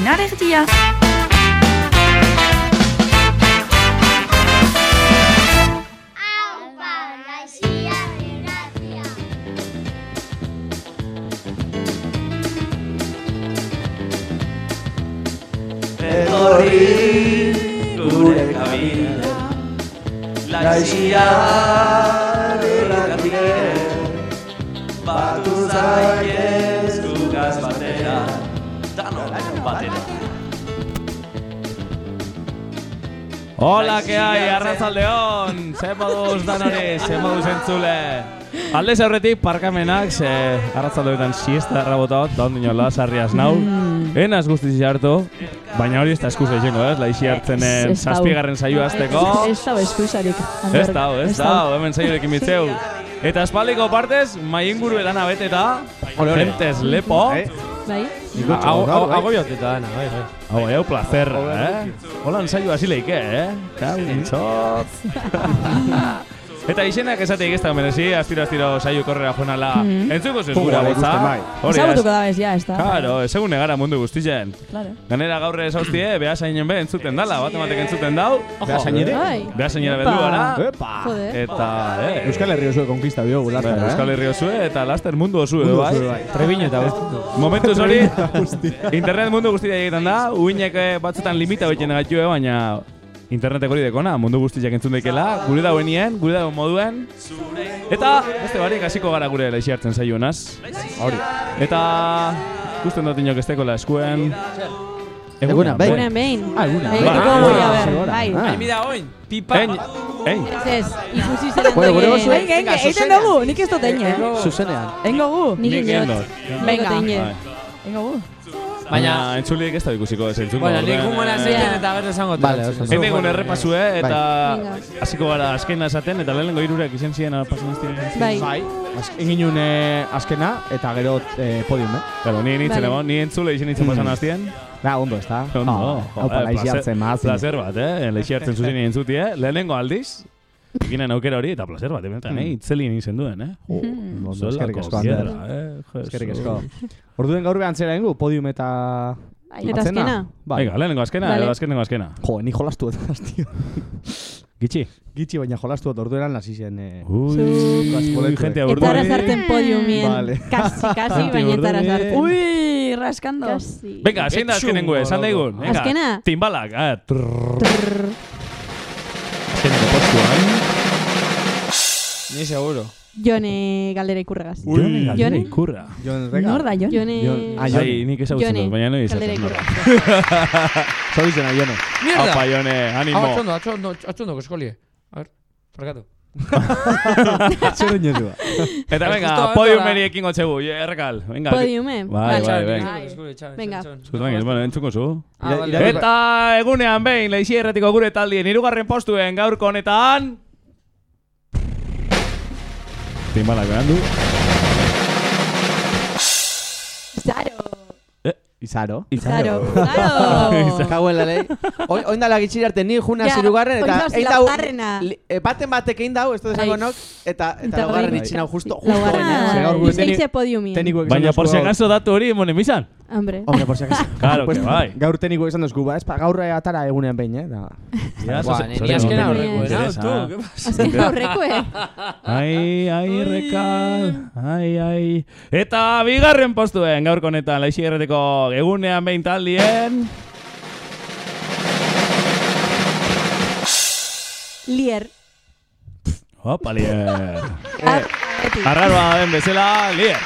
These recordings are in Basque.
Naregia. Aupa, naizia irratia. Etorri gure kabina Laizia erratike Batu zaitez Hola, que hay, arratzaldeon! Zer moduz danori, zer moduz entzule! Aldez aurretik parkamenak, ze arratzaldeetan siesta errabotat, da ondino sarriaz nau. Enaz guztiz hartu, baina hori ez da eskusa izango, ez? Laixi hartzenen dau. zazpigarren saio azteko. Ez da eskusarik. Ez da, ez da, hemen saiorekin mitzeu. Eta espaldiko partez, mai inguru elana beteta, gentes lepo. Bai? Hau, hau, hau, Agobioteta dana, bai, bai. hau, hau, placer, eh? Holan saio hasi leike, eh? Kauntzot. Eta izenak esateik ez da merezi, astiro astiro saio korrera joanala. Mhm. Entzuko zuz gura botza. Hori Ezagutuko ez. da bez, ja, ez da. Claro, ezagune gara mundu guztien. Claro. Ganera gaur ez haustie, beha zainen be entzuten dala, bat ematek entzuten dau. Beha zainere? Bai. Beha zainera beldu gara. Epa! Joder. Eta, eh, Euskal Herri osue konkista biogu, Bai, laster, eh? Euskal Herri osue eta laster mundu osue, Mundu bai. bai. Trebiño eta beste. Momentuz hori, internet mundu guztia egiten da, uinek eh, batzutan limita hoiten gatue, baina internetek hori dekona, mundu guztiak entzun daikela, gure dauenien, gure dauen moduen. Eta, beste barik, hasiko gara gure laixi hartzen zaionaz. Hori. Eta, gusten dut inok esteko la eskuen. Eguna, bai. Egunen behin. Ah, egunean. Begiratuko Bai. voy a Ah, ver, segura. bai. Ah. Mira, oin, pipa. Ein, Ez ez, ikusi zeren Bueno, gure gozu- Venga, Venga, egiten zuzenean. dugu, nik ez dut eine. Zuzenean. Engo gu. Nik inot. endot. Venga. Engo gu. Baina, entzuliek ez da ikusiko ez entzungo. Bueno, nik humora eh, zeiten eta gero esango Vale, oso ondo. Egin dugun errepasue eta hasiko gara azkena esaten eta lehenengo irurek izen ziren pasan aztien. Bai. Bai. Egin nuen eh, azkena eta gero eh, podium, eh? Claro, ni nintzen Vale. egon, ni entzule izen nintzen pasan aztien. Ba, ondo, ez da? Ondo, Hau joder, pa laizi placer- hartzen maaz. Placer bat, eh? Leixi hartzen zuzen egin zutie, lehenengo aldiz. Ginen aukera hori eta placer bat, emetan, eh? Itzelin izen duen, eh? Mhm. Ondo, eskerrik asko, Ander. eh? Eskerrik asko. Orduen gaur behan zera ingu, podium eta... Eta azkena. Bai. Venga, lehenengo azkena, Vale. azkenengo azkena. Jo, ni jolastu dut, hastio. Gitxi. Gitxi baina jolastu dut, ordueran hasi zen... Eh, Ui, Zu- gente Eta aburdu. ara zarten podiumien. Vale. Kasi, kasi, baina eta ara urduri. zarten. Ui, raskando. Kasi. Venga, zein da azkenengo esan daigun. Venga, Azkena? Timbalak, ah, trrr. Trrr. Ni seguro. Jone galdera ikurregaz. Jone galdera Jone? ikurra. Jon Rega. Nor da, Jone? Jone. Ah, Jone. Ai, nik ezagutzen Jone, dut, baina no galdera ikurregaz. Zorizena, Jone. Mierda! Aupa, Jone, Hau, animo. atxondo, atxondo, atxondo, eskolie. A ver, parkatu. Zer oinezua. Eta venga, justo podium ahora- eriekin gotzegu, errekal. Venga. Podiume. Bai, Vale. bai, bai. Ai. Venga. Zut, venga, bueno, entzuko zu. Ah, Eta egunean behin, leixi erretiko gure taldien, irugarren postuen gaurko honetan... Timbalak berandu. Zaro. Izaro. Zaro. Zaro. Kauen la lei. Oin oin dala gitxiri arte ni juna Ja, zirugarren eta egin dau- li- eh, baten batek egin dau, esto desango Bai. nok, eta eta Eta laugarren hori- itxin hau justo, justo. Oin, eh. Gaur esan Baina, por si acaso, datu hori monen bizan. Hombre. Hombre, por si acaso. Claro que bai. Gaur tekniko esan dozku, ba, ez pa, gaur atara egunean behin, eh? Da. Ja, Buah, zose- ni zore azkena ondo. horreko, eh? Interesa. Tú, ¿qué pasa? Azken aurreko, eh? Ai, ai, rekal, ai, ai. Eta bigarren postuen gaurko honetan, laixi erreteko egunean behin taldien. Lier. Opa, lier. Ah. Arraroa den bezala, lier.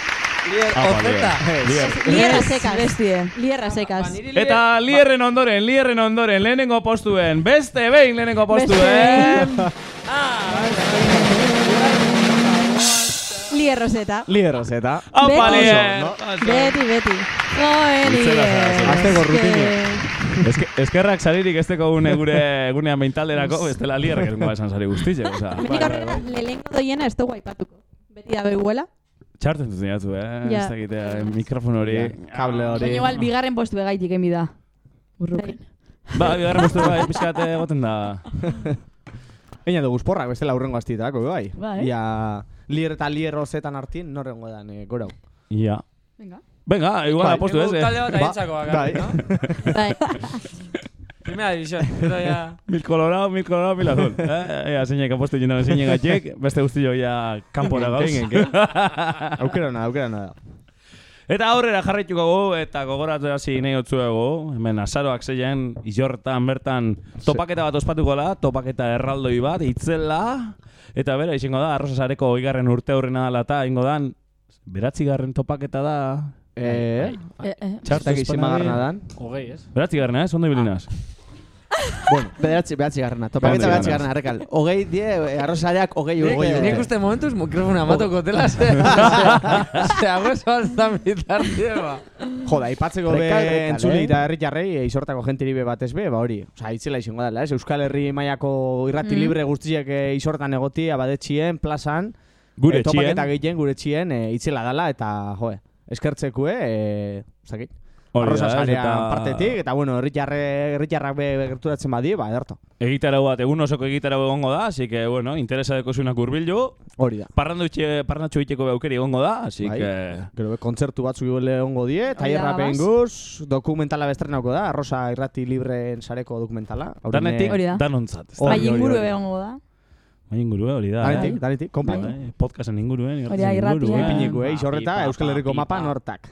Apa, Ozeta. Lier. Lierra sekas. Bestie. Lierra sekas. Eta lierren ondoren, lierren ondoren, lehenengo postuen, beste behin lehenengo postuen. Lier Roseta. Lier Roseta. Aupa, Beti. lier. Beti, beti. Joe, Lier. Azteko. Eske, eskerrak saririk esteko gune gure egunean beintalderako, bestela esango esan sari guztize, oza. Hemendik aurrera lehenengo doiena ez dugu aipatuko. Beti da beguela. Txarten zuzen jatu, eh? Ja. Ez dakitea, mikrofon hori. Kable hori. Baina igual, bigarren postu egaitik emi da. Urruken. Ba, bigarren bostu bai, pixkat egoten da. Eina dugu sporrak bestela aurrengo astitako, bai. Bai. Ia lier eta lier rosetan hartien, norrengo dan, eh, gorau. Ja. Venga. Venga, igual Bai. apostu ez. Eh? talde bat Ba- aintzako bai. no? Bai. Primera división. Gero ya... Mil colorado, mil colorado, mil azul. eh, ea, zeinek apostu jena, zeinek atxek, beste guztio ja kanpora gauz. Kengen, kengen. Aukera na, aukera na. Eta aurrera jarraituko gu, eta gogoratu hasi nahi otzuego, hemen azaroak zeien, izortan bertan topaketa bat ospatuko da, topaketa erraldoi bat, itzela, eta bera, izango da, arrosa sareko oigarren urte aurrena dela eta ingo dan, beratzigarren topaketa da, Eh, Eh, eh. txartak izimagarna dan. Hogei, ez? beratzigarrena, ez? Ondo ibilinaz? Bueno, bederatzi, bederatzi garrana. Topaketa Bederatzi garrana. errekal. Hogei die, eh, arrosareak hogei hogei Nik uste momentuz mikrofona matoko tela, ze... Se hago eso alta mitar, ba. Joda, ipatzeko be entzuli eh? eta herritarrei e, izortako jentiri be batez be, ba hori. Osa, itzela izango dela, ez? Euskal Herri mailako irrati Mm. libre guztiek e, izortan egoti, abadetxien, plazan, Gure e, topaketa txien, gehien gure txien, e, itzela dela, eta, joe, eskertzekue, e, zakit, hori da, sarean Eta partetik, eta bueno, herritarrak be, be gerturatzen badi, ba, ederto. Egitarau bat, egun osoko egitarau egongo da, así que, bueno, interesa deko zuenak urbildu, Hori da. parrandutxe, parrandutxo iteko be aukeri egongo da, así Bai. que... Gero be, kontzertu batzuk gole ongo die, tailerra da, behin bas. guz, dokumentala bestrenauko da, Arrosa Irrati Libreen sareko dokumentala. Danetik, Hori da. danontzat. da? Hori, Bai, hori, inguru hori. egongo da. Bai ingurue, hori da. Danetik, eh? danetik, kompleto. Bai, podcasten inguruen, Hori da, irratia. Goi Ah, piñiku, eh, izorreta, pipa, Euskal Herriko mapa nortak.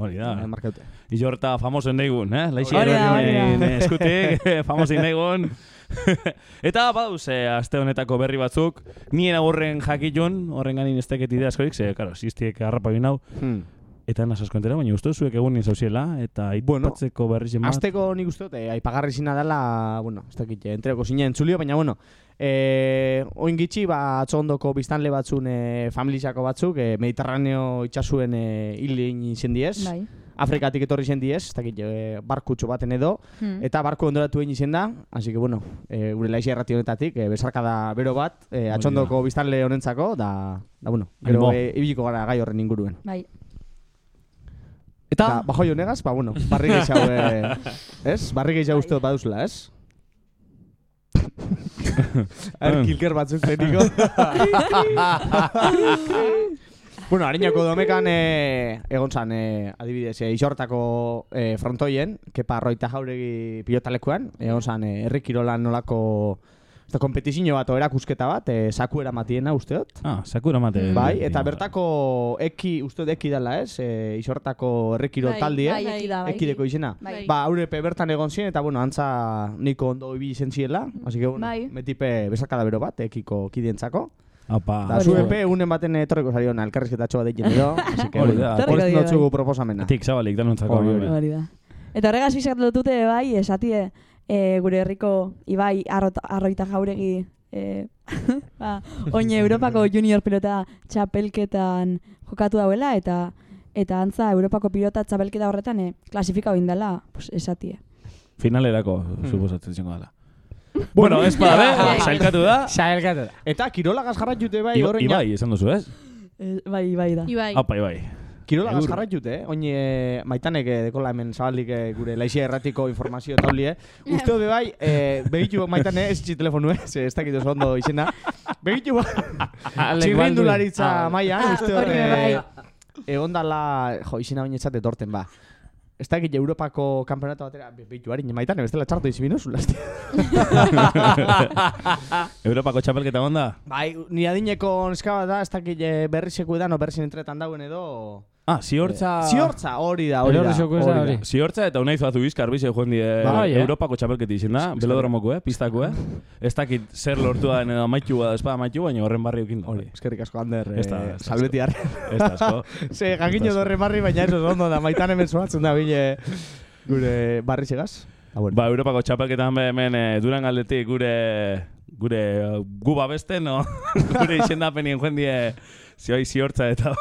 Hori da. Eh, markaute. Izorta famosen daigun, eh? Laixi Hori da, hori da. erorien eskutik, famosin daigun. Eta badauz, eh, aste honetako berri batzuk, nien agurren jakitun, horren ganin ez teket idea askorik, ze, karo, ziztiek harrapa hau, Hmm. eta naz asko entera, baina uste zuek egun zauziela, eta Bueno, aipatzeko berri zen bat. Azteko nik uste dut, eh, aipagarri zina dela, bueno, ez dakit, eh, entreoko zina entzulio, baina bueno, eh, oin gitxi, ba, atzondoko biztanle batzun, eh, familizako batzuk, eh, Mediterraneo itxasuen eh, hilin izen diez, Bai. Afrikatik etorri zen diez, ez dakit, eh, barkutxo baten edo, Hmm. eta barku ondoratu egin izen da, así que bueno, eh, gure laixi errati honetatik, eh, besarka da bero bat, eh, atxondoko biztanle honentzako, da, da bueno, gero eh, ibiliko gara gai horren inguruen. Bai. Eta, Eta, bajoi honegaz, ba, bueno, barri gehiago, eh, ez? Barri gehiago uste dut baduzula, ez? Er, kilker batzuk tekniko. bueno, harinako domekan eh, egon zan, eh, adibidez, eh, isortako eh, frontoien, kepa arroita jauregi pilotalekuan, egon zan, eh, herri kirolan nolako ez da, kompetizio bat o erakusketa bat, eh, saku eramatiena uste dut. ah, sakura mate. Bai, eta bertako eki, uste dut eki dela, ez? E, isortako herrikiro Bai, taldie, Bai, eki da, bai. ekideko izena. Bai. Ba, aurepe bertan egon ziren, eta bueno, antza niko ondo ibili izen ziela, así que bueno, Bai. metipe besakada bero bat, ekiko kidientzako. Apa. Da, Hori zu da. epe unen baten etorriko zarion elkarrizketatxo bat egin edo, así que Hori bueno, da. Etorriko posten dira, dotzugu bai. proposamena. Tik zabalik danontzako. Hori, hori. bai. Hori da. Eta horregaz bizkatu dute bai, esatie e, gure herriko Ibai arrota, arroita jauregi e, ba, oin Europako junior pilota txapelketan jokatu dauela eta eta antza Europako pilota txapelketa horretan e, klasifikau indela, pues, esatie. Finalerako, suposatzen zengo dela. Bueno, ez Bai. be, sailkatu da. Saelkatu da. Eta kirolagaz jarraitute bai, Iba- horrein ja- Ibai, esan duzu, ez? E, bai, bai da. Ibai. Apa, Ibai. Kirolagaz Egur. jarraitute, eh? Oin e, maitanek eh, dekola hemen zabaldik eh, gure laixia erratiko informazio taulie. Eh? Uste be bai, eh, begitu maitane, ez itxi telefonu, eh? Ze ez dakit oso ondo izena. Begitu txirrindularitza Ah, maian, Ah, uste hor, hori bai. eh, egon dala, jo, izena baina etzate torten, ba. Ez dakit Europako kampeonato batera, be- begitu harin, maitane, bestela txarto izibinu zulazte. Europako txapelketa onda? Bai, ni adineko neska bat da, ez dakit eh, berri seku edan, o berri entretan dauen edo... Ah, ziortza... Ziortza, hori da, hori da. Hori. Ziortza eta unai zuazu bizkar bize joan die Bai, eh? Europako txapelketi izin da, belodromoko, eh, pistako, eh? Ez dakit zer lortu da edo amaitu da, espada amaitu, baina horren barri eukin Hori, eskerrik asko, Ander, eh, salbeti arre. Ez da asko. Ze, jakino dorre marri, baina ez ondo da, maitan hemen zoatzen da bile gure barri segaz. Ah, bueno. Ba, Europako txapelketan hemen eh, duran galdetik gure gure uh, gu babeste, no? gure izendapenien joan die zioi ziortza eta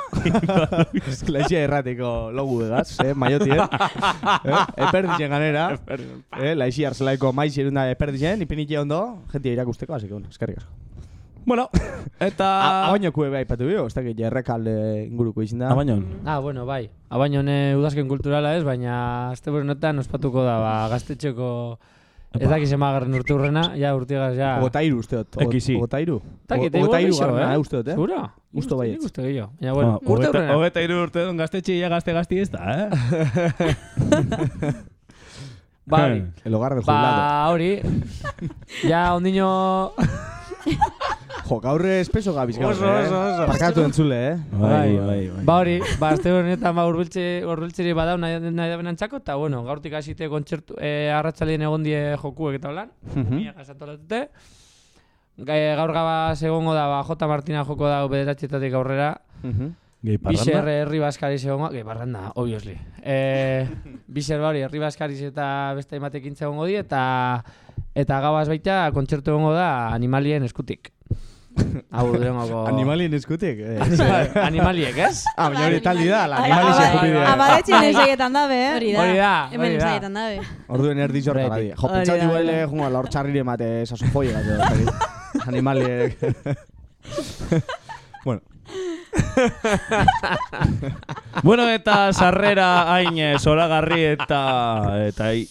Laixia erratiko logu egaz, eh, maiotien. eh, eperdixen ganera. eh, laixia arzelaiko maiz irunda eperdixen, ipinitxe ondo, jentia irakusteko, así que bueno, eskerrik asko. Bueno, eta... Abaino kue bai patu bio, ez dakit errekalde inguruko izin da. Abainon. Ah, bueno, bai. Abaino ne udazken kulturala ez, baina azte honetan ospatuko da, ba, gaztetxeko Ez dakiz emagarren urte hurrena, ja urtiagaz, ja. Ogota iru uste dut. Ogota iru. Takit, Ogota iru garrana, eh? uste dut, eh? Seguro? Usto baietz. Nik uste gehiago. Ja, bueno, Ah, urte hurrena. Hogeta iru urte duen gaztetxia gazte gazti ez da, eh? Ba, hori. El hogar del jubilado. Ba, hori. Ja, ondino... Jo, gaur espeso gabiz gaur, Oso, eh? oso, oso. Parkatu entzule, eh? Bai, bai, bai. Ba hori, ba, azte honetan ba, urbiltze, urbiltzeri badau nahi, nahi da benantzako, eta bueno, gaurtik hasite kontzertu, eh, arratsaldean egon die jokuek eta holan, Mhm. mila gasatolatute. Gai- Gaur gaba egongo da, ba, J. Martina joko da bederatxetatik aurrera, Mhm. Gehi Parranda. herri baskari egongo, gehi barranda, obviously. Eh, Biser ba hori, herri baskariz eta beste hainbatekin egongo di, eta eta gabaz baita kontzertu egongo da animalien eskutik. Hau durengoko... Animalien eskutik, eh? Animaliek, ez? Ah, baina hori taldi da, la animalien eskubidea. Abadetxin eseietan dabe, eh? Hori da. Hori da, Hemen esaietan dabe. Orduen erdi Horretik. di. Jo, da, igual, eh, jungo, laur txarrire mate sasofoi gato. Animaliek. bueno, Bueno, eta sarrera hain eh, zoragarri eta eta hi-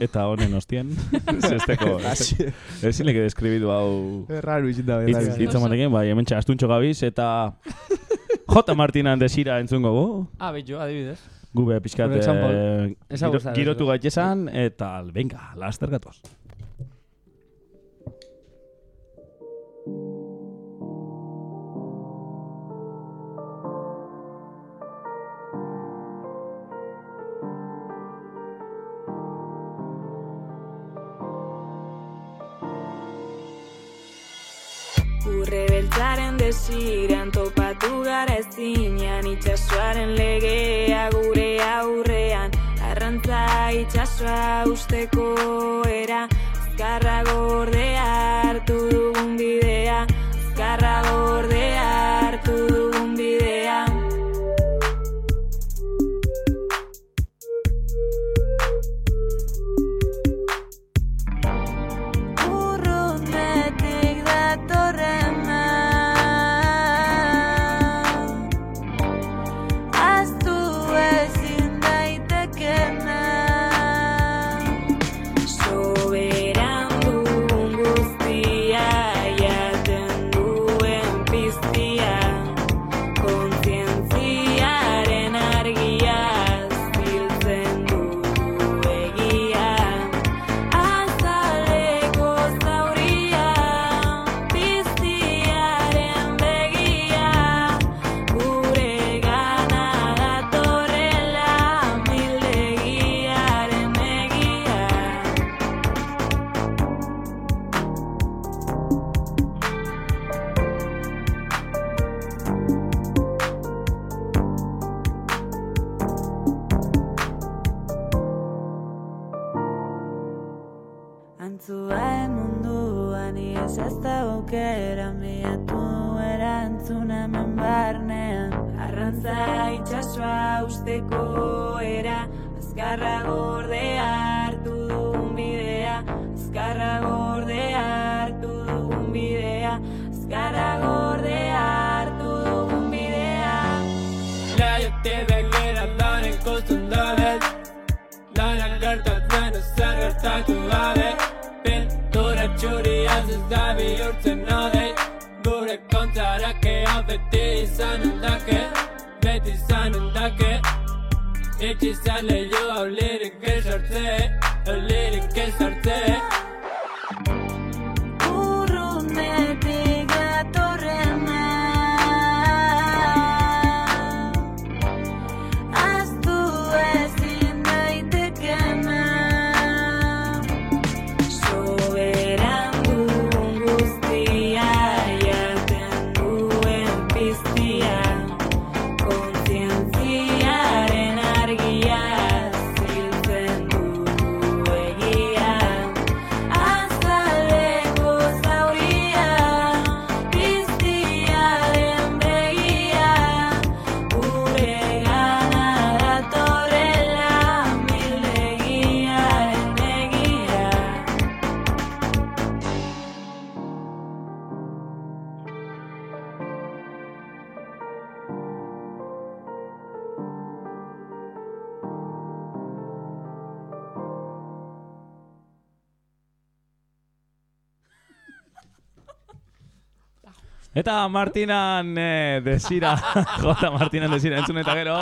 eta honen ostien. Zesteko. Ezin leke deskribitu hau Erraro izin da, hitz berra. hitz ematekin, bai, hemen astuntxo gabiz eta J. Martinan desira entzungo gu. Ah, betxo, adibidez. Gube pixkat eh, girotu eso. gaitezan eta venga, laster gatoz. Desiran topatu gara ezinean itxasoaren legea gure aurrean. Arrantza itxasoa usteko era Azkarra gordea hartu dugun bidea Azkarra gordea Eta Martinan eh, desira, jota Martinan desira entzun eta gero,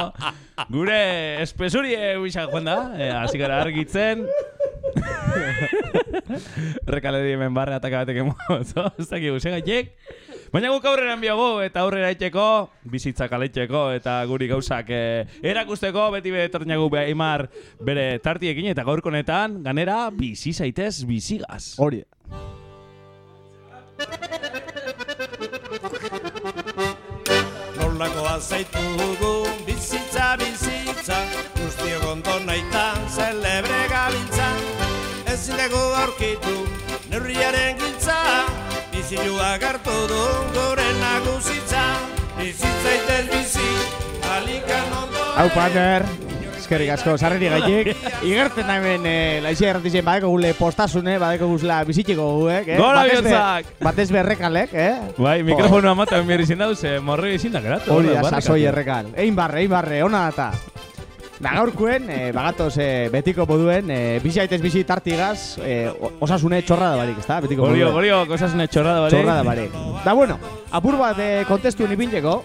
gure espesurie uixak joan da, eh, hasi gara argitzen. Rekale di hemen barre ataka batek emozo, ez dakigu, segaitek. Baina guk aurrera enbiogu eta aurrera itxeko, bizitza kaletxeko eta guri gauzak eh, erakusteko, beti betornagu behimar bere tartiekin eta gaurko honetan, ganera, bizi zaitez, bizigaz. Hori. Nolakoa zaitugu bizitza bizitza Guztiok ondo naitan celebre gabiltza Ezin dugu aurkitu neurriaren giltza Bizilua gartu du gure nagusitza. Bizitzaitez bizi, alikan ondo Hau, pater. Eskerrik asko, sarreri gaitik. Igertzen da hemen eh, laizia erratizien badeko gule postasune, badeko guzla bizitziko guek, eh? Be- bihotzak! Batez berrekalek, eh? Bai, mikrofono amaten behar izin dauz, eh, morri izin da geratu. Hori da, sasoi errekal. Ein barre, ein barre, ona data. Da gaurkuen, eh, bagatoz eh, betiko moduen, eh, bizi tartigaz, eh, osasune txorra da barik, ezta? Betiko Gorio, moduen. gorio, kosas netxorra da, bale? Txorra da barik. Da bueno, apur bat eh, kontestu nipintzeko,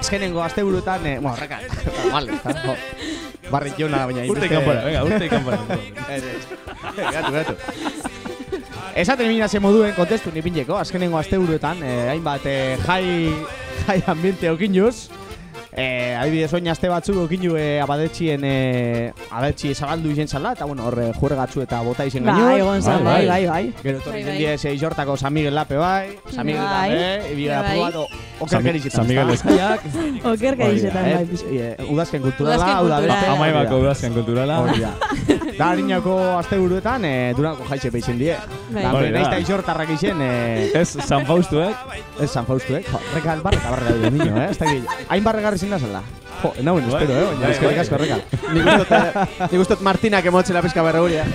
azkenengo asteburutan, eh, bueno, horrekal, vale, ezta? Jo, Barri jona, baina Urte kanpora, venga, urte kanpora. Ez, ez. Gatu, gatu. Esaten mina ze moduen kontestu nipintzeko, azkenengo asteburuetan, eh, hainbat eh, jai, jai ambiente okinuz, Eh, adibidez, oin aste batzuk okinu eh, abadetxien eh, abadetxi zabaldu izen zala, eta bueno, horre jure gatzu eta bota izen gainu. Bai, egon zan, bai, bai, bai. Gero etorri Bai, zen bai. diez eh, Ixortako San Miguel Lape bai, San Miguel Bai. Lape, ibiga Bai. probatu okerkeri zitzen. San Miguel Eskaiak, Oker bai, pixka. eh, Udazken kulturala, Udazken hau da amaibako udazken kulturala. Hori da. Da harinako asteburuetan, eh, Durango jaixe peixen die. Bai. Hori da. naizta Ixortarrak izen, eh, Ez San Faustuek, Ez San Faustuek, jo, rekal barreka barreka daude niño, eh? Ez dakit, hain barregarri zin da zela. Jo, nauen Bai, espero, eh? bai, Baina eskerrik bai. asko rekal. Nik ustot, nik ustot Martinak emotzela pizka berreguria.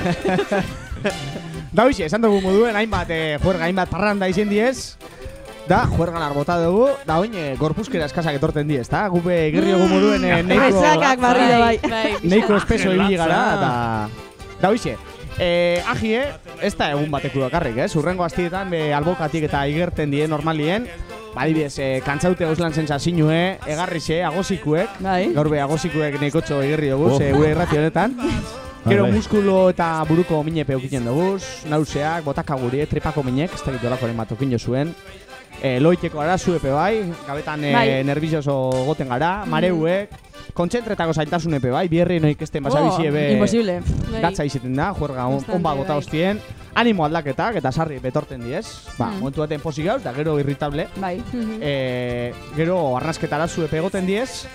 Da hoxe, esan dugu moduen, hainbat, eh, juerga, hainbat parranda izen diez. Da, juergan arbota dugu, da oin, eh, gorpuzkera eskasak etorten diez, da? Gupe gerri dugu moduen, eh, neiko, barriro, bai. bai. neiko espeso ibili gara, Gelatza. da... Da hoxe, eh, agie, ez da egun bateku dakarrik, eh? Urrengo astietan, be, albokatik eta igerten die normalien, Badibidez, eh, kantzaute gauzlan sensazioe, egarrixe, agosikuek, Bai. gaur be agosikuek nekotxo igerri dugu, Oh. gure irrati honetan. Gero bai. muskulo eta buruko minepe eukitzen dugu, nauseak, botaka guri, tripako minek, ez dakit jolakoren bat okin zuen. E, loiteko arazu epe bai, gabetan e, Bai. nervioso goten gara, mareuek, kontzentretako zailtasun epe bai, bierri noik esten basabizi ebe Oh, imposible. Bai. gatza izeten da, juerga on, Bastante, on bat bota bai. hostien, animo aldaketak eta sarri betorten diez, ba, Mm. momentu baten pozik gauz, da gero irritable, Bai. E, gero arnasketa arazu epe egoten diez,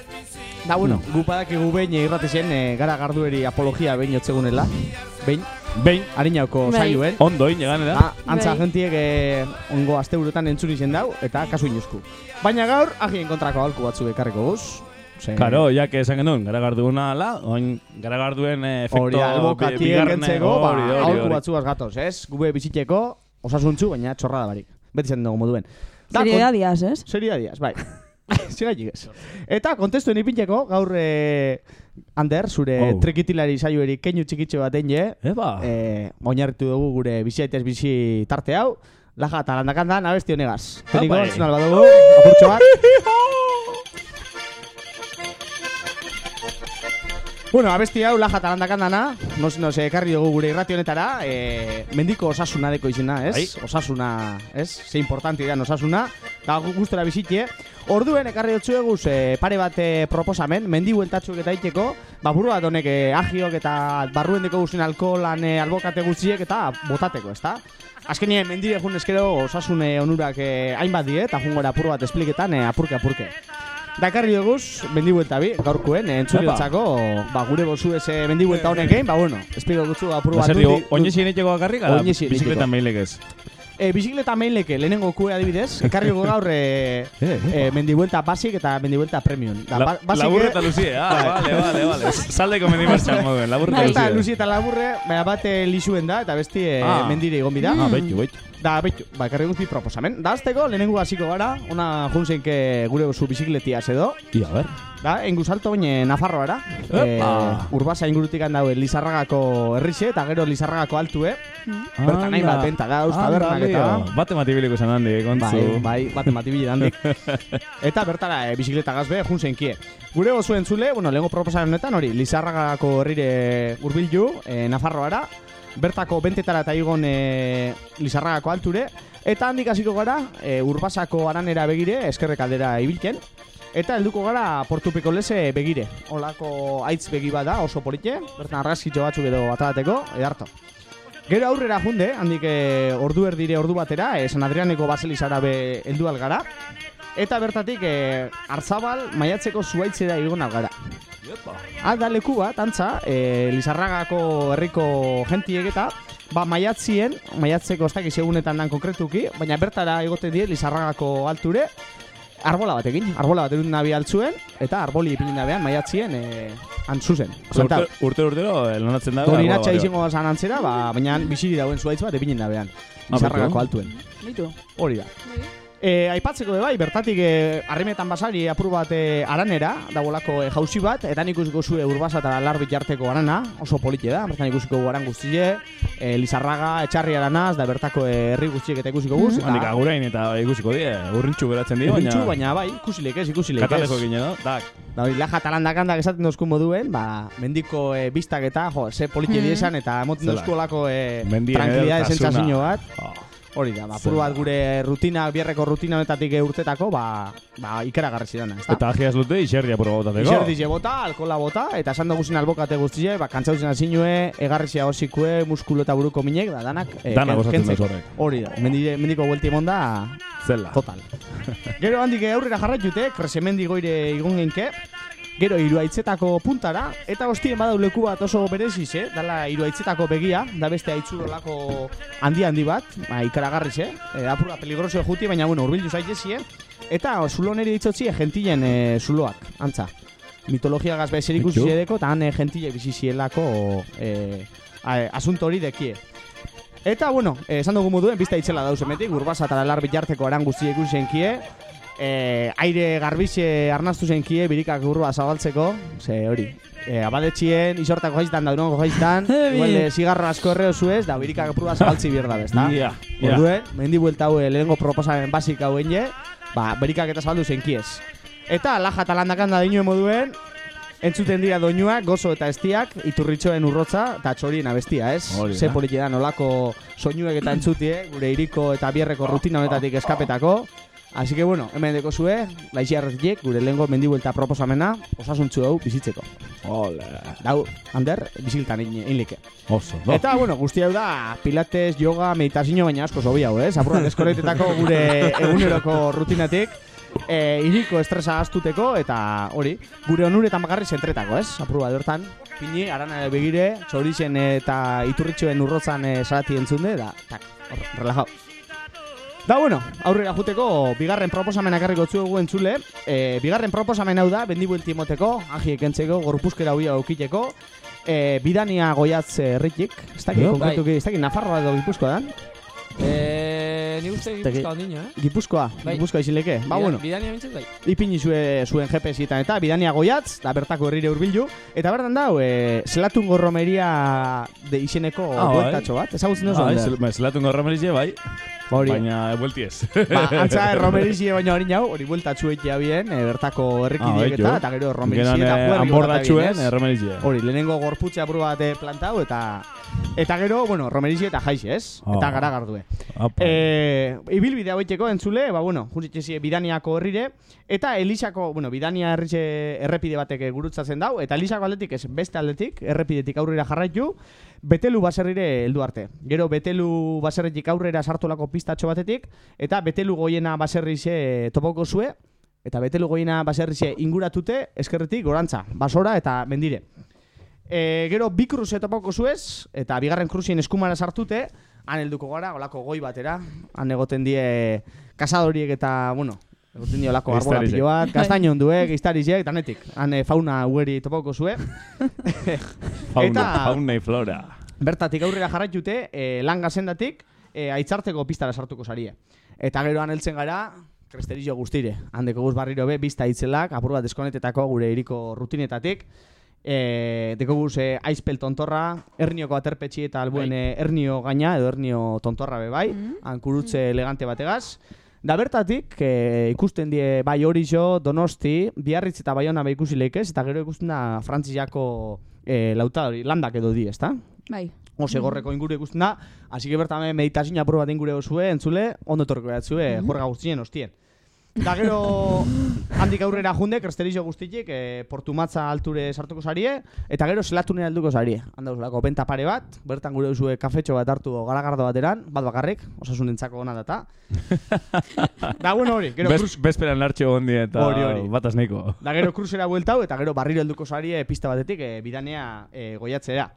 da bueno, gu badakigu behin irratizien e, gara gardueri apologia behin otzegunela, behin, behin, harinauko Bai. saioen, ondo ineganera. Ah, antza Bai. gentiek eh, ongo asteburutan entzun izen dau, eta kasu inuzku. Baina gaur, agien kontrako aholku batzuk ekarriko guz. Ose, Karo, ya que esan genuen, garagarduna ala, oin garagarduen eh, efekto Hori albokatiek bigarrene, entzeko, ba, hori, hori, aholku hori. batzuk gatoz, ez? Gube bizitzeko, osasuntzu, baina txorrada barik. Beti zen dugu moduen. Da, kon- Seriedadiaz, ez? Seriedadiaz, bai. Zeraitik ez. Eta kontestuen ipintzeko, gaur eh, Ander, zure Oh. trikitilari saioeri keinu txikitxo bat deine, Eba, eh, oinarritu dugu gure biziaitez bizi tarte hau, laja eta landakandan abesti honegaz. Teniko, eh. entzun alba dugu, apurtxo bat. Bueno, abesti hau laja eta landakandana, nos, nos ekarri dugu gure irrati honetara, e, mendiko osasuna deko izena, ez? Bai. Osasuna, ez? Ze importanti da osasuna, eta gu- gustora bizitie. Orduen ekarri dutzu eguz e, pare bat e, proposamen, mendi bueltatxuek eta iteko, ba buru bat honek e, agiok eta barruen deko guztien alkoholan e, albokate guztiek eta botateko, ezta? Azkenien mendire jun eskero osasune onurak e, hainbat die, eta jungora apur bat espliketan e, apurke apurke. Dakarri duguz, mendibuelta bi, gaurkoen, eh, entzuliotzako, ba, gure bozu ez eh, mendibuelta honekin, ba, bueno, espliko gutzu apur bat. Nundi- oinesi enetxeko bakarrik, ala Oinesi enetxeko. bizikleta mailek ez. E, bizikleta mainleke, lehenengo kue adibidez, ekarri gaur e, e, mendibuelta basic eta mendibuelta premium. Da, La, ba- basic laburre eta luzie, ah, vale, vale, vale. Saldeko mendimartxan moduen, laburre eta Eta luzie. luzi eta laburre, baina bat lisuen da, eta besti Ah. mendire egon bida. Ah, betxu, betxu. Da, betxu, ba, ekarri guzti proposamen. Da, azteko, lehenengo hasiko gara, ona junzeinke gure zu bizikletia edo. Ia, ber. Da, engu salto baina Nafarroara. Epa! urbasa ingurutik handaue Lizarragako herrixe eta gero Lizarragako altue. Bertan nahi bat benta gauz, tabernak eta... Bate matibiliko zen handi, kontzu. Bai, bai, bat ematibile handik. eta bertara, e, bizikleta gazbe, jun zenkie. Gure oso entzule, bueno, lehenko proposaren honetan hori, Lizarragako herrire urbildu, e, Nafarroara, bertako bentetara eta igon e, Lizarragako alture, eta handik hasiko gara, e, urbasako aranera begire, eskerrek aldera ibilken, Eta helduko gara Portupeko lese begire. Olako aitz begi bada oso polite, bertan argazkitxo batzuk edo atabateko, edarto. Gero aurrera junde, handik e, ordu erdire ordu batera, e, San Adrianeko baselizara be heldu algara. Eta bertatik e, Arzabal maiatzeko zuaitzera igon algara. Alda leku bat, antza, e, Lizarragako herriko gentiek eta ba, maiatzien, maiatzeko ez dakiz egunetan dan konkretuki, baina bertara egote die Lizarragako alture, arbola batekin, arbola bat erun nabi altzuen, eta arboli ipinin dabean maiatzien e, antzuzen. Urte, urte urtero, lonatzen da. Hori natxa izango zan antzera, ba, baina biziri dauen zuaitz bat epinen dabean. Lizarragako altuen. Mitu. Hori da. E, aipatzeko de bai, bertatik e, harrimetan basari apur bat e, aranera, dagoelako e, jauzi bat, eta nik ikusiko zue urbasa eta larbit jarteko arana, oso polite da, bertan ikusiko aran guztie, e, Lizarraga, etxarri aranaz, da bertako e, herri guztiek eta ikusiko guz. Mm, Handik agurain eta ikusiko die, urrintxu geratzen die, baina... Urrintxu, baina bai, ikusilek ez, ikusilek ez. Kataleko gine, no? Tak. Da hori, laja talandak handak esaten dozku moduen, ba, mendiko e, biztak eta, jo, ze politxe Mhm. diesan, eta emoten dozku olako e, tranquilidade sentsazio bat. Oh. Hori da, ba, puru bat gure rutina, bierreko rutina honetatik urtetako, ba, ba ikeragarri zidana, ezta? Eta agiaz dute, iserria puro botateko. Izerdize bota, alkola bota, eta esan dugu albokate guztie, ba, kantzautzen azinue, egarrizia hosikue, muskulu eta buruko minek, da danak, e, Dana ken- gozatzen kentzek. da horrek. Hori da, mendire, mendiko buelti emonda, Zela. total. Gero handik aurrera jarraitute, kresemendi goire igon genke, Gero iruaitzetako puntara, eta hostien badau leku bat oso bereziz, eh? Dala iruaitzetako begia, da beste aitzurolako handi handi bat, ba, ikaragarriz, eh? E, apura peligroso juti, baina bueno, urbildu zaitezie. Eta zulo neri ditzotzie gentilen e, zuloak, antza. Mitologia gaz bezer ikusi edeko, eta han e, gentile bizizielako e, asunto hori dekie. Eta, bueno, eh, esan dugu moduen, bizta itzela dauz emetik, urbasa eta lar bitarteko aran guzti ikusi zenkie, eh, aire garbixe arnaztu zenkie, birikak urrua zabaltzeko, ze hori, eh, abaletxien, isortako jaiztan, daunongo jaiztan, igual eh, zigarro asko erreo zuez, da birikak urrua zabaltzi bierda bezta. Ja, ja. Orduen, mendi buelta hau lehenengo proposamen basik hau enge, ba, berikak eta zabaldu zenkiez. Eta laja eta landakan da dinuen moduen, entzuten dira doinuak, gozo eta estiak, iturritxoen urrotza eta txorien abestia, ez? Hori da. Ze politi da, nolako soinuek eta entzutie, gure iriko eta bierreko rutina honetatik eskapetako. Así que bueno, hemen deko zue, laixi arretiek, gure lehengo mendibuelta proposamena, osasuntzu hau bizitzeko. Ole. Dau, Ander, biziltan inlike. Oso, no? Eta, bueno, guzti hau da, pilates, yoga, meditazio, baina asko zobi hau, eh? Zapurra, deskoretetako gure eguneroko rutinatik, e, iriko estresa astuteko, eta hori, gure onuretan bakarri zentretako, ez? Zapurra, bertan, pini, arana begire, txorizen eta iturritxoen urrotzan e, sarati entzunde, da, tak, relajau. Da, bueno, aurrera juteko, bigarren proposamen akarriko zuegu entzule. E, bigarren proposamen hau da, bendibuelti emoteko, ahiek entzeko, gorpuzkera huia aukiteko. E, bidania goiatz herritik, ez dakit, Jo, konkretuki, ez dakit, Nafarroa edo Gipuzkoa dan? Eh, ni uste gipuzkoa ondina, eh? Gipuzkoa, Bai. Gipuzkoa izileke. Ba, Bida- bueno, Bidania bintzat bai. ipini zue, zuen GPS-etan eta bidania goiatz, da bertako herrire urbildu. Eta bertan dau, e, Zelatungo romeria de izeneko Ah, bai. bueltatxo bat. Ezagutzen duzu? Bai, Ander? zel- ba, zelatungo romerizie, bai. Hori. Baina, buelti ez. Ba, antza romerizie baina hori hau, hori bueltatxu egitea bien, e, bertako herrikideek Ah, eta, bai, eta gero Geran, romerizie eta eh, juerri anbordatxuen, eh, romerizie. Hori, lehenengo gorputze apur bat eh, plantau eta eta gero, bueno, romerizie eta jaixe, ez? Ah. Eta garagardue. Apa. Eh, ibilbide haueteko entzule, ba bueno, juntzitzezi Bidaniako herrire eta Elisako, bueno, Bidania herrize errepide batek gurutzatzen dau eta Elisako aldetik ez beste aldetik, errepidetik aurrera jarraitu, Betelu baserrire heldu arte. Gero Betelu baserritik aurrera sartolako pistatxo batetik eta Betelu goiena baserrize topoko zue eta Betelu goiena baserrize inguratute eskerretik gorantza, basora eta mendire. E, gero bi kruze topoko zuez, eta bigarren kruzien eskumara sartute, han helduko gara, olako goi batera, han egoten die kasadoriek eta, bueno, egoten die olako arbola pilo bat, kastaino onduek, iztarizek, danetik, han e, fauna ugeri topoko zue. Fauna, eta- fauna y flora. Bertatik aurrera jarraitute, e, lan gazendatik, e, aitzarteko pistara sartuko sarie. Eta gero han heltzen gara, kresterizio guztire. Handeko guz barriro be, bizta itzelak, apur bat deskonetetako gure iriko rutinetatik. E, deko guz e, aizpel tontorra, ernioko aterpetxi eta albuen e, ernio gaina, edo ernio tontorra be bai, hankurutze elegante bategaz. Da bertatik, e, ikusten die bai hori jo, donosti, biarritz eta baiona be ikusi leikez, eta gero ikusten da frantziako e, lauta hori, landak edo di, ezta? Bai. Ose gorreko inguru ikusten da, hasi que bertan meditazioa apur bat ingure osue, entzule, ondo etorriko behatzue, Mhm. juerga guztien ostien. Da gero handik aurrera junde, kresterizio guztitik, e, portumatza alture sartuko sarie, eta gero zelatune alduko sarie. Handa uzlako, benta pare bat, bertan gure usue kafetxo bat hartu garagardo bateran, bat bakarrik, osasunentzako ona data. da bueno hori, gero Bez, kruz, bezperan lartxo gondi eta Hori, hori. nahiko. da gero kruzera bueltau, eta gero barriro helduko sarie pista batetik e, bidanea e, goiatzea.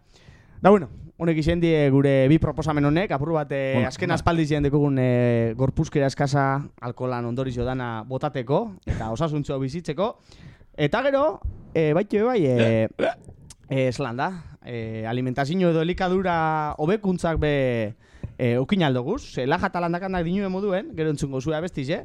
Da bueno, honek izen die gure bi proposamen honek, apur bat e, Ona, azken ona. aspaldi ziren dekugun e, gorpuzkera eskasa alkolan ondorizo dana botateko, eta osasuntzu bizitzeko. Eta gero, e, baito bai, e, e, zelan da, e, alimentazio edo elikadura hobekuntzak be e, ukin aldoguz, ze laja talandakandak dinue moduen, gero entzungo zua bestiz, eh?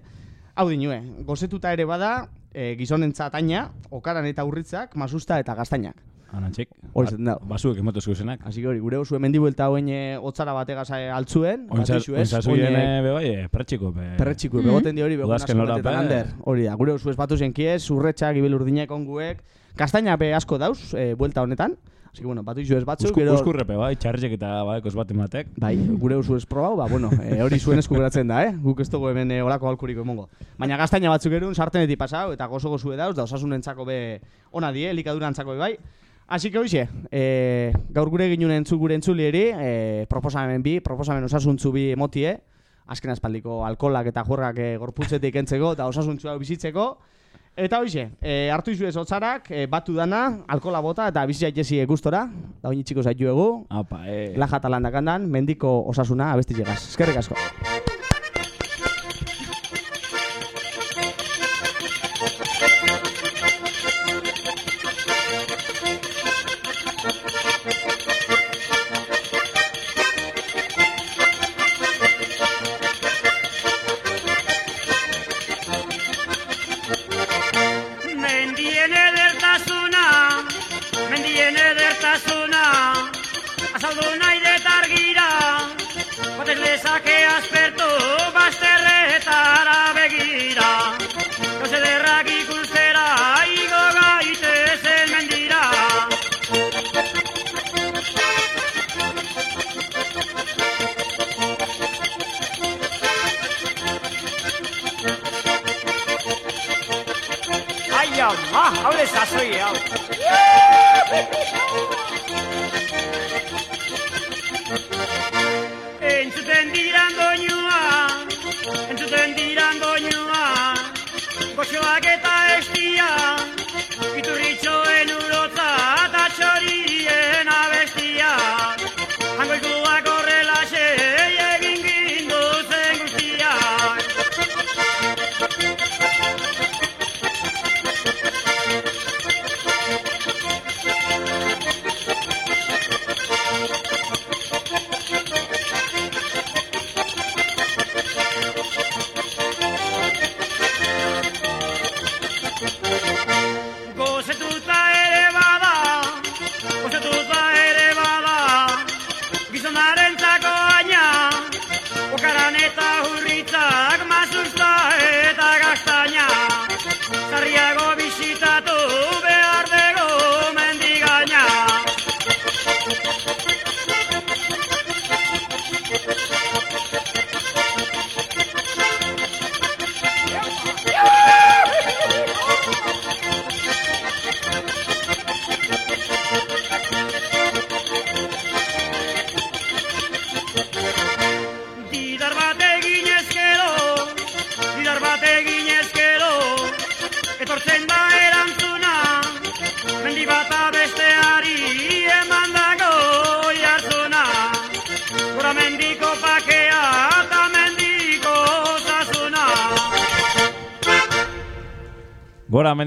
Hau dinue, gozetuta ere bada, e, gizonentzat aina, okaran eta urritzak, masusta eta gaztainak. Anantxik. Hori zen da. Basuek emotezko zenak. Así que hori, gure osu hemen dibuelta hoen e, otzara bategaz e, altzuen, Ointza batizu ez, zuien oine- be bai, eh. Be. Perretxiku, Mhm. begoten di hori, begun Udazken asko lora batetan be. lander. Hori da, gure osu ez batu zenkiez, urretxak, ibel urdinak onguek, kastaina be asko dauz, e, buelta honetan. Así que bueno, batu izu ez batzuk, Usku, gero... uskurrepe bai, txarrek eta bai, kos batek. Bai, gure usu ez probau, ba, bueno, e, hori zuen esku geratzen da, eh? Guk ez dugu hemen e, olako alkuriko emongo. Baina gaztaina batzuk erun, sartenetik pasau, eta gozo gozue dauz, da osasunentzako be ona die, likadurantzako be bai. Así que hoxe, e, gaur gure ginen entzu gure entzuli eri, e, proposamen bi, proposamen osasuntzu bi emotie, azken aspaldiko alkolak eta juergak e, gorputzetik entzeko eta osasuntzu bizitzeko. Eta hoxe, e, hartu izu ez otzarak, e, batu dana, alkola bota eta bizi jaitesi gustora, da oin txiko zaitu egu, Apa, eh. Laja talandakandan, mendiko osasuna abesti llegaz. Eskerrik asko.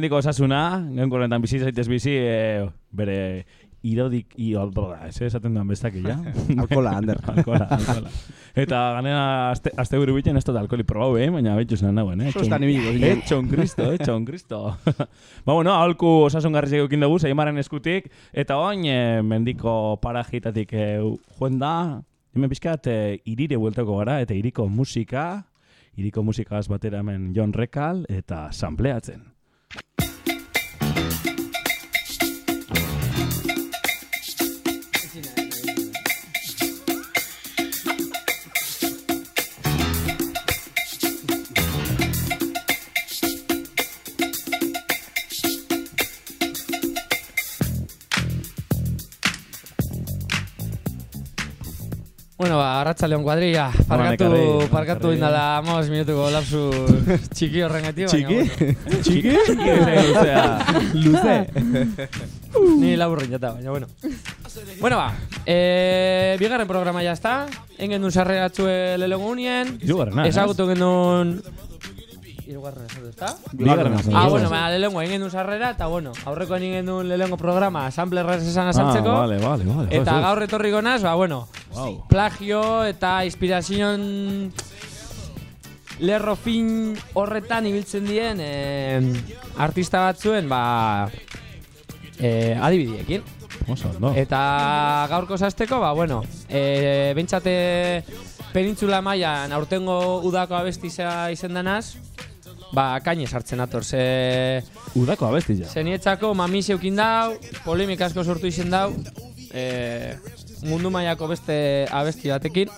Mendiko osasuna, genko honetan bizi zaitez bizi, e, bere irodik, i, alkola, ez esaten duan bestak ja. Alkola, Ander. alkola, alkola. Eta ganera, azte, azte buru biten ez dut alkoholi probau, eh? Baina betxu zen nagoen, eh? Zostan ibiliko ginen. Etxon kristo, etxon kristo. ba, bueno, alku osasun garrizik eukin dugu, zeimaren eskutik, eta oin, eh, mendiko parajitatik eh, joen da, hemen pixkat, eh, irire bueltako gara, eta iriko musika, iriko musikaz batera hemen Jon Rekal, eta sampleatzen. Bueno, ba, arratzaleon kuadrilla. Parkatu, parkatu indala amos minutuko lapsu txiki horren gati. Txiki? Txiki? Luze. Ni laburrin jata, baina bueno. Bueno, ba, eh, bigarren programa ya está. Engen duen sarreratxue lelego unien. Hirugarrena, ez? Ezagutu gendun... Hirugarren esatu, ezta? Bigarrena. Ah, bueno, ba, lehengo egin duen sarrera, eta bueno, aurreko egin duen lehengo programa, samplerrez esan Ah, azaltzeko. vale, vale, vale. Eta gaur etorriko naz, ba, bueno, Wow. plagio eta inspirazioen lerro fin horretan ibiltzen dien eh, artista batzuen, ba, eh, adibidiekin. Oso, ondo. Eta gaurko zazteko, ba, bueno, e, bentsate penintzula mailan aurtengo udako abestiza izendanaz, ba, kainez hartzen ator, ze... Udako abestila. Zenietzako mami zeukin dau, polemik asko sortu izen dau, e, mundu mailako beste abesti batekin,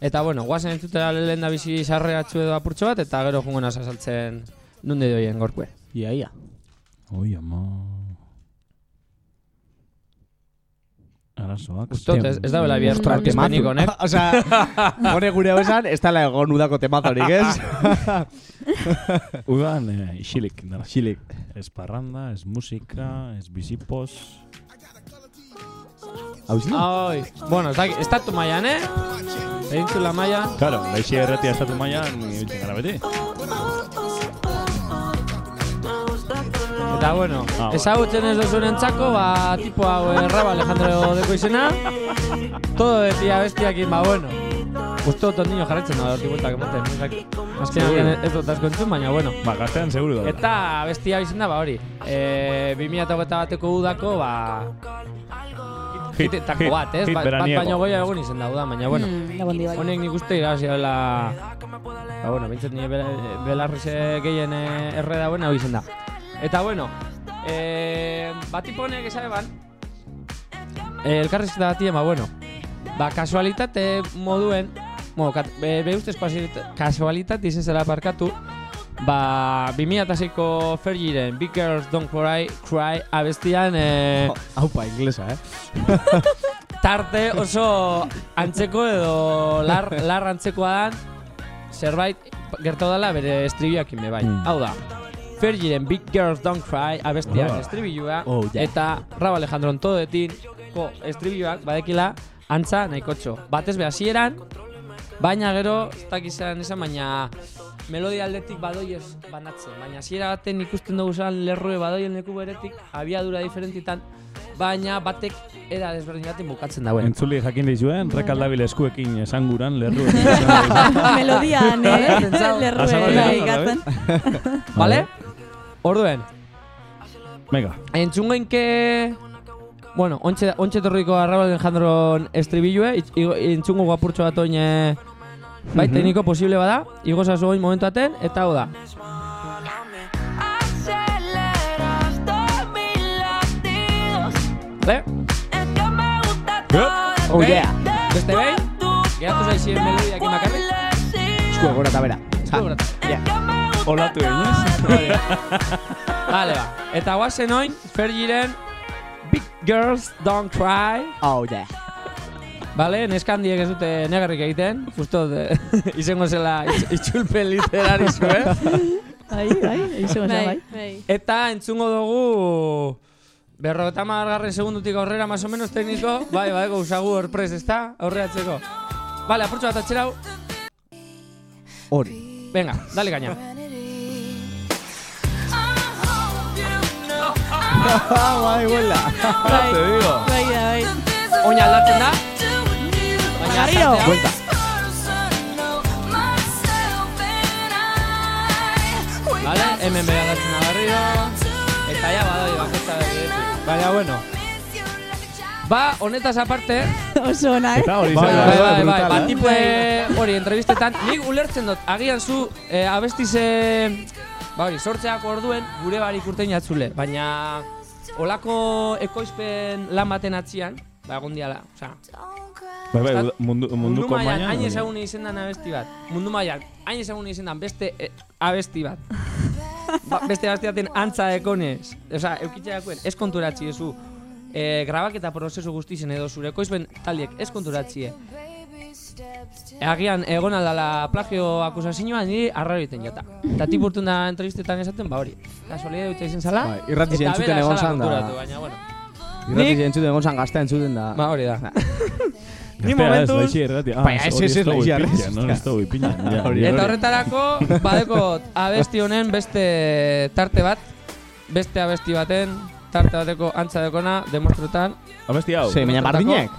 eta bueno, guazen entzutera lehen da bizi sarreratxu edo apurtxo bat, eta gero jungo naz azaltzen nunde doien gorkue. Ia, ia. Oi, ama. Arazoak. Ustot, ez, ez da bela bihar transmispenik honek. Osea, hone gure hau esan, ez dala egon udako temazorik, ez? Udan, eh, isilik. Dara. Isilik. Ez parranda, ez musika, ez bizipos. Hau izan? Ai, bueno, ez da, estatu mailan, eh? Penintzula mailan. Claro, laixi erretia estatu mailan, ibiltzen gara beti. Eta bueno, Ah, ezagutzen ez duzuen entzako, ba, tipo hau erraba Alejandro deko izena. Todo de tía bestiakin, ba, bueno. Justo tondino jarretzen da, hortik bueltak emoten. Azkenean ez dut asko entzun, baina bueno. Ba, gaztean seguru da. Eta bestia izan da, ba hori. E, 2008 bateko udako, ba... Hit, hit, bat, ez? hit Ba, bat baino goia egon izan da, baina bueno. Mm, bai. Honek nik uste irabazi dela... Ba, bueno, bintzat nire bel- belarrize gehien eh, erre dauen hau izan da. Eta bueno, eh, bat honek esan eban, eh, elkarrizketa batien, ba, bueno, ba, kasualitate moduen, bueno, kat, be, be ustez kasualita- kasualitate izen zela parkatu, ba, 2006ko Fergiren Big Girls Don't Cry, Cry abestian, eh, Haupa, inglesa, eh? tarte oso antzeko edo lar, lar antzekoa dan zerbait gertau dela bere estribioakin be bai. Mm. Hau da, Fergiren Big Girls Don't Cry abestian Oh. estribioa Oh, yeah. eta Rabo Alejandron todetin ko estribioak badekila antza nahikotxo. Batez be hasieran baina gero ez dakizan esan baina melodia aldetik badoiez banatzen. Baina hasiera baten ikusten dugu zan lerrue badoien leku beretik abiadura diferentitan baina batek era desberdin baten bukatzen dauen. Entzuli jakin dizuen, rekaldabil eskuekin esanguran lerru. Melodian, eh? Lerrue Azaldu ikatzen. Vale? Orduen, Venga. entzungoinke... Bueno, ontxe, ontxe torriko arrabal Alejandron estribilue, entzungo guapurtxo bat oin... eh, Bai, Mhm. tekniko posible bada, igo zazu oin momentu aten, eta hau da. Yep. todo. Oh, yeah. Beste behin, geratu zaizien melodiak imakarrik. Esku egora eta bera. Esku egora eta Yeah. Olatu eginez. Vale, ba. Eta guazen oin, Fergiren Big Girls Don't Cry. Oh, yeah. Vale, neskandiek ez dute negarrik egiten. Justo de, izango zela itx- itzulpen literari zuen. Bai, bai, izango zen, bai. bai. Eta entzungo dugu berrogeta margarren segundutik aurrera más o menos tekniko. Bai, bai, gauzagu horprez, ezta? Aurreatzeko. Vale, apurtxo bat atxerau. Hori. Venga, dale caña. Bai, huela. Bai, Te digo. bai, da, bai. Oin aldatzen da. Baina tartea- Buelta. Vale, hemen behagatzen da berriro. Eta ja, badoi, bakotza berriro. Baina, bueno. Ba, honetaz aparte, Oso ona, eh? Eta hori Bai, bai, bai, bai, tipue hori, entrevistetan, nik ulertzen dut, agian zu, eh, abestize, ba hori, sortzeako orduen, gure barik urtein jatzule, baina olako ekoizpen lan baten atzian, ba, egon diala, osea, Bai, bai, mundu, mundu munduko mailan mailan. hain ezagun izan dan abesti bat, mundu mailan hain ezagun izan dan beste eh, abesti bat, ba, beste abesti baten antza ekonez, osea, eukitzeakuen, ez konturatzi ezu, eh, grabaketa prozesu guztizen edo zure ekoizpen taldiek ez konturatzie. Agian egon aldala plagio akusazioa niri arraro egiten jota. Eta tipurtun da entrevistetan esaten, ba hori. Kasualidad dute izan zala. Bai, irrati eta entzuten egon zan da. Baina, bueno. Irrati Nik- entzuten egon zan gaztea entzuten da. Ba hori da. Ni ez, momentuz... Ah, Baina, ez, ez, ez, ipina, arrez. Eta horretarako, badeko abesti honen beste tarte bat, beste abesti baten, tarte bateko antza dekona, demostrutan. Abesti hau. Sí, baina bardinek.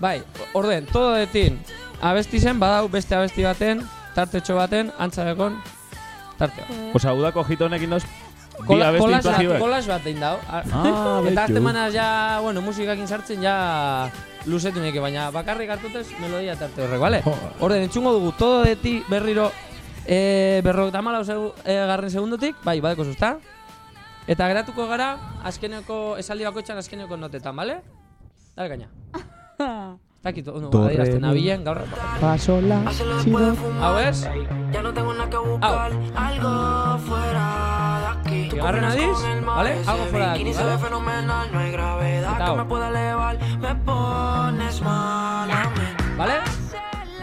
Bai, orden, todo detin, abesti zen, badau beste abesti baten, tartetxo baten, antza dekon, tartea. Osa, udako jito honekin doz, bi Kola, kolas, bat, kolas bat dein dau. Ah, Eta azte manaz ja, bueno, musikakin sartzen ja luzetu neke, baina bakarrik hartutez melodia tarte horrek, bale? Orden, entzungo dugu, todo de ti berriro e, berroketa malau segu, e, garren segundotik, bai, badeko zuzta. Eta geratuko gara, azkeneko, esaldi bakoitzan azkeneko notetan, bale? Dale gaina. Dakit, re, adierazten nabilen gaur. Paso la, chido. Hau ez? Hau. Bigarren adiz, bale? Algo fuera de aquí, bale? Eta hau. Bale?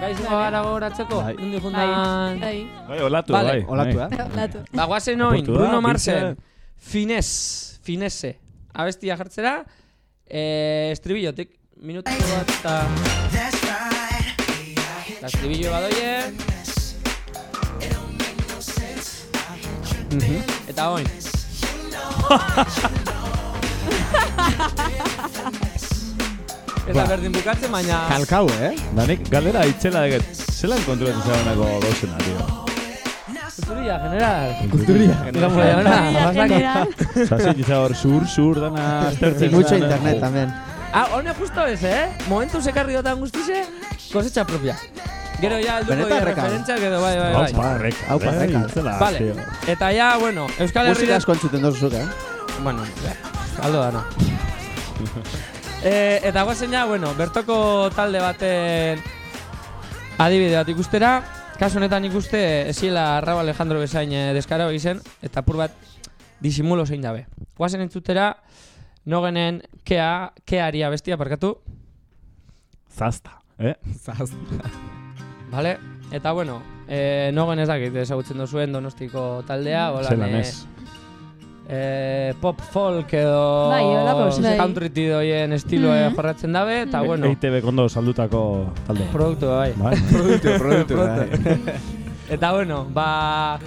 Gai zingo gara goratzeko? Nundi juntan... Bai. Olatu, Vale. bai. Olatu, eh? Latu. Ba, guazen oin, Bruno. Marsen, Finez, Finese, abestia jartzera, eh, estribillotik, minutu bat eta... Eta estribillo badoie... Eta oin. Ez da berdin bukatzen, baina... Kalkau, eh? Da nik galdera itzela eget, zelan konturatu zagonako gauzena, tio. Kulturia, general. Kulturia. Digamos, general. General. Zase, quizá hor sur, sur, dana, mucho internet Jo. también. Ah, hone justo ez, eh? Momentu sekarri dotan guztize, kosecha propia. Gero ja, helduko Benetan dira errekan. referentzia, gero bai, bai, bai. Aupa, rek. Aupa, Bai, reka. zela, Vale, tio. eta ja, bueno, Euskal Musika Herria... asko entzuten dozuzuk, eh? Bueno, aldo dana. e, eta guazen ja, bueno, bertoko talde baten adibide bat ikustera, kasu honetan ikuste esiela Rabo Alejandro bezain eh, deskaro izen, eta pur bat disimulo zein dabe. Guazen entzutera, nogenen kea, kearia bestia parkatu, Zazta, eh? Vale? Eta bueno, eh, nogen ez dakit ezagutzen duzuen donostiko taldea, hola Zelan ez. eh, pop folk edo Bai, holako, bai. country tidoien estiloe Mhm. jorratzen dabe, eta bueno, EITB kondo saldutako talde. produktu bai. Bai. Produktu, produktu. Produktu. Eta bueno, ba...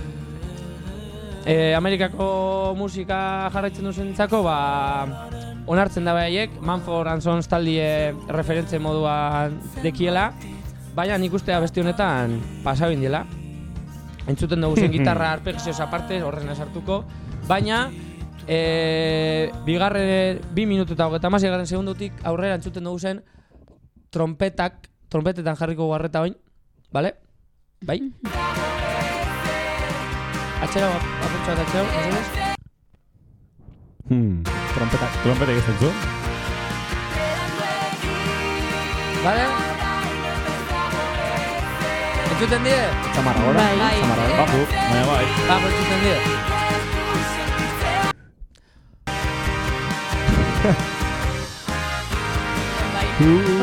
E, Amerikako musika jarraitzen duzentzako, ba... Onartzen da haiek, Manford and Sons taldie referentze moduan dekiela, baina nik uste abesti honetan pasabin dela. Entzuten dugu zen gitarra arpegizioz aparte, horren sartuko, baina e, bigarre, bi minutu eta hogeita hamasei garren segundutik aurrera entzuten dugu zen trompetak, trompetetan jarriko guarreta oin, bale? Bai? Atxera, apurtxo bat atxera, mesedez? Hmm. Trompetak. Trompetak ez dutzu? Bale? Entzuten die? Zamarra gora. Bai. Zamarra gora. Bajo, baina bai. Ba, pues entzuten die.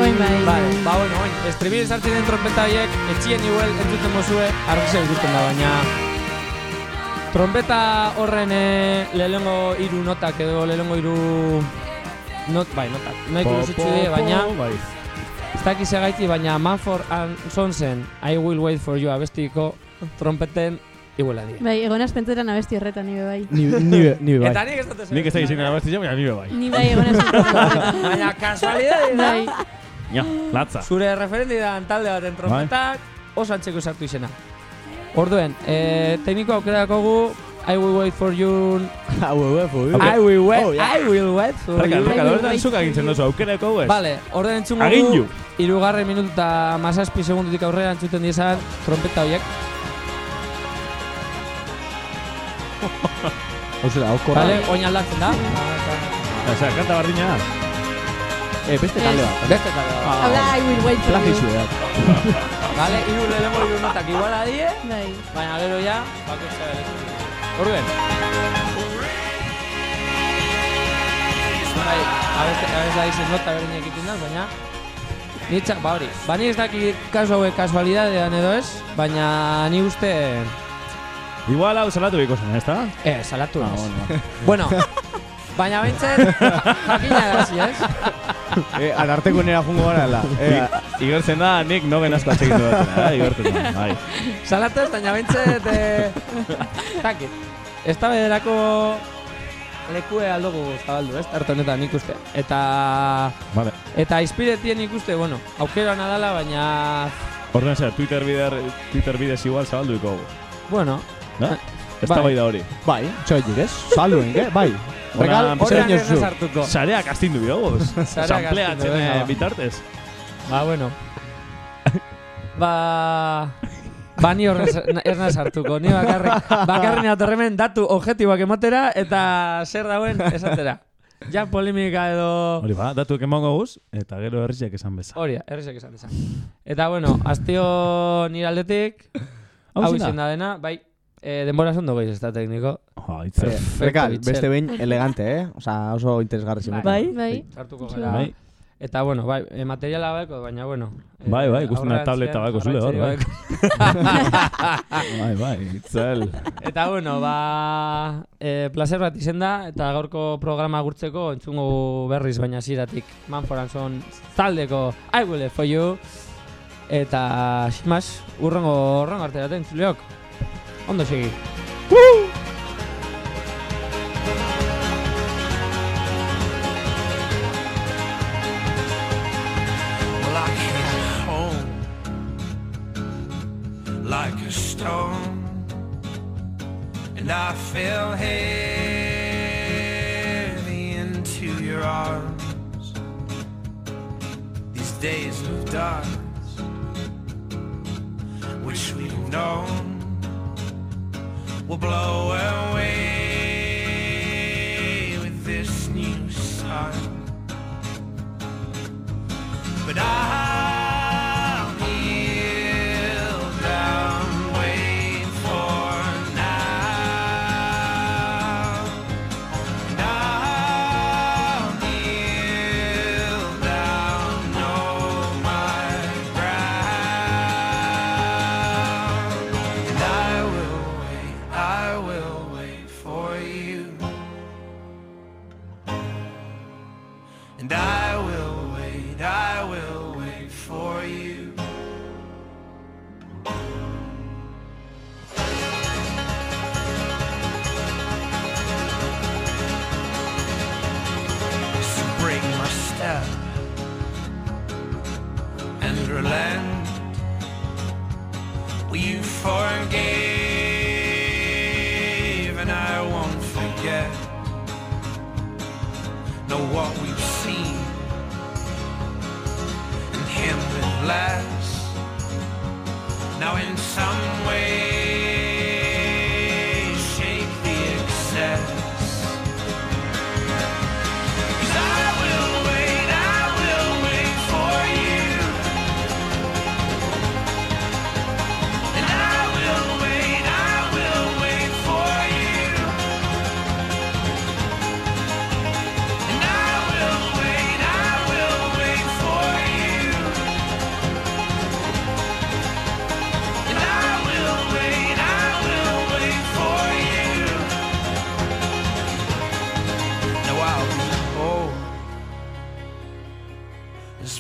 Oin bai. Vale, ba, bueno, oin, estribil sartzen den trompeta horiek, etxien igual entzuten mozue, argizea ikusten da, baina... Trompeta horren eh, lehengo hiru notak edo lehengo hiru... Not, bai, notak. Nahiko luzitzu die, baina... Bai. Ez dakiz egaiti, baina Manford and Sonsen I Will Wait For You abestiko trompeten iguela die. Bai, egonaz pentsetan abesti horretan, nire bai. Ni, ni, ni bai. Eta nik ez dut esan. Nik ez da izin abesti baina nire bai. Ni bai egonaz pentsetan. Baina kasualidade da. Bai. Ja, latza. Zure referenti da talde baten trompetak oso antzeko sartu izena. Orduen, eh, tekniko aukerako gu, I will wait for you. Hau, hau, hau. I will wait, Oh, ja. I will wait for Rekal, you. rekal, horretan zuk agintzen dozu, aukerako ez? Vale, orden entzungo Agindu. Irugarren minutu eta mazazpi segundutik aurrera entzuten dizan trompeta horiek. Hau zera, hau korra. Vale, oin aldatzen da. Osea, kanta bardina da. Eh, beste talde bat. Beste talde bat. Hau da, I will wait for Plagi you. zure Vale, iru lehenengo iru notak iguala die, Bai. baina gero ja, bakoitza bere. Orduen. Bai, abeste, abeste izen nota berdinak egiten da, baina Nitzak, ba hori, ba ni ez daki kasu hauek kasualidadean edo ez, baina ni uste... Igual hau salatu biko zen, ez da? Eh, salatu Ah, bueno. Bueno, baina bentsen jakina gazi, ez? Eh, ararteko nera jungo gara, la. Eh, Igertzen da, nik no genazko atxekitu dut. Eh? Igertzen da, bai. Salatu ez, baina bentset... Eh, zakit. Ez da bederako lekue aldugu zabaldu, ez? Tartu honetan nik uste. Eta... Vale. Eta izpiretien ikuste, bueno, aukera nadala, baina... Horren zer, Twitter bider, Twitter bidez igual zabaldu iko. Bueno, Da? Ez da bai da hori. bai, txoitik, ez? Saluen, eh? Bai. Regal, inoz ez zu. sartuko. Sareak astindu biogoz. Sampleatzen eh, ba. bitartez. Ba, bueno. ba... Ba, ni horren ez naz hartuko. Ni bakarrik, bakarrik natorremen datu objektiboak emotera eta zer dauen esatera. Ja polemika edo... Hori ba, datuek emango guz, eta gero herriak esan beza. Hori, errezek esan desan. Eta, bueno, astio nire aldetik, Hau izen da dena, bai, e, denbora zondo goiz ez da tekniko. Ah, itzer. Eh, Rekal, beste behin elegante, eh? Osa, oso interesgarri zimen. Bai? Bai. Sartuko Oso gara. Bai. Eta, bueno, bai, e, materiala bako, baina, bueno. e, Bai, bai, da aurrerantzean tableta bako zule hor, bai. Bai, bai, itzel. Eta bueno, ba, e, placer bat izen da, eta gaurko programa gurtzeko entzungo berriz baina ziratik Manford and Son taldeko I Will Live For You eta ximaz, urrengo urrengo arte daten entzuleok. Ondo segi. Home like a stone, and I fell heavy into your arms. These days of darkness, which we've known, will blow away with this new sun. But I'll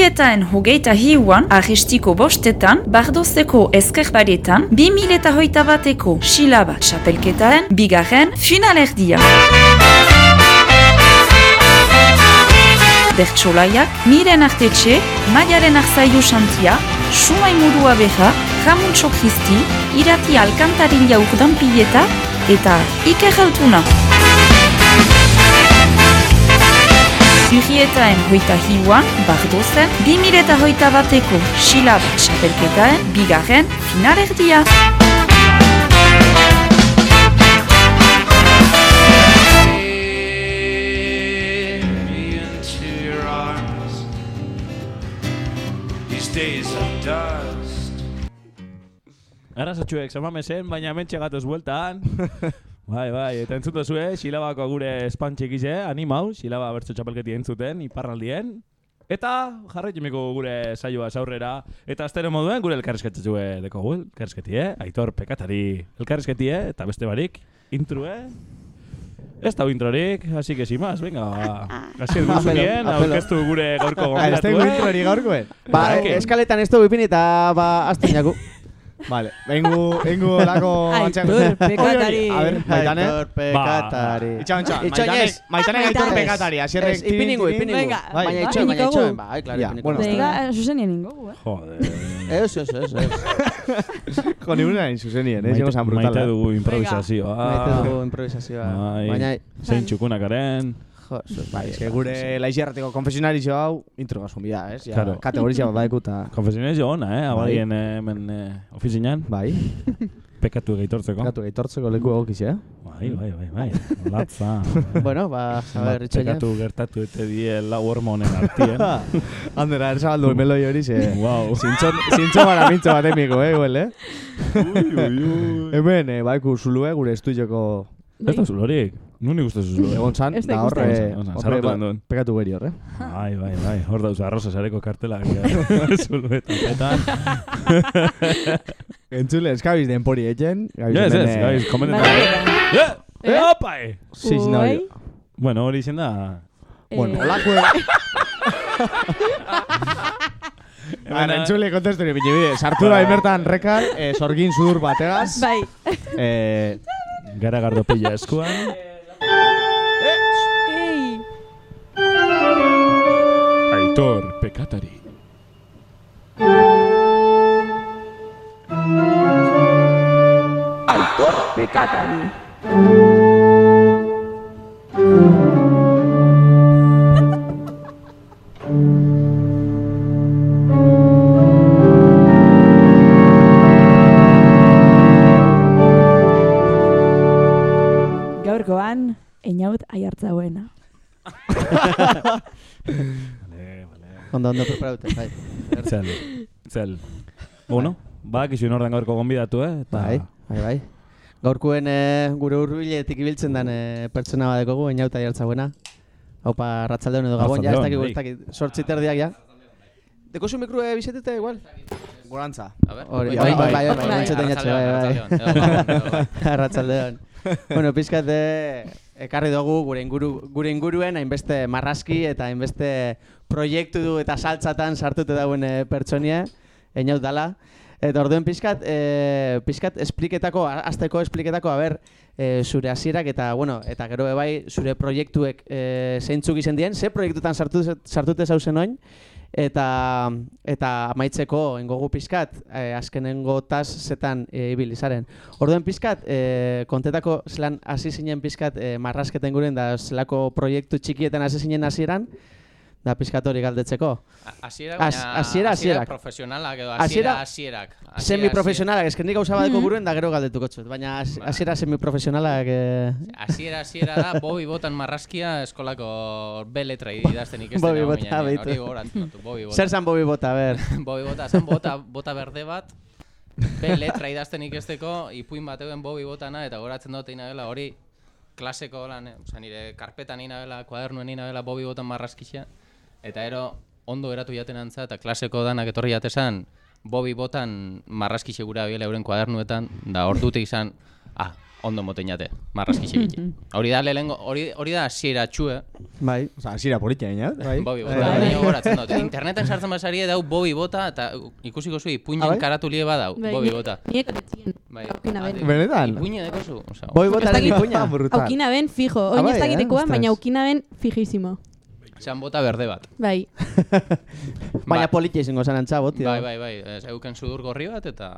Irietaen hogeita hiuan, aristiko bostetan, bardozeko eta hoita bateko silaba txapelketaen, bigarren finalerdia. Bertsolaiak, miren artetxe, maiaren arzaiu xantia, sumai murua beha, Ramuntxo Kristi, irati alkantarila urdan pileta, eta Iker Altuna. Urietaen hoita hiuan, bardozen, bi mil eta hoita bateko silab txapelketaen, bigarren finalerdia. Take me into your arms. These days of dust. Arazotxuek, zemame zen, baina mentxe gatoz bueltan. bai, bai, eta entzutu zue, xilabako gure espantxik ize, animau, xilaba bertso txapelketi entzuten, iparraldien. Eta jarraitumiko gure saioa aurrera eta astero moduen gure elkarrizketatxue dekogu, elkarrizketi, eh? Aitor pekatari elkarrizketi, eh? Eta beste barik, intro, eh? Ez da introrik, así que sin más, venga, hasi Apelo, duzu bien, aurkeztu gure gaurko gonbidatu, Ez tengo introri gaurkoen. Ba, Bai. eskaletan ez dugu ipin eta ba, azten jaku. Vale, vengu, vengu lako... Aitor Pekatari. A ver, Maitane. Aitor Pekatari. Ba, txaron. Itxoin Maitane, ez. Maitane Aitor. Pekatari. Asierrek... Ez, ipiningu, ipiningu. Venga, Baina bai, baina inikogu. itxoin, bai, claro, Ja, ipiningu. bueno, Venga, zuzenien ingo, eh? Joder. Ez, ez, ez, ez. Jo, ni una zuzenien, eh? Maite- brutala. Dugu improvisazioa. Maite dugu improvisazioa. Bai. Baina, Zein txukunakaren. Jo, Bai, eske gure laixerrateko konfesionarizio hau intro gazun bida, ez? Ja, Claro. Kategorizia bat daikuta. Konfesionez jo ona, eh? Abarien eh, hemen eh, ofizinan. Bai. Pekatu gaitortzeko. Katu gaitortzeko leku egokiz, eh? Bai, bai, bai, bai. Latza. Bueno, ba, a ver, itxoin. Pekatu gertatu ete die lau hormonen artien. Handera, erzabaldu meloi hori, ze... Wow. Zintxo, zintxo bara mintxo bat emiko, eh, igual, eh? Ui, ui, ui. Hemen, eh, baiku zulue, gure estudioko... Ez da zulorik. Nuni guztu zulo. Egon zan, Ez da horre... sarrotu ba- handuen. Pekatu geri horre. Bai, bai, bai. Hor dauz arroza sareko kartelak. Zuluetan. Entzule, eskabiz denpori eten. Ez, ez, gaiz, komendetan. Bai. Eh, eh, opa, eh. Sí, sin Ui. audio. Bueno, hori izen da... Bueno, Eh, olako... Bara, entzule, kontestu nire bine bide. Sartu da imertan rekal, eh, sorgin sudur bategaz. Bai. Eh, Gara gardopilla eskuan. Aitor Pekatari. Aitor Pekatari. Gaurkoan, inaut aiartza buena. Ondo, ondo preparatu, bai. Zel, zel. Bueno, bak izu nordan gaurko gonbidatu, eh? Eta... Bai, bai, bai. Gaurkuen eh, gure urbiletik ibiltzen den eh, pertsona bat dekogu, enauta jartzauena. Haupa, ratzaldeon edo gabon, ja, ez dakik, ez dakik, sortzi terdiak, ja. Deko zu mikro eh, bizetete, igual? Gorantza. Hori, bai, bai, bai, bai, entzuten jatxe, bai, bai. Arratsaldeon. Bueno, pizkat eh, ekarri dugu gure inguru gure inguruen hainbeste marraski eta hainbeste proiektu du eta saltzatan sartute dauen eh, pertsonie, einaut dala. Eta orduen pizkat, eh, pizkat espliketako, azteko espliketako, a ber, eh, zure hasierak eta, bueno, eta gero bai, zure proiektuek eh, zeintzuk izen dien, ze proiektutan sartu, sartute zauzen oin, eta eta amaitzeko engogu pizkat eh, azkenengo tas zetan eh, ibili zaren. Orduen pizkat eh, kontetako zelan hasi zinen pizkat eh, marrasketen guren da zelako proiektu txikietan hasi zinen hasieran da pizkat hori galdetzeko. Hasiera, hasiera, hasierak. profesionalak edo Hasiera- hasiera hasierak. Semiprofesionalak, esken nik gauza badeko Mhm. buruen da gero galdetuko txut, baina has- hasiera semiprofesionalak eh, Hasiera hasiera da Bobi Botan marraskia eskolako B letra idazten ikesten. Bobby Bota. Hori Bobby Bota. Zer zan Bobby Bota, a ber? Bobby Bota, zan bota, bota berde bat, B letra idazten ikesteko, ipuin bateuen Bobby Botana, eta goratzen dut egin dela hori klaseko lan, eh, nire karpetan egin dela, kuadernuen egin dela Bobby Botan marraskixea, eta ero ondo eratu jaten antza, eta klaseko danak etorri jatesan, Bobby Botan marraskixe gura biela euren kuadernuetan, da hor dute izan, ah, ondo moten jate, marraskixe biti. Hori da lehengo, hori, hori da hasiera txue, Bai. Osa, hasiera politia gina, bai. Bobby Bota, baina gogoratzen dut. Interneten sartzen basarie dau Bobby Bota eta ikusiko zu ipuinen Ah, bai? karatulie badau, Bai, Bobby ni- Bota. Niek etzien. Bai. Aukina ben. Benetan? Ipuine dekozu. Osa, Bobby Botaren ipuina. Brutal. Aukina ben fijo. Ah, Oin bai, ez dakitekoan, eh? baina aukina ben fijísimo. Zan bota berde bat. Bai. Baina Ba- politia izango zen antza, boti. Bai, bai, bai. Ez euken sudur gorri bat eta...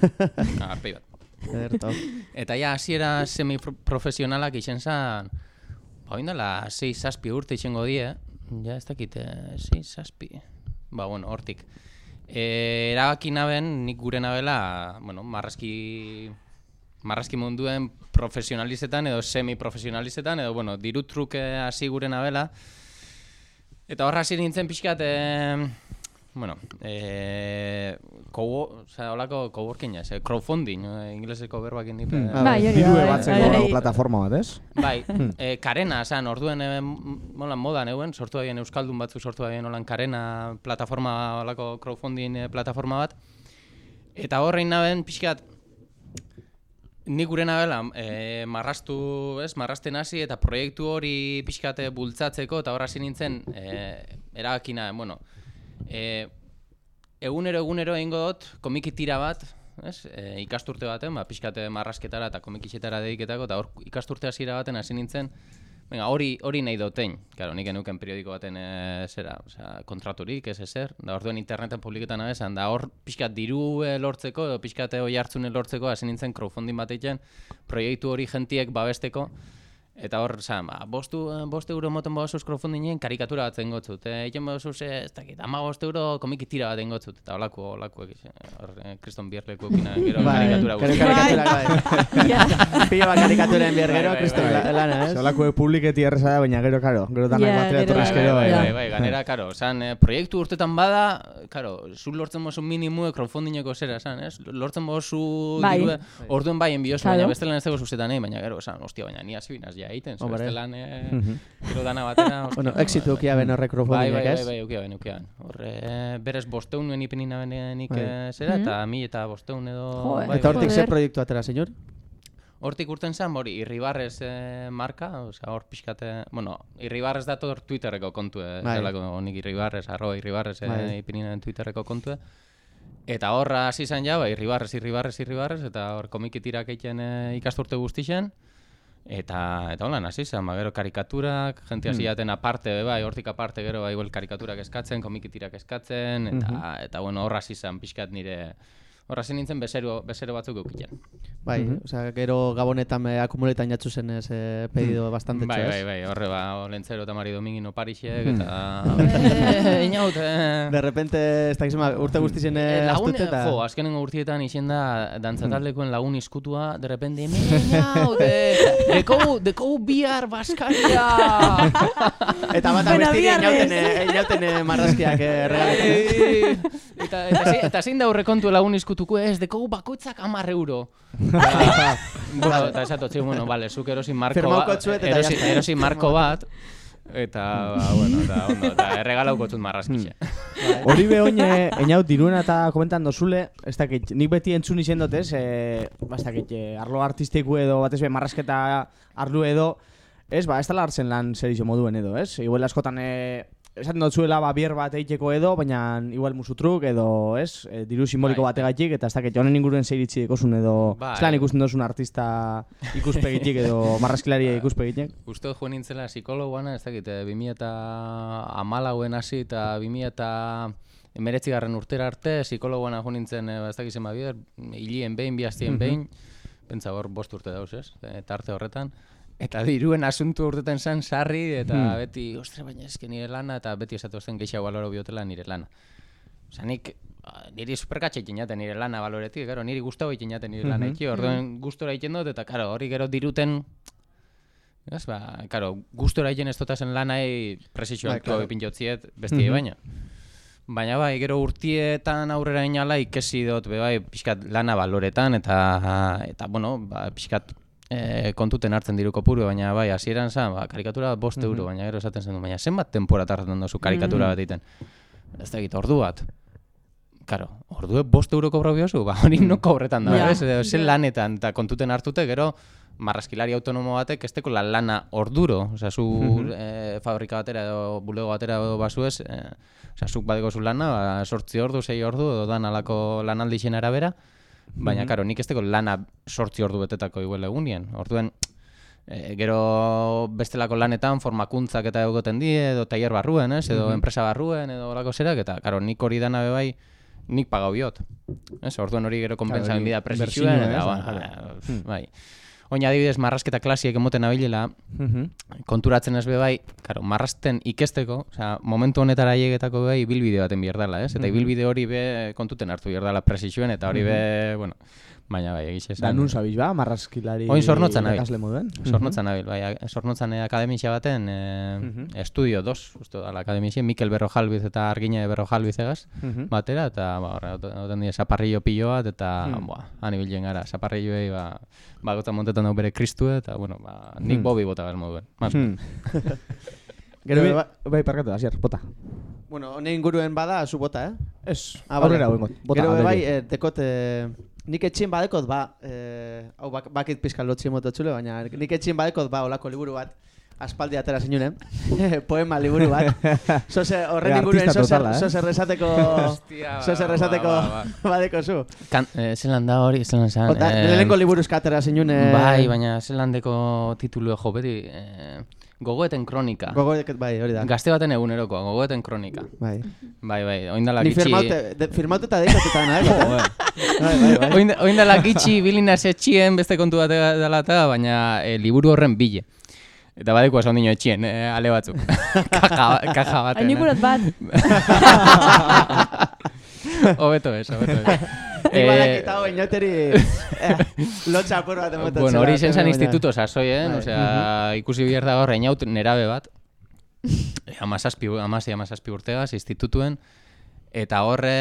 Arpei bat. Ederto. Eta ja, hasiera semiprofesionalak izen zan... Ba, oin dela 6 zazpi urte izango die, ja ez dakit, 6 zazpi... Ba, bueno, hortik. E, erabaki naben, nik gure nabela, bueno, marrazki marrazki munduen profesionalizetan edo semiprofesionalizetan edo bueno, diru truke hasi gure nabela. Eta horra hasi nintzen pixkat, e, bueno, e, kowo, oza, holako coworking ez, eh, crowdfunding, eh, ingleseko berbak indipe. Hmm. Bai, hori da, Diru bai, bai, bai. plataforma bat, ez? Bai, e, karena, esan, orduen e, molan modan euen, sortu da Euskaldun batzu sortu da holan karena plataforma, holako crowdfunding eh, plataforma bat. Eta horrein naben, pixkat, Ni gure nabela, e, marrastu, ez, marrasten hasi eta proiektu hori pixkate bultzatzeko eta horra hasi nintzen e, erabakina, bueno, e, egunero egunero egingo dut komiki tira bat, ez, e, ikasturte baten, ba, pixkate marrasketara eta komikixetara dediketako eta hor ikasturte hasiera baten hasi nintzen, Venga, hori hori nahi dotein. Claro, nik enuken periodiko baten e, zera, osea, kontraturik, ez ezer. Da orduen interneten publiketan abesan, da hor pixkat diru eh, lortzeko edo pixkat oi hartzune lortzeko hasi nintzen crowdfunding bat egiten proiektu hori gentiek babesteko Eta hor, zan, ba, bostu, bost euro moten bosuz crowdfundingen karikatura bat zengotzut. Eh, egin bosuz, ez dakit, ama bost euro komiki tira bat engotzut. Eta holako, holako, hor, eh, kriston bierleko opina, gero Bai, karikatura gero guzti. karikaturak, bai. Pilo bat karikaturen bier gero, kriston la- lana, ez? Zolako publiketi erreza da, baina gero, karo, gero Ja, batera gero- etorriz Bai, gero. bai, eh. bai, bai, ganera, karo, zan, eh, proiektu urtetan bada, karo, zu lortzen mozu minimue crowdfundingeko zera, zan, ez? Lortzen mozu Bai. orduen bai enbiozu, baina bestelan ez dago zuzetan, eh? baina gero, zan, ostia, baina ni hasi binaz ja egiten, zu Hombre. bestelan, eh, Mhm. gero dana batera, Bueno, exitu ukia ben horrek Bai, crowdfundingek, bai, bai, ez? bai, ukia ben, ukia ben. Hor, eh, berez bosteun nuen ipinina benenik Bai. eh, zera, eta mi eta bosteun edo... Joder. bai, Eta bai, hortik bai. ze proiektu atera, senyor? Hortik urten zen, hori, Irribarrez eh, marka, osea, hor pixkate, bueno, Irribarrez dator Twitterreko kontue, Bai. zelako nik Irribarrez, arroba Irribarrez eh, Bai. ipininen Twitterreko kontue. Eta horra hasi zen ja, ba, Irribarrez, Irribarrez, Irribarrez, eta hor komikitirak egiten eh, ikasturte guztixen. Eta, eta holan hasi zen, ba, gero karikaturak, jente hasi Hmm. jaten aparte, be, bai, hortik aparte gero, bai, igual karikaturak eskatzen, komikitirak eskatzen, eta, Mhm. eta bueno, horra hasi zen pixkat nire Hor, hasi nintzen bezero, bezero batzuk eukiten. Bai, Mhm. osea, gero gabonetan eh, akumuletan jatzu zen ez eh, pedido bastante Bai, txo, bai, bai, horre ba, Olentzero eta Mari Domingino Parixek, Hmm. eta... Eh, Inaut, eh... De repente, ez ma, urte guztizien eh, Eh, lagun, astute eta... jo, azkenengo urtietan izen da dantzataldekoen lagun iskutua, de repente, meinaut, eh, dekogu, dekogu bihar Baskaria! Eta bat abesti inauten, eh, inauten eh, marrazkiak eh. Eh, eta, eta, zein, eta zein da aurrekontu lagun iskutuko ez, dekogu bakoitzak amar euro. Eta, bueno, eta esatotzi, bueno, vale, zuk erosin marko bat, erosin, erosin marko bat, eta, ba, bueno, eta, ondo, eta erregalauko tut marrazkixe. Hori be oin, eh, einaut, diruena eta komentan dozule, ez dakit, nik beti entzun izen dut, ez, eh, ba, ez dakit, eh, arlo artistiku edo, batez be, marrasketa arlu edo, ez, ba, ez tala hartzen lan zerizio moduen edo, ez? Igual askotan, eh, esaten dut zuela, ba, bier bat eiteko edo, baina igual musutruk edo, ez, eh, diru simboliko Bai. bategatik, eta ez dakit, honen inguruen zeiritzi dekozun edo, Bai. zelan ikusten dozun artista ikuspegitik edo marraskilaria ikuspegitik. Uste dut joan nintzela psikologoana, ez dakit, eh, 2000 eta amalauen hasi eta 2000 eta emeretzi garren urtera arte, psikologoana joan nintzen, eh, ez dakit zenba bider, hilien behin, bihaztien Mhm. behin, pentsa hor bost urte dauz, ez, eh, tarte horretan. Eta diruen asuntu urtetan zen sarri, eta Hmm. beti, ostra, baina eske nire lana, eta beti esatu zen gehiago baloro biotela nire lana. Osa, nik, ah, niri superkatxe egiten jaten nire lana baloretik, gero, niri gustau egiten jaten nire lana Mhm. eki, orduen gustora egiten dut, eta karo, hori gero diruten, Ez, ba, karo, gustora egiten ez totazen lanai presizioan bai, claro. pintotziet bestiei Mhm. baina. Baina bai, gero urtietan aurrera inala ikesi dut, be bai, pixkat lana baloretan, eta, eta bueno, ba, pixkat e, kontuten hartzen diru kopuru, baina bai, hasieran zan, ba, karikatura bat bost euro, Mhm. baina gero esaten zen du, baina zenbat tempora tardatzen duzu karikatura Mhm. bat egiten. Ez da egit, ordu bat. Karo, ordue bost euro kobra biozu, ba, hori no kobretan da, Ja. ez? Edo, Zen lanetan, eta kontuten hartute, gero, marraskilari autonomo batek ez teko la lana orduro, osea, zu Mhm. eh, fabrika batera edo bulego batera edo basu ez, eh, osea, zuk badeko zu lana, ba, sortzi ordu, sei ordu, edo dan alako lanaldixen arabera, baina, Mhm. karo, nik ez teko lana sortzi ordu betetako igual egunien, orduen, E, gero bestelako lanetan formakuntzak eta egoten die, edo tailer barruen, ez? Edo Mhm. enpresa barruen, edo olako zerak, eta karo, nik hori dana bai, nik pagau biot. Ez, orduan hori gero konpentsa hori bida inbertsioa, eta, eh, bai. Oina adibidez, marrasketa klasiek emoten abilela, Mhm. konturatzen ez be bai, karo, marrasten ikesteko, osea, momentu honetara hiegetako bai, ibilbide baten behar dela, ez? Eta Mhm. ibilbide hori be kontuten hartu behar dela presizioen, eta hori be, bueno, baina bai, egiz Da, nun zabiz ba, marraskilari Oin zornotzan nabil. irakasle moduen? Zornotzan nabil, bai, eh, akademisia baten, eh, Mhm. estudio dos, uste da, la akademisia, Mikel Berrojalbiz eta Argina Berrojalbiz egaz, Mhm. batera, eta, ba, horre, oten dira, zaparrillo pilo bat, eta, boa, han ibiltzen gara, zaparrilloei, ba, bagota montetan dau bere kristue, eta, bueno, ba, nik Mhm. bobi bota behar moduen. Mas, Hmm. Gero, bai, bai, parkatu, asier, bota. Bueno, hone inguruen bada, zu bota, eh? Ez, Ah, aurrera bota, Gero bai, eh, dekot, eh, nik etxien badekot ba, eh, hau bak, bakit pizkal lotxien mototzule, baina nik etxien badekot ba, olako liburu bat, aspaldi atera zinunen, poema liburu bat. Zose, horren Eh, inguruen, totala, eh? zozer esateko, Hostia, zozer ba, esateko, ba, ba, badeko zu. Kan, eh, zelan da hori, zelan zan, Ota, lehenengo liburuzka atera zinunen. Bai, baina zelandeko titulu jo beti, eh, gogoeten kronika. Gogoeket, bai, hori da. Gazte baten egunerokoa, gogoeten kronika. Bai. Bai, bai, oindala Ni gitxi... firmaute, de, firmaute eta deikotetan, eh? bai, bai, bai. Oin, oindala gitxi bilina etxien beste kontu bat dela eta, baina eh, liburu horren bile. Eta badeko esan dino etxien, eh, ale batzuk. kaja, kaja baten. Hain ikurat bat. Ez, hobeto ez. Nik badakit hau inoteri eh, lotxa apur bat emotatzera. Bueno, hori izen zan instituto sasoien, Bai. osea, ikusi bihar da hor, reinaut nerabe bat, amazazpi, amazazpi, amazazpi urtegaz, institutuen, eta horre,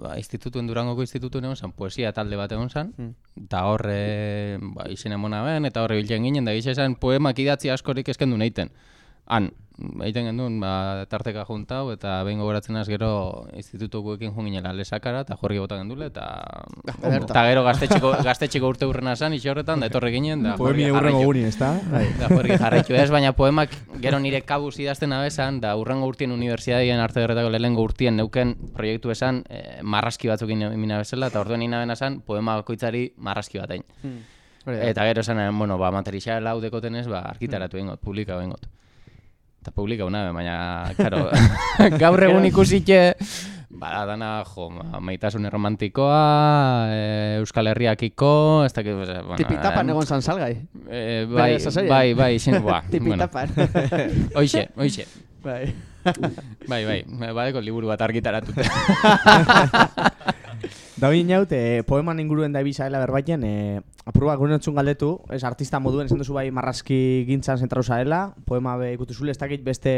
ba, institutuen Durangoko institutuen egon zan, poesia talde bat egon zan, Hmm. eta horre, ba, izen emona ben, eta horre biltzen ginen, da gisa esan poemak idatzi askorik eskendu neiten. Han, egiten genduen, ba, tarteka juntau, eta behin gogoratzen az gero institutukoekin joan ginela lesakara, eta jorri bota gendule, eta, ederto. eta gero gaztetxeko, gaztetxeko urte urrena zan, iso horretan, da etorri ginen, da Poemi jarraitu. guni, ezta? Bai. Da jorri jarraitu ez, baina poemak gero nire kabuz idazten abesan, da urrengo urtien unibertsiadien arte gerretako lehengo urtien neuken proiektu esan eh, marraski batzuk mina bezala, eta orduen ina esan poema bakoitzari marraski batein. Hmm. Da. Eta gero esan, bueno, ba, material hau dekoten ez, ba, argitaratu ingot, publika ingot. Eta publika una, baina, karo, gaur egun ikusitxe, Bada dana, jo, ma- maitasun romantikoa, e, Euskal Herriakiko, ez dakit, pues, bueno, Tipitapan eh, egon zan salgai. Bere bai, sasoian. bai, bai, izin, ba, Tipitapan. Hoixe, hoixe. Bai. bai, bai, badeko liburu bat argitaratute. Da hori inaut, e, poeman inguruen da ibizaela berbaiten, e, apurua gure notzun galdetu, ez artista moduen, esan duzu bai marrazki gintzan zentrau zarela, poema be ikutuzule, ez dakit beste,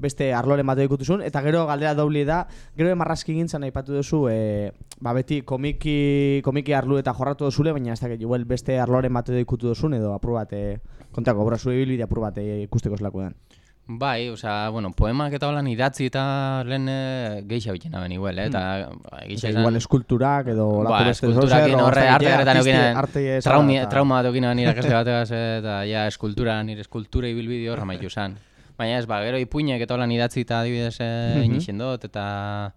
beste arloren bat ikutuzun, eta gero galdera dobli da, gero be marrazki gintzan aipatu duzu, e, ba beti komiki, komiki arlu eta jorratu duzule, baina ez dakit, igual beste arloren bat ikutu duzun, edo apur bat, e, kontako, obra zure bilbide apur bat e, ikusteko zelako den. Bai, osea, bueno, poemak eta holan idatzi eta lehen e, geixa bitena ben igual, eh? eta Eta egia esan- igual eskulturak edo Ba, eskulturak o horre arte arte eza traumi, trauma bat eukinen irakasle bategaz eta ja eskultura, nire eskultura ibilbide horra maitu zan. Baina ez, ba, gero ipuinek eta holan idatzi eta adibidez eh, Mhm. inixen dut, eta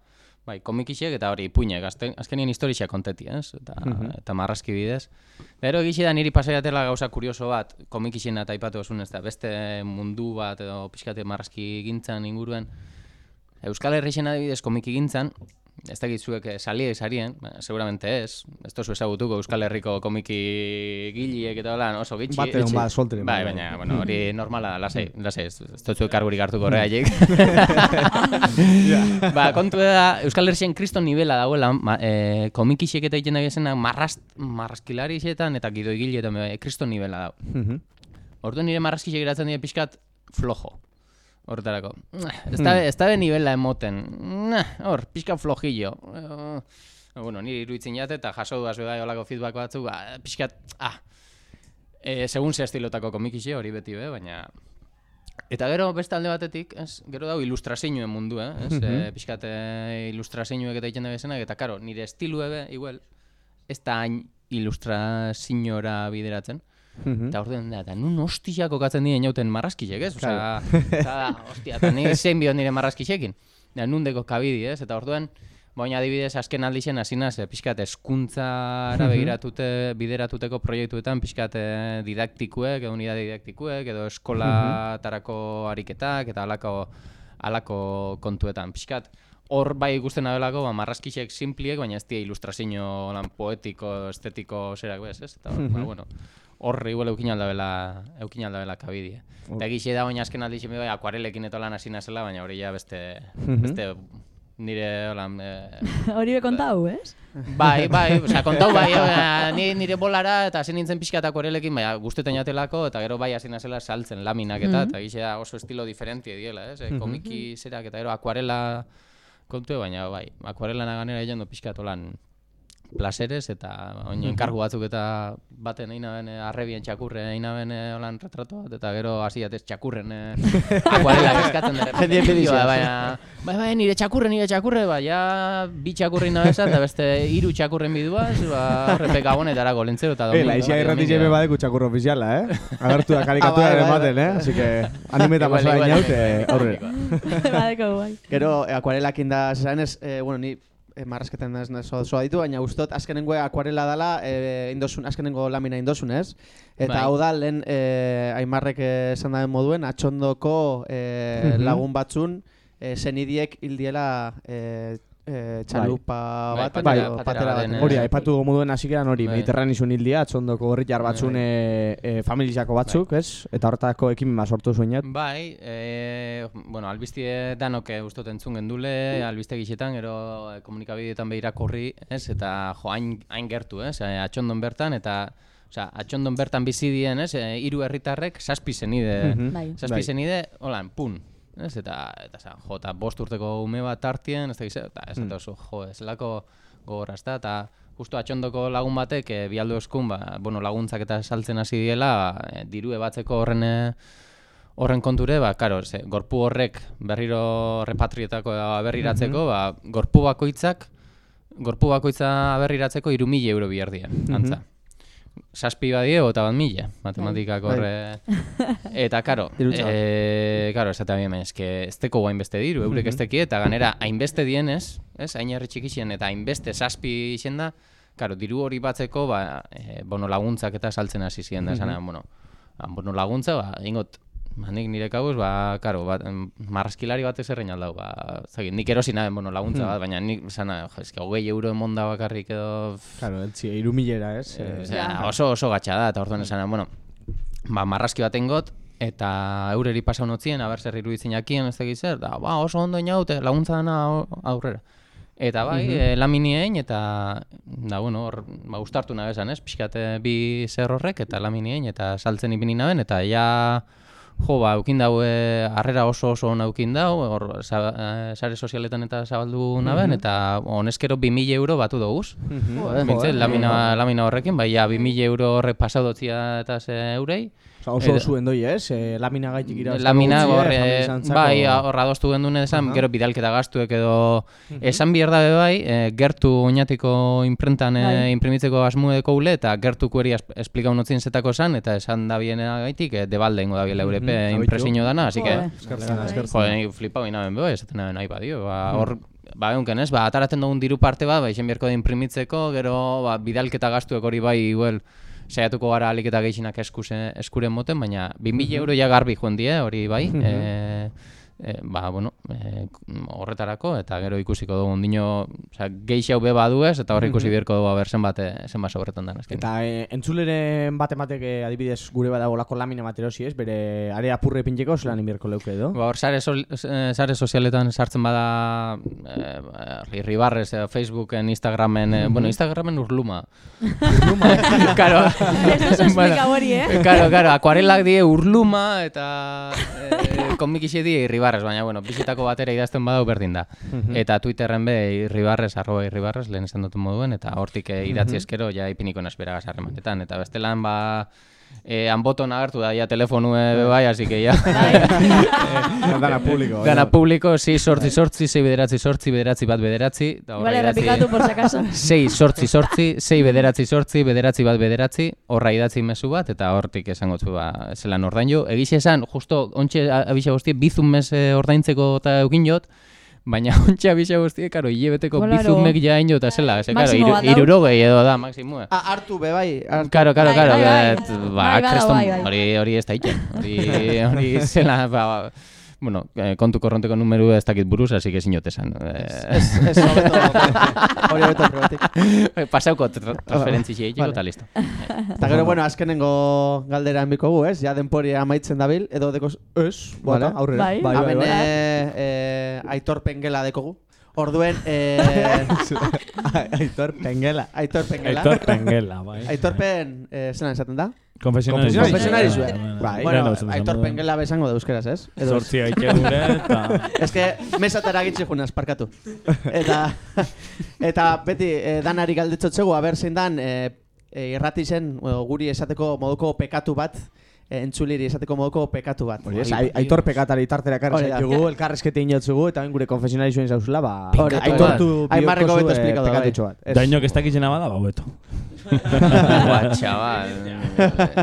bai, komikixek eta hori ipuinek, azten, azkenien historixak konteti, ez? Eta, Mhm. eta marrazki bidez. Gero egixe da niri pasaiatela gauza kurioso bat, komikixena eta aipatu osun ez da, beste mundu bat edo pixkate marrazki gintzan inguruen. Euskal Herrixen adibidez komiki gintzan, ez dakit zuek eh, salie sarien, ba, seguramente ez, ez tozu ezagutuko Euskal Herriko komiki giliek eta holan oso gitxi. Bat egon etxi. bat, solteren, Bai, bai. baina, bueno, hori normala, lasei, lasei, ez, tozu kargurik hartuko horregatik. ba, kontu da, Euskal Herrixen kriston nivela dagoela, ma, e, komikixek eta egiten da marrast, marrazkilari xetan eta gido egiletan, bai, kriston nivela dago. Mhm. Ordu nire marrazkixek geratzen dira pixkat flojo. Horretarako. Ez da, ez da nivela emoten. Hor, pixka flojillo. Eh, bueno, niri iruditzen jate eta jaso duaz bai olako feedback batzuk, ba, pixkat, ah. E, segun ze estilotako komikixe hori beti be, baina... Eta gero beste alde batetik, ez, gero dago ilustrazioen mundu, eh? Ez, Mhm. e, pixkat e, ilustrazioek eta egiten da bezenak, eta karo, nire estilu ebe, igual, ez da hain ilustrazioara bideratzen. Mhm. Eta orduan da, eta nun hostiak kokatzen dien jauten marrazkixek, ez? Osea, eta hostia, eta ni zein bion nire marrazkixekin. Da, nun deko kabidi, ez? Eta orduan, baina adibidez azken aldixen hasi naz, eh, pixkat eskuntzara Mhm. begiratute, bideratuteko proiektuetan, pixkat eh, didaktikuek, unidade didaktikuek, edo eskolatarako ariketak, eta alako, alako kontuetan, pixkat. Hor bai ikusten abelako, ba, marrazkixek simpliek, baina ez dira ilustrazio lan poetiko, estetiko zerak bez, ez? Eta, Mhm. ba, bueno, hor igual eukin aldabela, eukin aldabela kabidie. Eta egixe da, baina azken aldi bai, akuarelekin eta lan hasi nazela, baina hori ja beste, Mhm. beste nire holan... Eh, Hori be kontau, ez? bai, bai, osea, kontau bai, eh, ni, nire bolara eta hasi nintzen pixka eta akuarelekin, baina guztetan jatelako, eta gero bai hasi nazela saltzen laminak eta, Mhm. eta egixe da oso estilo diferentie diela, ez? Eh, Mhm. komiki zerak eta gero akuarela kontu, baina bai, akuarela naganera egin du pixka tolan placeres eta oin Mhm. enkargu batzuk eta baten egin naben eh, arrebien txakurre egin naben eh, holan retrato bat eta gero hasi jatez txakurren eh, akuarela eskatzen dara. Jendien pedizioa. baina, bai, bai, nire txakurre, nire txakurre, ba, ja, bi txakurri nabezan, eta beste hiru txakurren biduaz, ba, horrepe gabonetarako lentzero eta domingo. la isia bai, irrati jeme badeko txakurro ofiziala, eh? Agertu da karikatura Ah, bai, ere bai, ematen, bai. eh? Así que animeta pasada igual, inaut, igual. eh, aurrera. Badeko, bai. Gero, akuarelakin da, zesan ez, eh, bueno, ni marrazketan ez neso soa ditu, baina ustot azkenengo akuarela dala, eh, indosun, azkenengo lamina indosun, ez? Eta Bai. hau da, lehen eh, Aimarrek eh, esan daren moduen, atxondoko eh, Mhm. lagun batzun, eh, zenidiek hildiela eh, eh, txalupa Bai, bat, edo patera bat. Hori, aipatu moduen hasikeran hori, Bai. mediterranizun hildia, atxondoko gorritar batzun e, e, familizako batzuk, ez? Eta horretako ekimen bat sortu zuen jat. Bai, e, bueno, albiztie danok ustot entzun gendule, albiste gixetan, gero komunikabideetan behirakorri, ez? Eta jo, hain, hain gertu, ez? Atxondon bertan, eta Osea, atxondon bertan bizi dien, ez? Hiru herritarrek zazpi zenide, Mhm. Bai. zazpi Bai. zenide, holan, pun. Ez? Eta, eta, za, jo, eta bost urteko ume bat hartien, ez da gize, eta ez Mm. da oso, jo, ez lako gogorra, da, eta justu atxondoko lagun batek, e, bialdu eskun, ba, bueno, laguntzak eta saltzen hasi diela, e, diru ebatzeko horren eh, horren konture, ba, karo, ze, gorpu horrek berriro repatrietako aberriratzeko, ba, gorpu bakoitzak, gorpu bakoitza aberriratzeko iru mila euro bihar dien, antza. Zazpi badie, eta bat mila, matematikak Bai. horre... Eta, karo, e, karo, ez da baina, eske, ez teko guain beste diru, eurek Mhm. ez teki, eta ganera, hainbeste dienez, ez, hain herri txikixen, eta hainbeste zazpi izen da, karo, diru hori batzeko, ba, e, bono laguntzak eta saltzen hasi ziren da, Mhm. esan, bueno, ba, bono laguntza, ba, ingot, Ba, nik nire kabuz, ba, karo, bat, em, marraskilari bat ez errein aldau, ba, zagit, nik erosi nahen, bueno, laguntza Hmm. bat, baina nik, sana, jo, eske, hogei euro emonda bakarrik edo... Claro, eltsi, irumilera, ez? Eh, Eh, osea, oso oso gatxa da, eta orduan esan, bueno, ba, marraski bat engot, eta eureri pasa honotzien, aber zer iruditzen jakien, ez dakiz zer, da, ba, oso ondo inaute, laguntza dana au- aurrera. Eta bai, mm -hmm. laminien, eta, da, bueno, hor, ba, ustartu nabe esan, ez, pixkate bi zer horrek, eta laminien, eta saltzen ipini naben, eta ja, jo, ba, eukin dau, e, harrera oso oso ona eukin dau, hor, za- eh, sare sozialetan eta zabaldu naben, Mhm. eta honezkero 2000 euro batu doguz. Mhm. Joder, Bintzet, lamina, lamina horrekin, bai, ja, 2000 euro horrek pasau dotzia eta ze eurei. Osa, oso Edo- zuen doi, ez? Eh, lamina gaitik ira. Lamina hor, eh, bai, hor adostu gendun esan, Aha. gero bidalketa gastuek edo esan bihar dabe bai, eh, gertu oinatiko imprentan Bai. imprimitzeko asmueko ule, eta gertu kueri es- esplikau notzien zetako esan, eta esan da biena gaitik, eh, debalde ingo da biela eurepe Mhm, mm impresio dana, así que, Joder. Flipau inaben bai, esaten nahi badio, ba, hor, ba, egunken ez, ba, ataraten dugun diru parte bat, ba, izen biharko da imprimitzeko, gero, ba, bidalketa gastuek hori bai, igual, saiatuko gara alik eta eskuse, eskuren moten, baina 2000 euro ja garbi joan die, hori bai, Mhm. e, e, ba, bueno, e, horretarako, eta gero ikusiko dugu dino, oza, gehiago be badu ez, eta hor ikusi Mhm. biherko dugu, aber zenbat, eh, zenbat sobretan azkenean. Eta eh, entzuleren bat ematek eh, adibidez gure badago lako lamina bat erosi, ez? Bere are apurre pinteko zelan inbierko leuke edo. Ba, hor, sare, sol, eh, sare sozialetan sartzen bada eh, Ribarrez, eh, Facebooken, Instagramen, eh, bueno, Instagramen urluma. urluma? Karo. Ez duzu explika hori, eh? Karo, karo, akuarelak die urluma eta eh, komikixe die Irribarrez, baina, bueno, bizitako batera idazten badau berdin da. Mhm. Eta Twitterren be Irribarrez, arroba Irribarrez, lehen esan dut moduen, eta hortik eh, idatzi Mhm. eskero ja ipiniko nasberagaz harremanetan. Eta bestelan, ba, eh, anboton agertu da, ja telefonue be bai, así que ja. Dana publiko. Dana publiko, 6 sortzi sortzi, 6 bederatzi sortzi, bederatzi bat bederatzi. da idatzi- errepikatu por si acaso. 6 sortzi sortzi, 6 bederatzi sortzi, bederatzi bat bederatzi, horra idatzi mezu bat, eta hortik esango zu, ba, zelan ordain jo. Egixe esan, justo, ontxe abixa guztie, bizun mes eh, ordaintzeko eta eukin jot, baina ontxe abixa guztie, karo, hilebeteko Claro. bizumek ja injo eta zela, ze, karo, iru, irurogei edo da, maksimua. Ah, hartu be bai. hartu. Karo, karo, karo, ba, kreston, hori, hori ez da iten, hori, hori zela, ba, bueno, eh, kontu korronteko numeru ez dakit buruz, así que sinot esan. Eh, Ez, ez, hobeto. Hori hobeto probatik. Pasauko tra- transferentzi egiteko Vale. eta listo. Eta gero, bueno, azkenengo galdera enbikogu, ez? Ja denpori amaitzen dabil, edo dekoz... Ez, Bota, aurrera. Bai. bai, bai, Hemen bai. eh, eh, Aitor Pengela dekogu. Orduen, eh, Aitor Pengela. Aitor Pengela. Aitor Pengela, bai. Aitorpen, eh, zelan esaten da? Konfesionari. Konfesionari zuen. zuen. Bai. Bueno, Aitor Pengela besango da euskeraz, ez? Edo ez? Zortzi aike gure, eta... Ez que mesatara gitzi junaz, parkatu. Eta, eta beti eh, danari galdetzotxegu, aber zein dan eh, eh, irrati zen guri esateko moduko pekatu bat, eh, entzuliri esateko moduko pekatu bat. Hori ez, ai- aitor pekatari tartera karri Hori da. zaitugu, elkarrezkete inotzugu, eta hain gure konfesionari zuen zauzula, ba... Hori, aitortu bihurko beto zu, eh, esplikatu, bai. pekatutxo bat. Ez. Dainok ez dakitzena bada, ba, hobeto. Ua, txabal,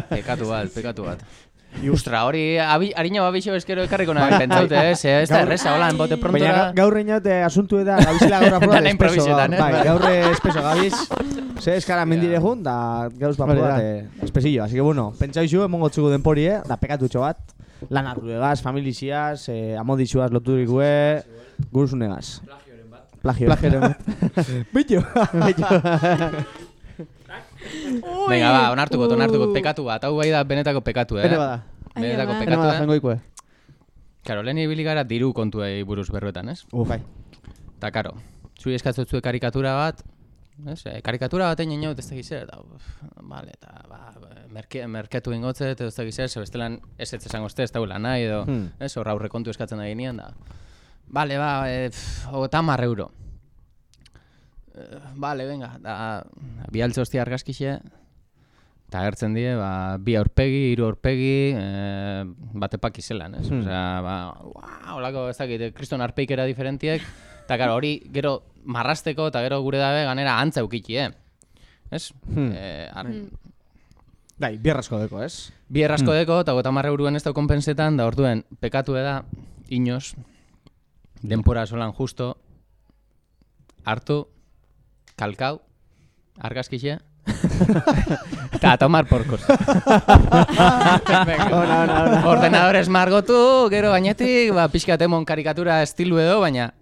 pekatu bat, pekatu bat. Ostra, hori, harina babixo eskero ekarriko nahi pentsaute, ez? Ez da erresa, hola, enbote Baina prontora. ga- gaur reinaute asuntu eta gabizela gaur apura Dana espeso gaur. improvisetan, eh? Bai, gaur espeso gabiz. Ze eskara mendire jun, da gauz Hori bapura da. eh, espesillo. Así que bueno, pentsaizu, emongo txugu denpori, eh? Da pekatutxo bat. Lan arruegaz, familiziaz, eh, amoditxuaz loturikue, guruzunegaz. Plagio. Plagioren bat. Bitu. Venga, ba, onartuko, onartuko, pekatu bat. Hau bai da benetako pekatu, eh? Bene bada. Benetako Ai, ama. Bene pekatu, bada eh? ikue. Karo, lehen ibili gara diru kontuei buruz berruetan, ez? Uf. Bai. Eta, karo, zui eskatzotzu karikatura bat, ez? Eh, karikatura bat egin ez da gizer, eta, uf, vale, eta, ba, merke, merketu ingotze, eta ez da gizer, ze bestelan ez ez esango ez daula nahi, edo, Hmm. ez, horra aurre kontu eskatzen da ginean, da, vale, ba, e, hamar euro. Eh, vale, venga, da, bi altze hostia argazkixe, eta agertzen die, ba, bi aurpegi, hiru aurpegi, e, bate paki zelan, ez? Hmm. Osea, ba, ua, holako, ez dakit, kriston arpeikera diferentiek, eta karo, hori gero marrasteko eta gero gure dabe ganera antza eukiki, eh? Ez? Hmm. Eh, ar, Bai, bierrasko deko, ez? Bi errasko deko, eta gota marra euruen ez da konpensetan, da orduen, pekatu da, inoz, denpora solan justo, hartu, kalkau, argazkixe, Eta a tomar porkos. Ona, ona, ona. Ordenadores margotu, gero gainetik, ba, pixka temon karikatura estilu edo, baina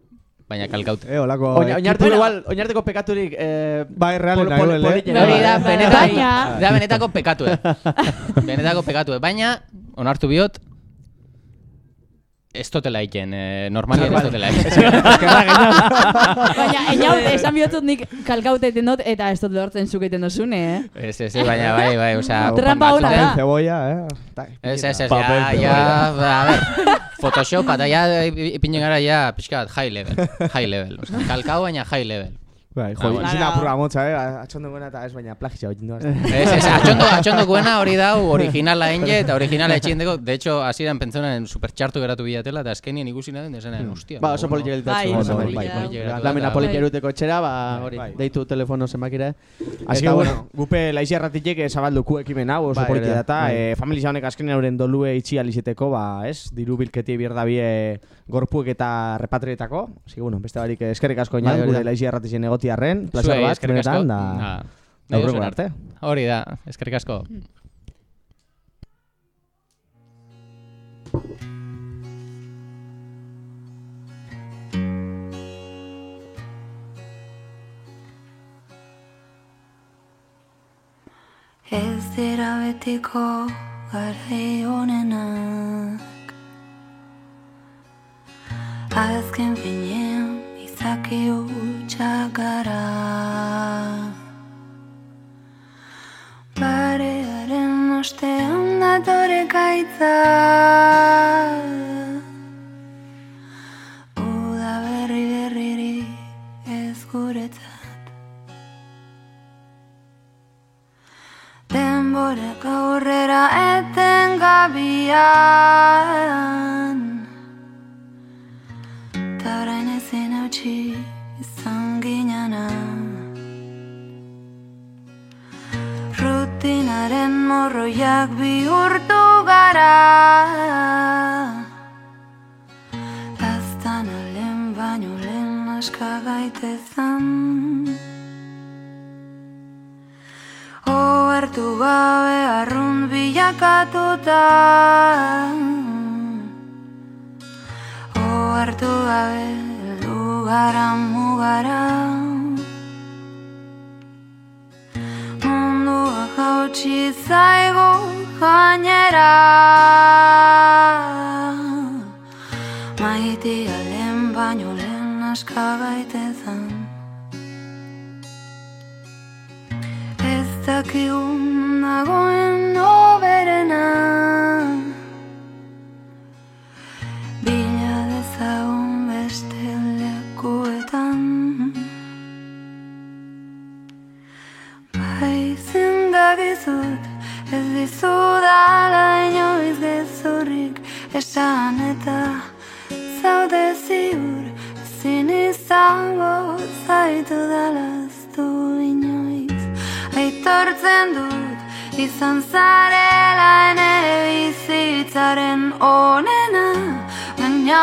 baina kalkaute. Eh, olako... Oina, oinarteko igual, oinarteko pekaturik... Eh, bai, pol- pol- igual, eh? Hori da, benetako, da benetako pekatue. benetako pekatue. Baina, onartu biot, ez totela egiten, eh, normalien ez totela Baina, enau, esan bihotzut nik kalkaute eten dut, eta ez dut lortzen zuk egiten dozune, eh? Ez, ez, baina, bai, bai, osea... Trampa ona da. Cebolla, eh? Ez, ez, ez, Papel ja, ja, a ver, Photoshop, eta ja, ipinen gara, ja, pixkat, high level, high level, kalkau, baina high level. Bai, Ah, jo, bueno. izin apurra motza, eh? Atxondo buena eta ez baina plagizia hori jindu Ez, ez, atxondo, atxondo guena hori dau, originala enge, eta originala etxien deko, de hecho, hasieran pentsatzen super txartu geratu bilatela, eta azkenien ikusi naden, desenean, hostia. Ba, oso politia Bai, oso bai, politia, bai, bai. politia geratu Lamena da. politia Bai. eruteko etxera, ba, hori, Bai. deitu telefono zenbakire. Así que bueno, gupe laizi erratitek zabalduku ekimen hau, oso Bai, politia data, bai. eh, familia honek azken euren dolue itxi alizeteko, ba, ez, diru bilketi bierdabie gorpuek eta repatrietako. Así que bueno, beste barik eh, eskerrik asko Bai, inan, hori gure da. laizi erratizien egotiarren, placer Zuei, bat, benetan, da, hurrengo duzuen arte. Hori da, eskerrik asko. Ez dira betiko garai honenak Azken finean izaki hutsak gara Barearen ostean datore kaitza Uda berri berriri ez guretzat. Denborak aurrera eten gabian. Ta hautsi izan ginana Rutinaren morroiak bihurtu gara Aztan alen baino lehen aska gaitezan Oartu gabe arrun bilakatuta Oartu gabe lugara mugara Mundua jautsi zaigu gainera. Maitia lehen baino lehen aska gaitezan Ez dakigun nagoen oberena zindagizut ez dizudala inoiz gezurrik Esan eta zaude ziur ezin izango zaitu dalaztu inoiz. Aitortzen dut izan zarela ene bizitzaren onena Baina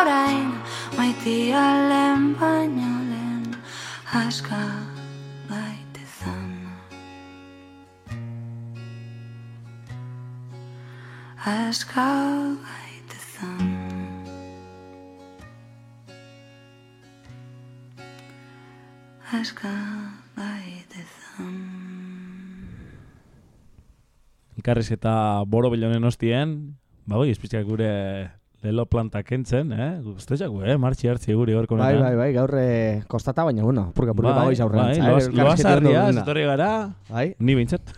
orain maitia lehen baino lehen aska Aska gaitezan Aska gaitezan Ikarriz eta boro bilonen ostien, ba hoi, izpizkak gure lelo planta kentzen, eh? Guztetxak, eh? Martxi hartzi guri horko Bai, bai, bai, gaur eh, kostata, baina, bueno, purka purka Bai, bagoiz aurrean. bai, loaz- loazarria, etorri gara. Bai. Ni bintzat.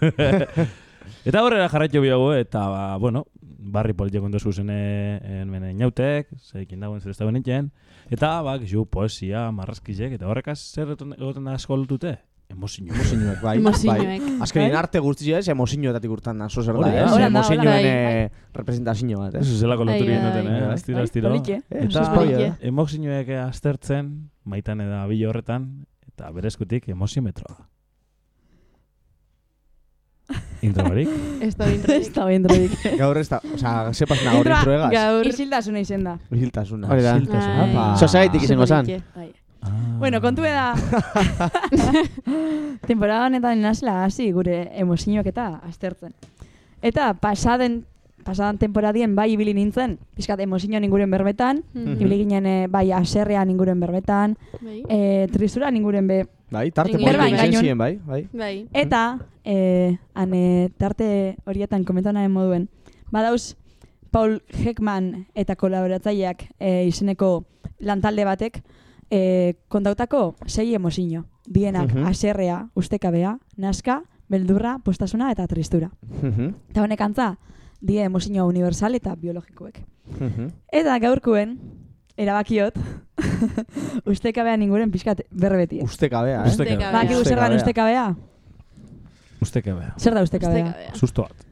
eta horrela jarraitu biago, eta, ba, bueno, barri politiko endozu zen hemen inautek, zeikin dagoen zer ez dagoen nintzen. Eta, ba, gizu, poesia, marrazkizek, eta horrekaz zer egoten da asko lutute? Emozio. Emozioek, bai. Emozioek. bai. Azkenin Bai. arte guztia ez, emozioetatik urtan da, zo zer da, ez? hori da. eh, representazio bat, ez? Zelako Bai, loturi bai, noten, eh? bai. Bai, astiro. politxe. Eh, Eta emozioek aztertzen, maitan eda bile horretan, eta berezkutik emoziometroa. Intro barik? Ez da introik. Ez da introik. Gaur ez da, oza, sepas na hor introegaz. Gaur. Isiltasuna izen da. Isiltasuna. Hori da. Isiltasuna. Ai. pa. Sosegaitik izango zan. Bai. Ah, Bueno, kontu da. temporada honetan nasela hasi gure emozioak eta aztertzen. Eta pasaden pasadan temporadien bai ibili nintzen, pizkat emozioan inguren berbetan, Mhm. ibili ginen eh, bai aserrean inguren berbetan, Bai. eh, tristura inguren be. Bai, tarte polita izan engainun. ziren, bai, bai. Bai. Eta, eh, ane, tarte horietan komentanaren moduen, badauz Paul Heckman eta kolaboratzaileak eh, izeneko lantalde batek eh, kontautako sei emozio. Dienak Mhm. aserrea, ustekabea, naska, beldurra, postasuna eta tristura. Mhm, Eta honek antza, die emozio universal eta biologikoek. mhm. Eta gaurkuen, erabakiot, ustekabean inguren pixkat berrebeti. Ustekabea, eh? Ustekabea. Bakigu zer dan ustekabea? Ustekabea. Zer da ustekabea? Ustekabea. Susto bat.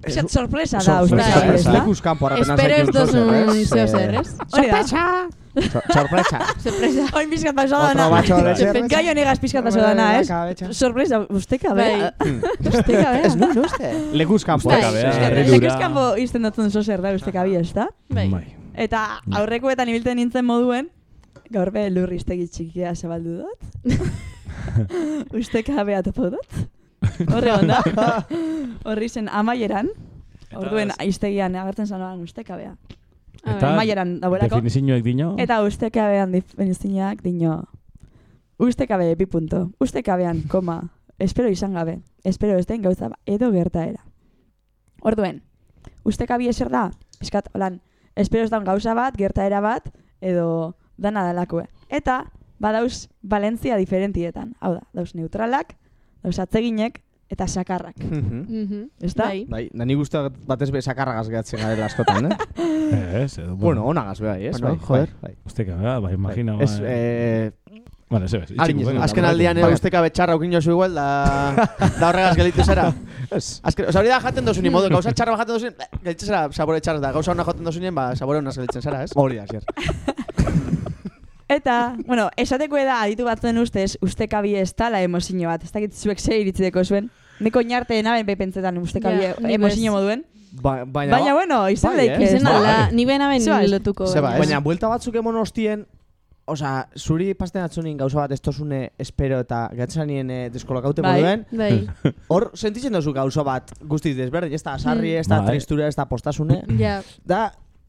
Pixkat sorpresa da Sorpresa, ustekabea, ez lekuz kanpo harrapena Espero ez dozun zeo zer, Eh, ez? Hori da. so- Sorpresa. Sorpresa. Oin pixkat pasada Otro dana. batxo de zer, Gai honegaz pixkat pasada dana, ez? Sorpresa, ustekabea. Bai. Ustekabea. Ez nun uste. Lekuz kanpo. Ustekabea, eh? herridura. Lekuzkanbo izten dutzen zozer da ustekabia, ez da? Bai. Eta aurrekoetan ibiltzen nintzen moduen, gaur be lurriztegi txikia zabaldu dut. ustekabea topo dut. Horre onda. Horri zen amaieran. Orduen aiztegian agertzen zanoan ustekabea. Eta Amaieran dagoelako. definizioek dino. Eta ustekabean definizioak dino. Ustekabe, bi punto. Ustekabean, koma. Espero izan gabe. Espero ez den gauza edo gertaera. Orduen, ustekabi eser da, pizkat, holan, espero ez daun gauza bat, gertaera bat, edo dana dalakue. Eta, badauz Valentzia diferentietan. Hau da, dauz neutralak, dauz atzeginek, eta sakarrak. Mhm. Mhm. Ez da? Bai. Bai, da nik uste batez be sakarragaz gehatzen gara askotan, eh? Ez, edo, Bueno, onagaz bai, ez? Bueno, Bai, joder. bai, bai. Ustekabea, bai, imagina. Ez, bai. eh, Bueno, ez, itxiko, Azken aldian Bai. usteka betxarra ukin jozu igual, da, da horregaz gelitu zera. Ez. Azken, oza, hori da jaten dozuni modu, gauza txarra jaten dozuni, gelitzen zera sabore txarra, da gauza hona jaten dozunien, ba, sabore honaz gelitzen zera, ez? Hori da, zier. Eta, bueno, esateko da aditu batzuen ustez, ustekabi ez tala emozio bat. Ez dakit zuek ze iritzideko zuen. Neko inarte naben pepentzetan ustekabi nik emozio moduen. Ba, baina, Baina, bueno, izan Bai, daik eh? Izen Bai. ala, ni bena ben lotuko. Ez? Baina, buelta batzuk emon hostien, Osa, zuri pasten atzunin gauza bat ez tozune espero eta gatzen nien eh, deskolakaute Bai, moduen. bai. Hor, sentitzen duzu gauza bat guztiz desberdin, ez da sarri, Mm. ez da Bai. tristura, ez da postasune. Ja. Da,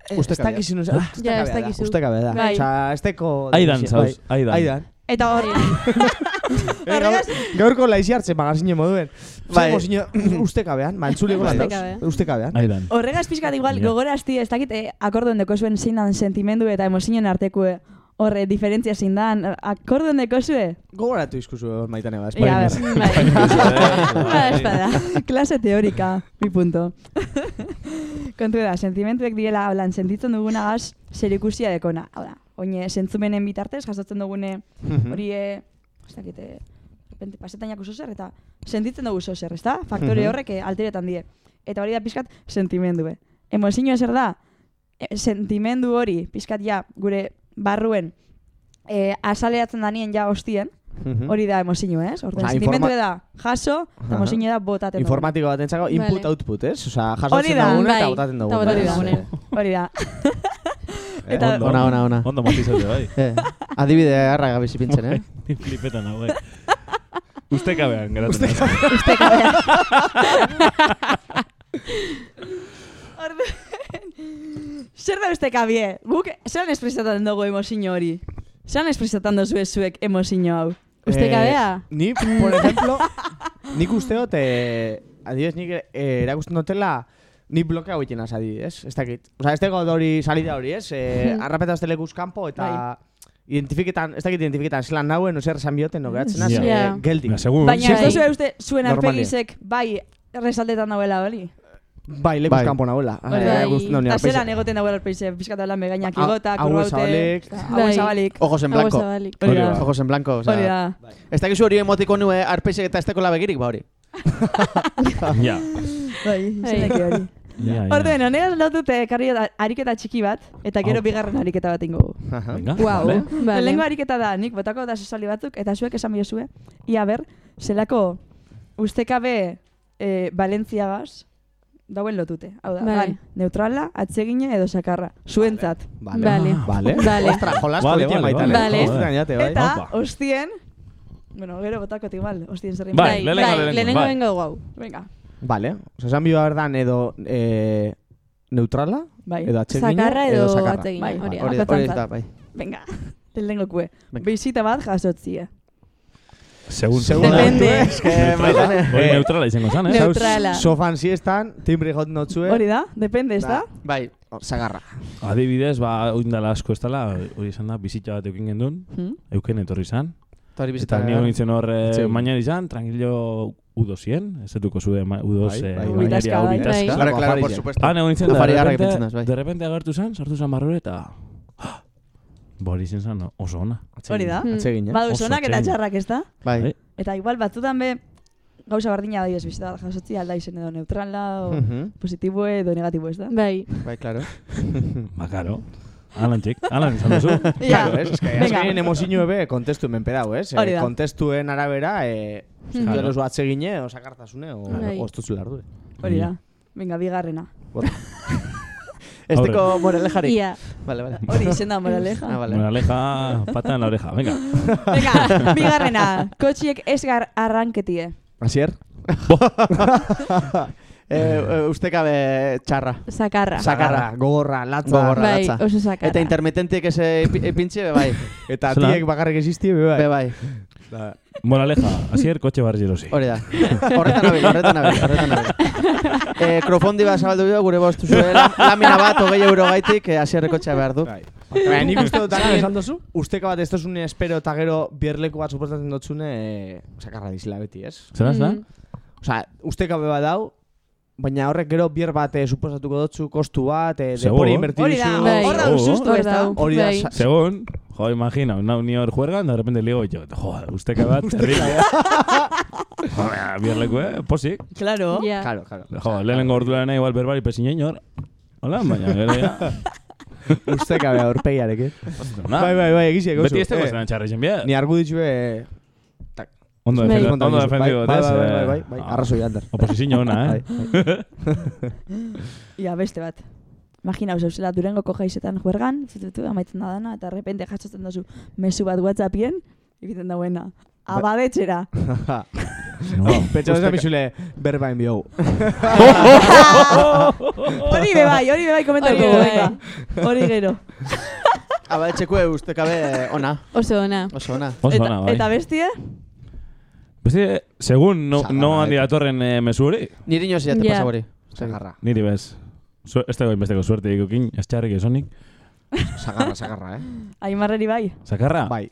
eh, ez Ustekabea. dakizun, Ja, ez dakizu. Ustekabea da. Bai. Osa, ez teko... Aidan, zauz, aidan. Aidan. Eta hor, Eh, gaur- Gaurko laizi hartzen magazine moduen. Bai. Bai. Mozino, ustekabean, mantzuleko lan dauz. Ustekabean. Ustekabean. Aidan. horregaz pixkat igual gogorazti, ez dakit eh, akorduen deko zuen zein dan sentimendu eta emozioen artekue horre diferentzia zein dan, akorduen deko zue? Gogoratu izkuzu hor maitane bat. Ja, a Espainiaz. ber, Bai. Ba, espada. Klase teorika, mi punto. Kontu da, sentimentuek diela, holan, sentitzen dugunagaz, zer ikusia dekona. Hau da, oine, sentzumenen bitartez, jasotzen dugune, Mhm. hori, eh, ez dakit, eh, repente, pasetainak oso zer, eta sentitzen dugu oso zer, ez? Faktore Mhm. horrek eh, alteretan die. Eta hori da pixkat sentimendue. Emozio zer da, e, sentimendu hori, pixkat ja, gure barruen, eh, asaleatzen danien ja hostien, Mhm. Hori da emozio, ez? Orden, Ah, sentimendu informa- da jaso, eta emozio da botaten dugu. Informatiko bat entzako, input-output, ez? Osa, Hori jasotzen da, dugune eta bai. botaten Eta dugune. botatzen ez? dugune. Hori da. Eh, Eta- Ondo, Ona, ona, ona. Ondo matizatu, bai. Eh, adibide harra gabiz ipintzen, eh? Ni flipetan hau, bai. Ustekabean, geratzen. naiz. Zer da uste kabie? Guk, zelan espresatzen dugu emozio hori? Zelan espresatzen duzu zuek emozio hau? Ustekabea? Eh, ni, por ejemplo, nik usteot, eh, adibidez, nik eh, erakusten dutela, ni blokea egiten az adibidez, ez dakit. Osa, ez dago hori salida hori, ez? Eh, arrapeta azte lekuz kanpo eta identifiketan, ez dakit identifiketan zelan nauen, ozer esan bioten, no geratzen. Ja. eh, geldi. Baina, segun. Baina ez Bai. uste zuen arpegizek bai resaldetan dauela hori? Bai, lekuz Bai. kanpo Eh, nuen Eta arpeize. zelan egoten dauela arpegizek, pizkata lan begainak Hau- igota, hau kurbaute, zabalik. hau Bai. zabalik. Ojos en Hau blanco. Ojos en blanco, o sea. Hori da. Ez dakizu hori emotiko nue arpeizek eta ez tekola begirik, ba hori. Ja. Bai, zeneki hori. Ja, ja. Orduen, honegaz lotute ekarri da ariketa txiki bat, eta gero bigarren ariketa bat ingo. Guau. vale. Vale. Lehenengo ariketa da, nik botako da sesali batzuk, eta zuek esan biozue, ia ber, zelako ustekabe e, Valentziagaz, dauen lotute. Hau da, Bai. bai. neutrala, atsegina edo sakarra. Zuentzat. Vale. Vale. Vale. Vale. Ostra, jolas Vale, vale, vale. Vale. Gainate, bai. Eta, Opa. ostien, bueno, gero botakot igual, ostien zerrin. Bai, Bai, lehenengo, bai, lehenengo, lehenengo bai. bengo guau. Venga, Vale. Osa, esan biba berdan edo eh, neutrala, bai. edo atsegina, Sakarra edo sakarra. atsegina, Bai, hori da. Hori hori da, bai. Venga, lehenengo kue. Bizita bat jasotzie. Segun. Segun Depende. maitane. Hori neutrala izango zan, eh? Neutrala. Sofan siestan, timbre jot notzue. Hori da, depende, ez da? Bai. Sagarra. Adibidez, ba, oindala asko ez dela, hori izan da, bizitza bat eukin gendun, Hmm? euken etorri zan. Eta hori bizita. Eta nio nintzen hor eh, mañan izan, tranquilo udo zien, ez dutuko zue ma- udos Bai, eh, bai, bai. mañaria Bitazka, hau bitazka. Claro, claro, por supuesto. Ah, nego nintzen, bai. de repente agertu zan, sartu zan barrure eta... hori izan zan oso ona. Hori da. Hmm. Atsegina. Badu Oso eta txarrak ez da? Bai. Bai. Eta igual batzutan be, gauza bardina da ez bizita bat jasotzi alda izen edo neutrala, o Mhm. positibo edo negatibo ez da? Bai. Bai, claro. Ba, karo. Alan txik, alan izan duzu. Ja, Claro, es, es que Venga. azkenean emozio ebe kontestu hemen pedau, ez? Hori Eh, kontestuen arabera, eh, Mhm. gero zu atsegine, o sakartasune, o, Bai. o estutzula ardure. hori da. Venga, bigarrena. Ez teko morelejari. Ia. Vale, vale. Hori izen da moraleja. Ah, vale. Bueno, aleja, pata en la oreja, venga. Venga, bigarrena. Kotxiek esgar arranketie. Asier? eh, eh, uste kabe txarra. Sakarra. Sakarra. Gogorra, latza. Gogorra, Bai, latza. oso sakarra. Eta intermitentiek ez epintxe, be bai. Eta tiek bakarrik existi, be bai. Be bai. Moraleja, asier kotxe barri jerosi. Hori da. Horretan nabil, horretan nabil, horretan nabil. eh, krofondi bat zabaldu bio, gure bostu zuen, lamina bat, hogei euro gaitik, eh, asierreko txea behar du. Bai. Baina nik uste dut dani esan duzu? Usteka bat ez dozune espero eta gero bierleku bat suportatzen dotzune eh, sakarra dizila beti, ez? Zer da? Osea, usteka be bat dau, baina horrek gero bier bat eh, suposatuko dotzu kostu bat, eh, depori invertidu Hori da, zu. Bai. hor da ez da? Hori da, sa- Segun, jo, imagina, nau ni hor juergan, de repente ligo yo, jo, usteka bat, terrible. jo, bierleku, eh, posik. Claro. Ja. Claro, claro. Jo, lehenengo orduan nahi igual berbari pesiñein hor. Hola, baina gero ya. Usteka be aurpegiarekin. Ona. Bai, bai, bai, egizi, egozu. Beti ez teko zelan txarrexen bia. Ni arguditzu e... Ondo Bai. defendido, ondo defendido, bai, bai, bai, eh, bai, bai, bai, arrazoi ander. Oposizio ona, eh? Ia, beste bat. Imagina, zauzela durengoko jaizetan juergan, zututu, amaitzen da dana, eta repente jasotzen dozu mesu bat whatsappien, egiten dauena. Abadetxera. No. Pentsa esan bizule berba enbiou. Hori be bai, hori be bai komentatuko, Hori be bai. venga. Hori gero. Aba, etxekue uste kabe ona. Oso ona. Oso ona. Oso Eta, ona, bai. eta bestie? Beste, segun, no, no eh. handi datorren eh, mezu hori, Niri inoz jate Ja. pasa hori. Sagarra. niri bez. Ez dago inbesteko suerte ikukin, ez txarrik esonik. Sagarra, sagarra, eh? Aimarreri bai. Sakarra? Bai.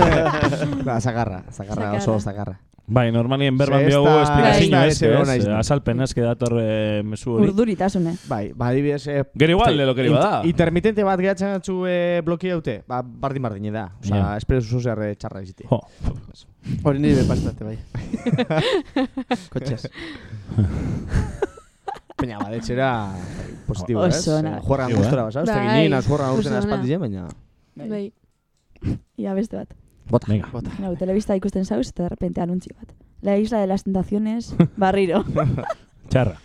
ba, sagarra, sagarra, oso sagarra. Bai, normalien berban biogu da- esplikazio Bai. ez, Bai. ez, Bai. azalpen ez dator eh, mezu hori. Urduritasune. Bai, ba, adibidez... Eh, Gero igual, de lo que iba da. Intermitente bat gehatzen atzu eh, bloki daute, ba, bardin bardine da. Osa, Ja. espero zuzo zer eh, txarra iziti. Jo. Hori niri bepastate, bai. Kotxez. Baina, badetxera positibo, ez? Oso ona. Eh, Juergan Igual. gustora, basa? Bai, oso urten ona. aspaldien, baina... Bai. Ia beste bat. Bota. Venga. Bota. Nau, telebista ikusten zauz, eta de repente anuntzio bat. La isla de las tentaciones, barriro. Txarra.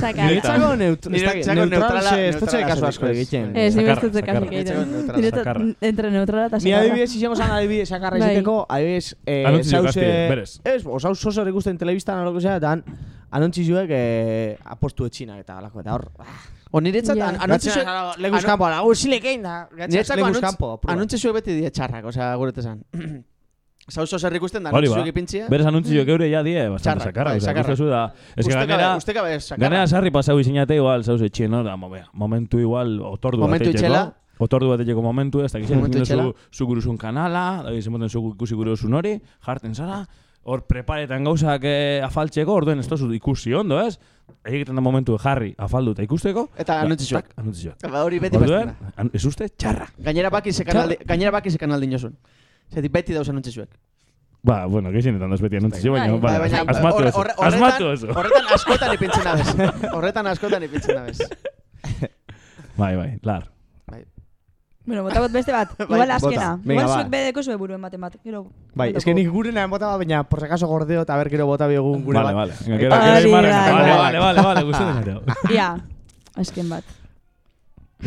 Niretzako neut Nire- neutral neutrala- ez neutrala kasu asko ez. egiten. Ez, ni Sakarra, beste sakarra. kasik Niretzako egiten. neutrala. Niretzat, sakarra. n- entre neutrala eta Ni sakarra. adibidez izango zan adibidez sakarra Bai. izateko, adibidez, eh, zauze- gazte, berez. Ez, osauz zozer ikusten telebistan o lo que anuntzizuek eh, apostu etxinak eta alako, eta hor... O niretzat, Ja. an- anuntzizuek... Leguz kanpo, ala, gu zilekein da, Niretzako leguz anuntz- kanpo. apur bat. anuntzizuek beti die txarrak, osea, gure tesan. Zauzo zer ikusten da, ba. anuntzizuek ipintzia. Beres anuntzio geure ya die, bastante sakarra. bai, sakarra. da... Ez que ganera... Ganera sarri pasau izinate igual, zauze etxien, no? Da, mo- momentu igual, otordu Momentu bat itxela. Otordu bat etxeko momentu, ez da zu, itxela. zu guruzun kanala, da zu ikusi guruzun hori, jarten zara, hor preparetan gauzak eh, afaltzeko, orduen ez tozu ikusi ondo, ez? Egiten da momentu jarri afaldu eta ikusteko. Eta da, anuntzizuek. tak, Anuntzizuek. Ba, hori beti Orduen, bastena. an- ez uste, txarra. Gainera baki ze kanaldi, gainera baki ze kanaldi inosun. Zetik beti dauz anuntzizuek. Ba, bueno, gehienetan daz beti anuntzio, baina, Bai, bai, baina, asmatu eso, asmatu eso. Horretan askotan ipintzen abez. Horretan askotan ipintzen abez. Bai, bai, lar. Bueno, botakot beste bat. Bai, Igual bota. azkena. Venga, Igual ba. zuek bedeko zue buruen baten bat. Gero, Bai, botako. eske nik gure nahen bota bat, baina por si acaso gordeo eta ber gero bota biogun gure Vale, bat. vale. Venga, gero- gero. Vale, vale, vale, vale, gustatzen gero. Ia, azken bat.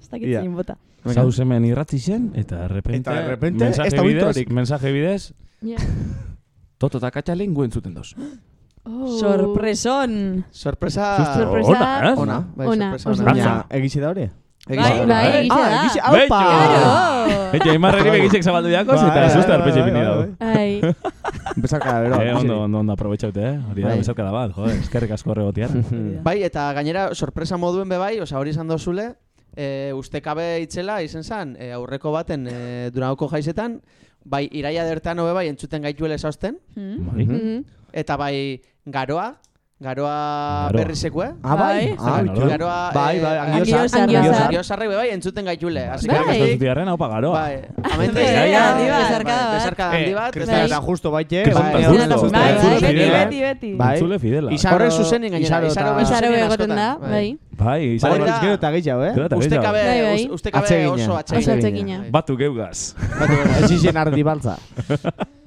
Ez dakit Ia. zein bota. Zauz hemen irratzi zen, eta de repente, Eta de repente, mensaje ez da bidez, mensaje bidez, Ja. Toto eta katxalen guen zuten dos. Oh. Sorpreson. Sorpresa... Sorpresa. Ona, eh? Ona, bai, Ona, sorpresa ona. egizi da hori? Bai, bai, egize Ah, da. egizi, Betxo! aupa! Eta imarreri begitxek zabaldu diakoz, Bai, eta bai, susta bai, arpetxe bai, bini bai, dago. Ai. Besarka da, bero. Eh, ondo, ondo, ondo aprobetxaute, eh? Hori da, Bai. besarka da bat, joder, eskerrik asko horregotiar. Bai, eta gainera sorpresa moduen be bai, osea hori izan dozule, e, ustekabe itzela izen zan, e, aurreko baten e, Durangoko jaizetan, bai iraia dertan hobe bai entzuten gaituele sausten, Bai. Mhm. eta bai garoa, garoa Garoa. berrizekue. Ah, bai? Ah, garoa, garoa Bai, eh, bai, angiozar. angiozar. Angiozar. Angiozarrek be bai entzuten gaitule. Así que Bai. Zutiarren, haupa garoa. Bai, amente Bai, bai, handi besarkada bat. Besarkada handi bat. Kristina bai. eta justo baite. Kristina bai. Bai, bai, beti, beti. Bai. Entzule fidela. Horrek zuzenin gainera, Isaro zuzenin egoten da, bai. Bai, izan Bai, Baina- gero eta gehiago, eh? Gero eta gehiago. Ustekabe, Bai, bai. us- ustekabe Atsegina. oso Oso atsegina. atsegina. Bai. Batu geugaz. Ez izen ardi baltza.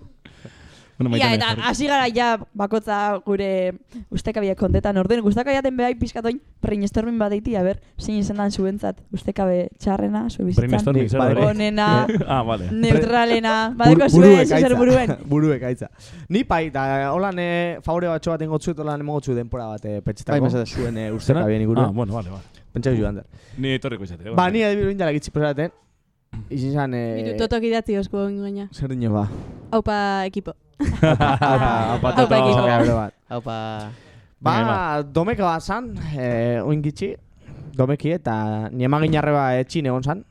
Bueno, Ia, maitane, eta hasi gara ja bakotza gure ustekabiak kontetan orduen. Gustako jaten behai pizkatoin brainstorming bat eiti, a ber, zein izan dan zuentzat ustekabe txarrena, zue bizitzan. Hori? Onena, Ah, vale. neutralena, badeko zuen, buruek zer aitza. buruen. Buruek aitza. Ni pai, eta holan eh, favore batxo bat engotzu, holan emogotzu denpora bat eh, Bai, petxetako. mesedez. Zuen eh, usteka bien inguru. Ah, bueno, vale, vale. Pentsa bizu ander. Ni etorriko izate. Ba, ni adibiru indala gitzi pesaten. Izin zan, eh... totok idatzi osko gaina. Zer dino ba. Aupa ekipo. Aupa, aupa, Aupa ekipo. Aupa, bero bat. Haupa... Ba, domeka bat zan, eh, oin gitxi, domeki eta niemagin arreba etxin egon zan.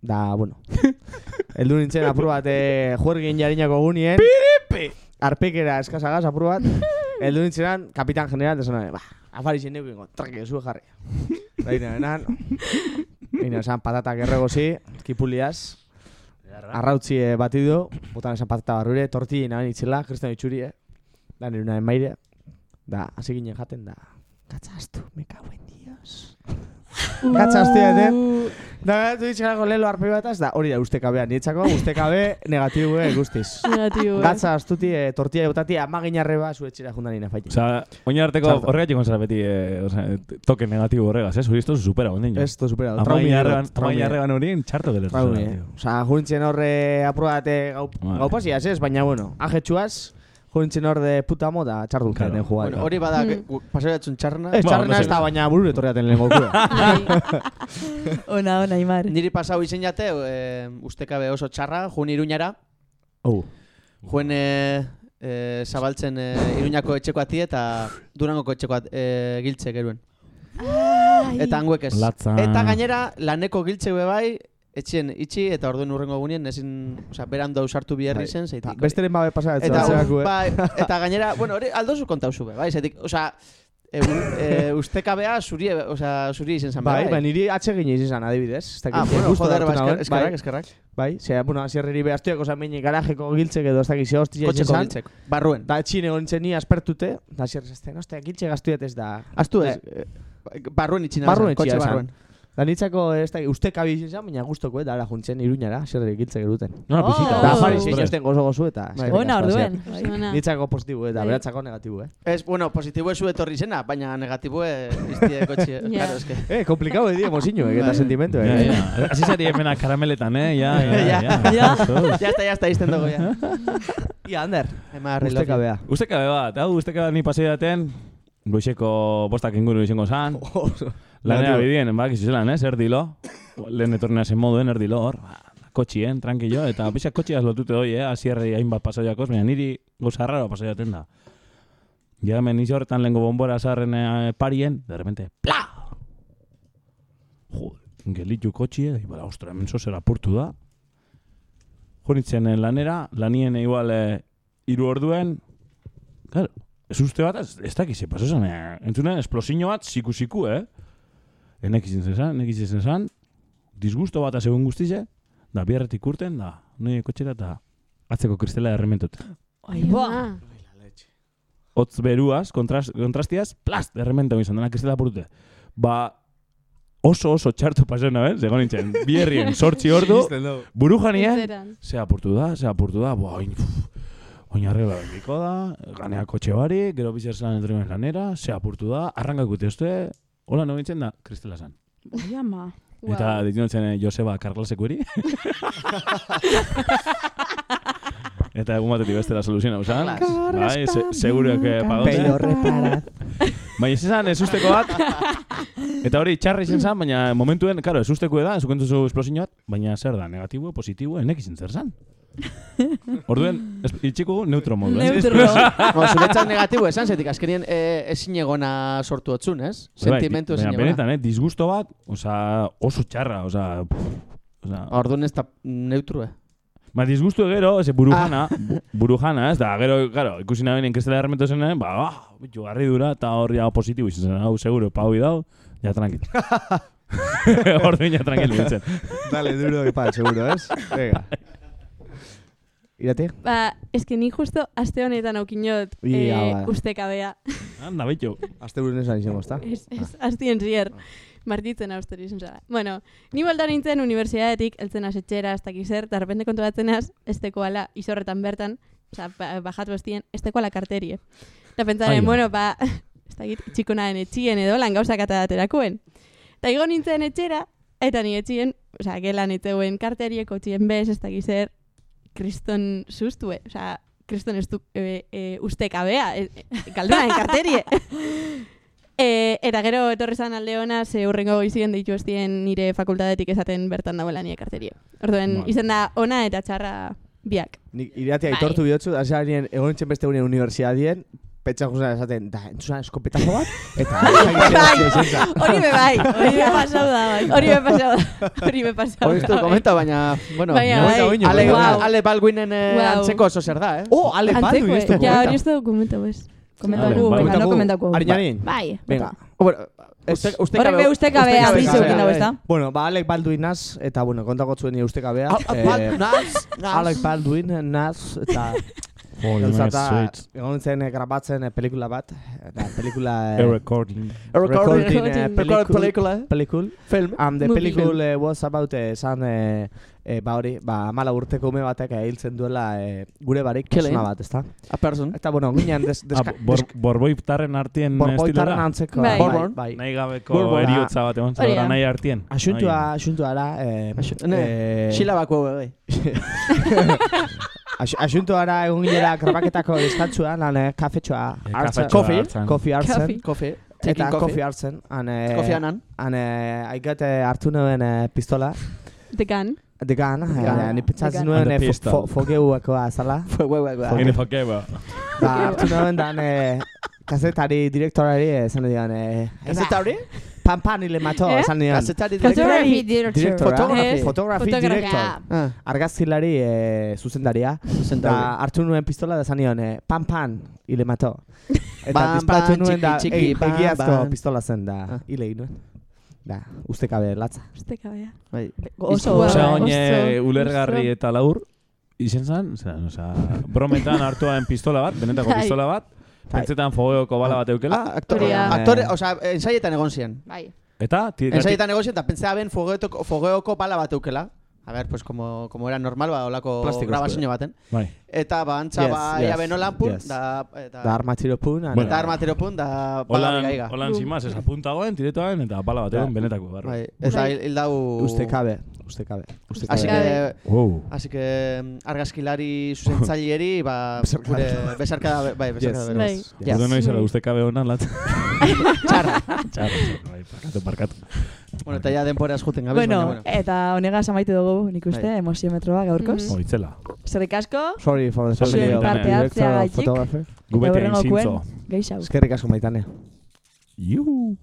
Da, bueno. Eldu nintzen apur bat, eh, juergin jarinako gunien. Piripi! Arpekera eskasagaz apur bat. Eldu nintzenan, kapitan general, desona, ba, afari zen neukin, trake, zue jarri. Da, ina, enan, ina, esan patatak erregozi, kipuliaz. Arrautzi eh, batidu, botan esan patata barrure, tortilla naben itzela, kristan itxuri, eh. Da, nire maire. Da, hasi ginen jaten da. Katzaztu, me cago en Dios. Katzaztu jaten. Da, du ditxerako lelo arpe bataz, da, hori da ustekabea. Nietzako, ustekabe negatibo eh, guztiz. Negatibo. Gatza astuti, eh, tortilla eutati, amagin arreba zuetxera jundan nina faiti. Osa, oin arteko horregatik gonzara beti, eh, osa, toke negatibo horregaz, ez? Hori esto supera, onden jo. Ez, to supera. Traumi traumi amain arreban horien txarto gero. Traumi, eh. Osa, jurintzen horre aprobate gau, Vale. gau ez? Baina, bueno, ajetxuaz, jurintzen hor de puta moda txartu Claro. claro. jugar. Bueno, hori bada, Mm. pasatzen txarrena. Ez, txarrena no ez da, baina burure torriaten lehen gokue. Ona, ona, Imar. Niri pasau izen jate, e, ustekabe oso txarra, jun iruñara. Oh. Juen e, e, zabaltzen e, iruñako etxeko ati eta durangoko etxeko at, e, giltze geruen. Eta hanguek ez. Latza. Eta gainera, laneko giltze bai, etxien itxi eta orduen urrengo egunien ezin, osea, berando usartu biherri Bai. zen, zeitik. Ta, besteren babe pasa Eta, eh? bai, eta gainera, bueno, hori aldozu kontauzu be, bai, zeitik, osea, e, e, ustekabea zuri, osea, zuri izen zan, Bai, bai, niri atsegin izan adibidez. Ez dakit, Ah, bueno, joder, ba, nauen, esker- eskerrak, bai. eskerrak. Bai, zera, bueno, asierreri behaztueko zan behin garajeko giltzek edo ez dakit ze hostia izan. giltzek, barruen. Da, txin egon nintzen ni aspertute, da asierrez ezten, ostia, giltxe gaztuet ez da. Astu ez, Eh, barruen itxina. Barruen kotxe etxia barruen. Da nitzako ez da, uste kabi izin zan, baina guztoko, da, ara juntzen iruñara, asierreri giltzek eruten. No, Oh. pisita. Da, fari zein jozten gozo gozu eta. Bai. eskerrik Ona, asko, orduen. Nitzako positibo eta Bai. beratzako negatibo, eh? Ez, bueno, positibo ezu etorri zena, baina negatibo iztie kotxe. Ja. Claro, eske. Eh, komplikau edi emozino, eh, eta sentimentu, eh? ja. Hasi zari hemenak karameletan, eh? Ja, ja, Ja. ja. Ja. Oso. Ya está, ya está, izten dugu, ya. Ia, Ander, Ema uste kabea. Ustekabe bat, hau ustekabe ni pasei daten, goizeko bostak inguru izango zan. Negatibo. bidien, bak, izuzelan, ez, erdilo. Lehen etornea zen moduen, erdilo hor. Ba, kotxien, tranquilo, eta pixak kotxiaz lotute doi, eh, asierrei hainbat pasoiakoz, baina niri goza raro pasoiaten da. Ja, hemen izo horretan lehenko bombora zarren eh, parien, de repente, pla! Joder, gelitu kotxie, da, bala, ostra, hemen zozer apurtu da. Jonitzen eh, lanera, lanien igual eh, iru orduen, claro, ez uste bat, ez, ez dakiz, paso zen, eh, entzunen, esplosiño bat, siku-siku, eh? Enek izin zezan, enek izin zezan, disgusto bat asegun guztize, da biarretik urten, da, noi kotxera eta atzeko kristela errementut. Ai, ba. Hotz beruaz, kontrast, kontrastiaz, plast, errementa izan dena kristela purute. Ba, oso oso txartu pasena, ben? Zegoen nintzen, bierrien sortzi ordu, buru janien, ze apurtu da, ze apurtu da, boa, oin, pff, oin arregla biko da, ganea kotxe bari, gero bizer zelan lanera, ze apurtu da, arrankak uste, hola no nintzen da, Kristela zan. Oi, ama. Eta ditu nintzen eh, Joseba Karlasekueri. Eta egun batetik bestela soluziona usan. Bai, se, seguro que pagote. Pero reparat. Baina ez izan, ez usteko bat. Eta hori txarra izan zan, baina momentuen, karo, ez usteko da, ez ukentuzu esplosio bat, baina zer da, negatibo, positibo, enek izin zer zan. Orduen, ez, itxiko neutro modu. eh? Bo, zuretzat negatibo esan, zetik azkenien e, ezin egona sortu otzun, ez? Sentimentu Bai, ezin baina egona. benetan, eh, disgusto bat, osea, oso txarra, osea, pff, osea, Orduan ez da neutru, eh? Ba, disgustu gero, ze burujana, bu- burujana, ez da, gero, claro, ikusi nahi benien kristela erremeto zenen, ba, ah, bitu, garri dura, eta horri hau positibo izan zen, hau, seguro, pau dau, ja, tranquil. Orduin, ja, tranquil, nintzen. Dale, duro que pan, seguro, ez? Venga. Irati? Ba, eske ni justo aste honetan aukinot Ia, eh, ba. ustekabea. Anda, bitu. Aste burun esan izango, ezta? Ez, ez, astien zier. Martitzen austeri izan zara. Bueno, ni bolda nintzen unibertsitatetik, eltzen asetxera, ez dakiz zer, eta repente kontuatzen az, ez tekoala, izorretan bertan, oza, ba, bajatu estien, ez tekoala karterie. Eta pentsaren, bueno, ba, ez dakit, txiko nahen etxien edo lan gauzak ateraterakuen. Eta igo nintzen etxera, eta ni etxien, oza, gelan etzeuen karterieko txien bez, ez dakiz zer, kriston sustue, oza, kriston estu, e, e, ustekabea, e, e, galdunaen karterie. E, eta gero etorri zan alde ona, ze hurrengo goizien deitu estien nire fakultatetik esaten bertan dagoela nire karteria. Orduen, Vale. izen da ona eta txarra biak. Nik irati Bai. aitortu bihotzu, hasi nien, egon beste unien universidadien, petxa guzan esaten, da, entzuna eskopetazo bat, eta... Bai, hori be bai, hori be pasau da, bai. Hori be pasau da, hori be pasau Hori da, bai. komenta, baina, bueno, Baina, bai. ale, Wow. ale Baldwinen eh, Wow. antzeko oso zer da, eh? Oh, ale Baldwin, ez du ja, komenta. hori ez du komentau ez. Komentau Ale, gu, bai. venga, no komentau gu. Bai, Venga. Bueno, uste, uste Horrek be ustekabea bizu egin dago, ezta? Bueno, ba, Alec Baldwin naz, eta, bueno, kontako zuen nire ustekabea. Al- al- Bal- naz, naz. Alec Baldwin naz, eta... Oh, Gauzata, egon nintzen eh, grabatzen eh, pelikula bat, eta pelikula... A recording. A recording. recording, eh, Record pelikula. Pelikul. Film. And the Movie. pelikul eh, was about eh, esan, eh, eh, ba hori, ba, amala urteko ume batek eh, hiltzen duela eh, gure barik persona bat, ezta? A person. Eta, bueno, ginean des, Ah, deska, bor, deska, borboitarren artien estilora? antzeko. Bai. Borbon. bai. Nahi gabeko eriotza bat egon zara da. nahi artien. Asuntua, asuntua da, eh, Ne, eh, Xila bako, bai. As- Asuntua da egon ginera grabaketako deskantzuan, han eh, kafetxoa Eh, hartzen. hartzen. Kofi hartzen. Coffee. Kofi. Eta kofi coffee. hartzen. Eh, Kofi anan. Han, aigat eh, hartu nuen pistola. The gun. Ni pentsatzen nuen the eh, fo- pistol. fo- fogeuakoa zala. Fue, bai, bai, bai. Ene fakeba. Ba, hartu nuen dan kazetari direktorari esan dian. Eh, Kazetari? Pan pan ile mato, Eh? esan dian. Kazetari director. Photography director. Photography. fotografi Fotografia. direktor. Ah, Argazkilari eh, zuzendaria. zentari. Da, hartu nuen pistola da zan nion, eh, pan pan, hile mato. Eta disparatu bam, nuen da, e- egiazko pistola zen da, Ah. hile egin nuen. Da, ustekabe latza. Ustekabea. Bai. Oso, Oso, oine ulergarri eta laur, izen zan, osea, osea, brometan hartuaen pistola bat, benetako Bai. pistola bat. Pentsetan fogeoko bala bat eukela, Ah, aktore, aktore, osea, ensaietan egon ziren. Bai. eta Ensaietan egon ziren, eta pentsea ben fogeoko, fogeoko bala bat eukela. A ver, pues como, como era normal, ba, olako grabazio baten. Bai. Eta ba, antza, Yes, ba, yes, ia benolan pun, yes. da, eta, Da armatxiro pun, Bueno. eta armatero pun, da, bala Holan, bigaiga. holan simaz, ez apuntagoen, tiretoaen, eta bala bat egon Ja. benetako barru. Bai, eta Bai. hil, dau... ustekabe, ustekabe. ustekabe. Así que, Wow. así que mm, argazkilari zuzentzaileri, ba, Besarkada. gure besarkada, bai, besarkada Yes. Bai. Yes. Yes. noiz ara uste kabe honan lat. Txarra, txarra, bai, parkatu, parkatu. Bueno, eta ja denporaz juten gabez, Bueno, baina, bueno. eta honegaz amaitu dugu, nik uste, Bai. emoziometroa gaurkoz. Mhm. Oh, itzela. Eskerrik asko, Sorry for the Zuen social parte director, hartzeagatik. photographer. Gu bete hain hurrengokuen, zintzo. geixau. Eskerrik asko maitane. Juhu.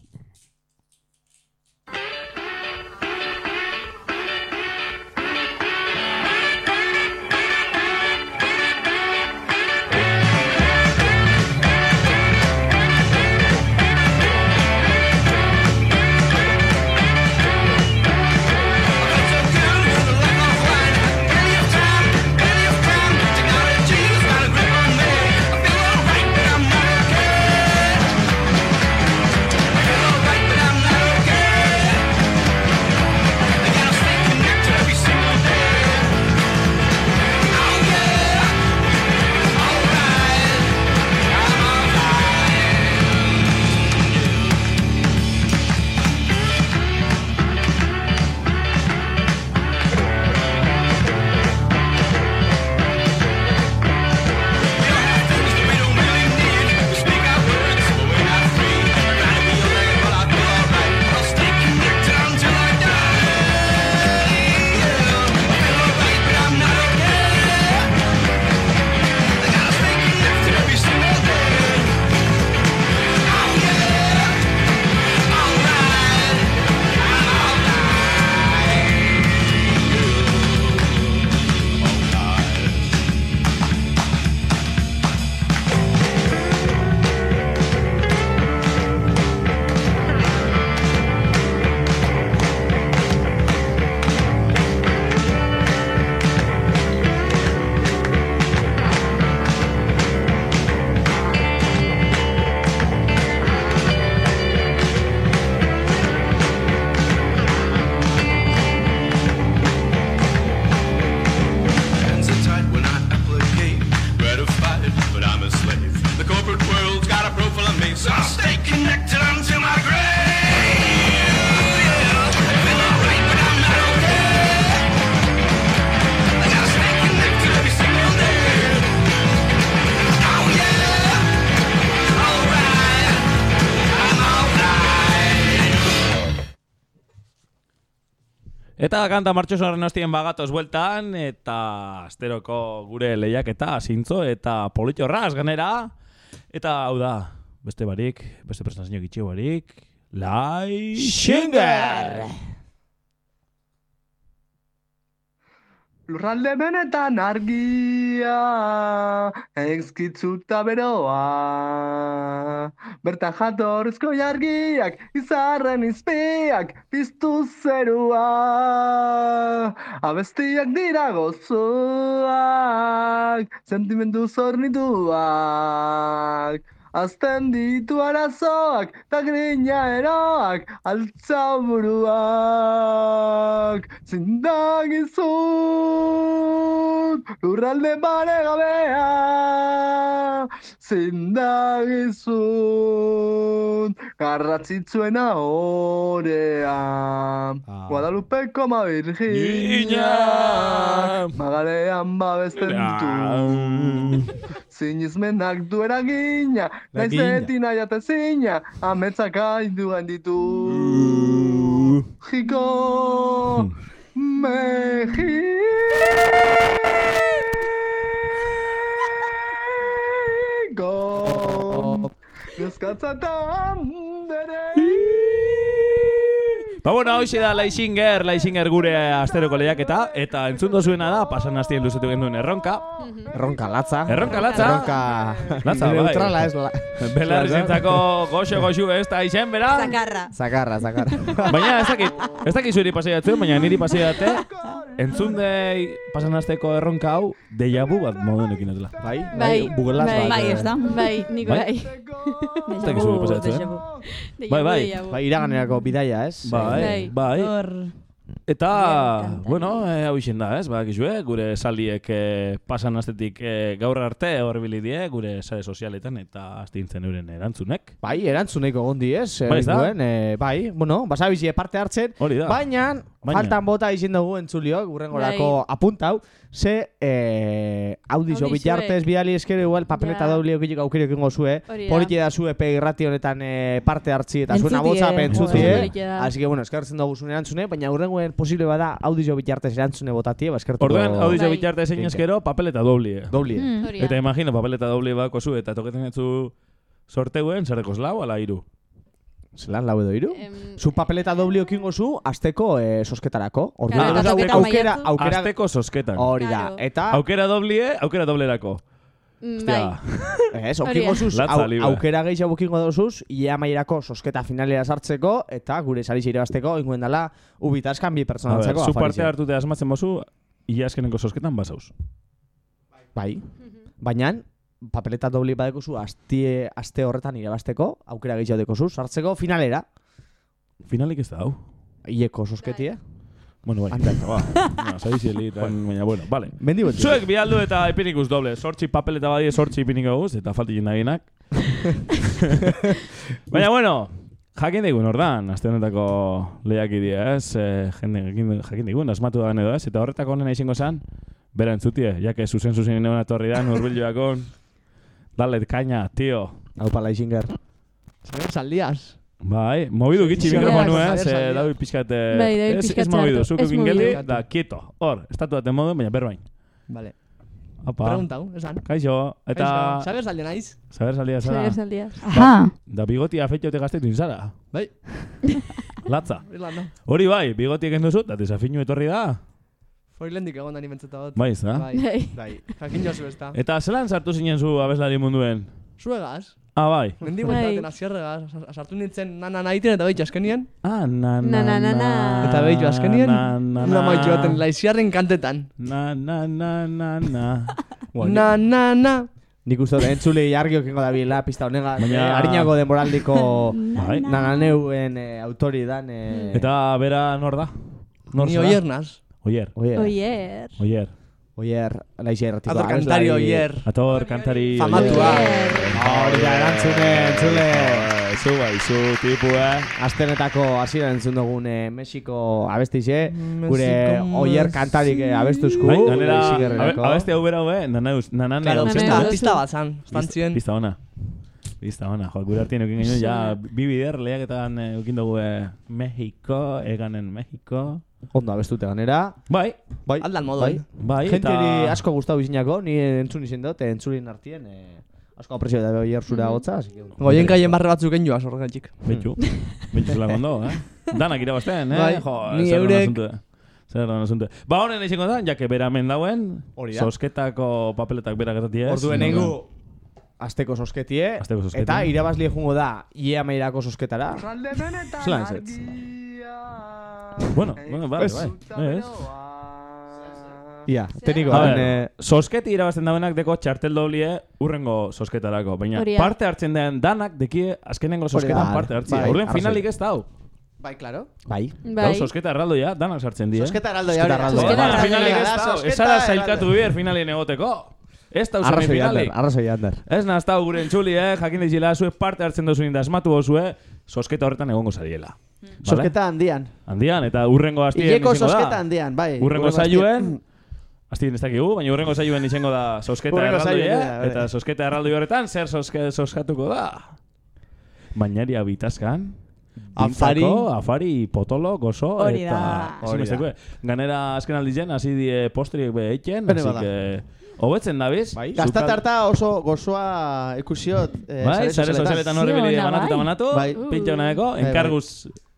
Eta kanta martxosoaren hostien bagatoz bueltan, eta asteroko gure lehiaketa, zintzo, eta politxorraz ganera. Eta hau da, beste barik, beste prestazio gitxio barik, Lai Xinger! Lurralde benetan argia, egzkitzuta beroa. Bertan jatorrizko jargiak, izarren izpiak, piztu zerua. Abestiak dira gozoak, sentimendu zornituak. Azten ditu arazoak, ta grina eroak, altza buruak. Zindagizun, lurralde paregabea. Zindagizun, garratzitzuen ahorea. Guadalupeko ma virginia, magalean babesten ditu. Zinizmenak du eragina, naiz beti nahiate zina, ametzak aiduan ditu. Jiko, Mexiko, Euskatzatan Ba, bueno, hoxe da Laixinger, Laixinger gure asteroko lehiaketa, eta entzun dozuena da, pasan hastien luzetu genduen erronka. Erronka latza. Erronka latza. Erronka Latza, bai. neutrala ez la... Zintzako goxo goxu ez da izen, bera? Zakarra. Zakarra, zakarra. Baina ez dakit, ez dakit zuri pasaiatzen, baina niri pasaiate, entzun de pasan hasteko erronka hau, deja vu bat moduen ekin dutela. Bai? Bai, bai, bai, eh, ez da. Bai, Nikolai. Ez dakit zuri pasatzen, eh? Bai, bai. Bai, iraganerako bidaia, ez? Bai, bai. Eta, bueno, eh, hau izen da, ez? Badakizue, gure saliek eh, pasan astetik eh, gaur arte horbili die, gure sare sozialetan eta astintzen euren erantzunek. Bai, erantzuneko gondi ez. Bai? Duen, eh, bai, bueno, basabizie parte hartzen. Hori da. Baina, Baina. faltan bota izin dugu entzuliok, urrengorako Bai. apuntau, ze eh, audizio Audizioek. bitartez bidali eskero igual papeleta Ja. doble okilek aukirek ingo zue. Politi da zue pe irrati honetan eh, parte hartzi eta zuena botza pentzutie. Politi da. Así que bueno, eskertzen dugu zuen erantzune, baina urrengoen posible bada audizio bitartez erantzune botatie, ba eskertuko. Orduan, audizio Bai. bitarte zein eskero, papeleta doblie. Doblie. Mm. Hori da. Eta imagino, papeleta doblie bako zu, eta toketzen etzu sorteuen, zerrekoz lau, ala iru. Zelan lau edo iru? Em, Zu papeleta doble okingo zu azteko eh, sosketarako. Orduan, Claro, eta hau- toketa aukera, maiatzu. aukera, Azteko sosketan. hori da. Claro. Eta, Aukera doblie, aukera doblerako. mm, Hostia. Bai. ez, Hori okingo da. zuz, Latza au, libre. aukera gehiago okingo dozuz, ia maierako sosketa finalera sartzeko, eta gure sari irabazteko, inguen dela, ubitazkan bi A pertsonaltzeko. zu parte hartute asmatzen bozu, ia askeneko sosketan basauz. Bai. Baina, papeleta doble badeko zu, aste, aste horretan irabazteko, aukera gehiago deko zu, sartzeko finalera, Finalik ez da, hau. ieko sosketie. Bueno, bai. Andak. ba. No, Zabizieli, baina, bueno, vale. Mendi beti. Zuek bialdu eta ipinikus doble. Sortzi papeleta badie, sortzi ipiniko guz, eta falti jendagienak. baina, bueno, jakin digun ordan, aste honetako lehiak idea, ez? Eh, jende jakin, jakin digun, asmatu da edo, ez? Eta horretako onena izango zen, bera entzutie, jake zuzen zuzen neuen atorri da, nurbilioakon. Dale, kaina, tio. Hau pala izinger. Saber saldías. Bai, mobidu gitxi mikrofonu, Eh, bai. Dabi pixkat... eh, Bai, ez, pixkat ez mobidu, txarto, zuko ez gingeli, mobidu. da, quieto. Hor, estatu baten modu, baina berbain. Vale. Apa. Preguntau, esan. Kaixo, eta... Kaixo, Saber saldi naiz. Saber salia zara. Saber saldiaz. Aha. Da bigoti afeitiote gaztetu inzara. Bai. Latza. Hori bai, bigoti egin duzu, eta desafinu etorri da. Foilendik egon da ni mentzeta dut. Bai, ez da? Bai. Bai. Bai. Jakin jozu ez da. Eta zelan sartu zinen zu abeslari munduen? Zuegaz. Ah, bai. Mendi Bai. bueltaten azierregaz. Sartu nintzen nana naiten eta behitxo azkenien. Ah, na, Na, na, na. Eta behitxo azkenien. Na, na, Una na. maitxo baten laiziarren kantetan. Na, na, na, na, na. Na, na, na. Nik uste dut, entzule jargi okingo da bila pista honega. Baina- Baina... harinako denboraldiko Bai. nananeuen eh, autori dan. Eh... Eta bera nor da? Nor Ni zara? Oier. Oier. Oier. Oier. Oier. Oier, laixia erratiko. Ator kantari oier. Ator kantari Famatua. Hori da, erantzune, entzule. Eh, Zu bai, zu tipu, eh? Astenetako hasiera entzun dugun eh, Mexiko abestixe, gure oier kantarik eh, abestuzku. Bai, ganera, Lexigerrerako. abe- abeste hau bera hobe, nanaus, nanane. Claro, pista, pista bat zan. Espantzien. Pista ona. Pista ona, jo, gure artien eukin genuen, ja, bi bider lehiaketan eh, eukin dugu eh, Mexiko, eganen Mexiko. Ondo abestute ganera. Bai. Bai. Aldan modu. Bai. Bai, Gente eta- asko gustau izinako, ni entzun izen dut, entzulin artien, eh, asko apresio da oier zura gotza, así que... Goien kaien barre batzuk enjoa sorgatik. Beitu. Beitu zela gondo, eh? Danak irabazten, eh? Bai, Jo, ni eurek-. Zer dan asunto. Ba, honen izango da, jake bera hemen dauen, Hori da. sosketako papeletak bera gertati ez. Orduen nengu Azteko sosketie, Asteko sosketie. eta irabazlie jungo da ia meirako sosketara. Zelan ez ez. Bueno, bueno, Ez. bai. Ez. Ia, teniko, A ver, eh, sosketi irabazten dauenak deko txartel doblie urrengo sosketarako. Baina parte hartzen den danak dekie azkenengo sosketan parte hartzia. Bai, finalik ez dau. Bai, claro. Bai. Bai. Gau, sosketa erraldoia, danak sartzen die. Sosketa erraldoia, Sosketa hori da. erraldoia. Sosketa Baina erraldoia finalik ez dau. sosketa Ez ara erraldoia. Ez Arrazoi semifinalik. ander, arrazoi ander. Ez naztau gure entzuli, eh? Jakin dizila, zuek parte hartzen dozu da asmatu bozue, sosketa horretan egongo zariela. Vale? Sosketa handian. Handian, eta urrengo astien Hileko izango da. sosketa handian, bai. Urrengo Urrengo saioen, astien ez dakigu, baina urrengo saioen izango da sosketa saioen, bai. eta sosketa erraldoi horretan, zer soske, soskatuko da? Bainaria bitazkan, Afari. Bintzako, afari, potolo, gozo, Hori eta... da. Hori da. da. Ganera azken aldien, hasi die postriek be eiken, Bene así que... Hobetzen dabiz. Bai. Gazta tarta oso gozoa ikusiot. Eh, Bai, sare sozialetan horri bili Ziona, banatu eta bai. banatu, Bai. pintxo naheko, Bai, bai. enkarguz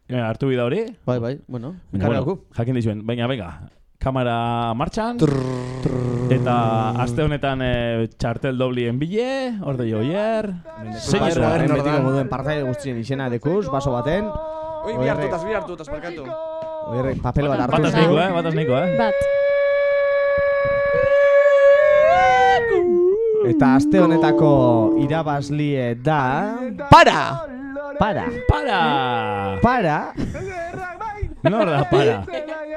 eh, hartu bida hori. Bai, bai, bueno. Baina, Enkargaku. bueno, jakin dizuen, baina, venga, kamera martxan, eta aste honetan eh, txartel doblien bile, orde joier, zein Bai, izan? Roberren betiko moduen partaide guztien izena dekuz, baso baten. Oi, bi hartutaz, bi hartutaz, barkatu. Oierrek papel bat hartu. Bataz niko, eh, bataz niko, eh. Bat. Eta aste honetako irabazlie da... Para! Para! Para! Para! Nor da, para?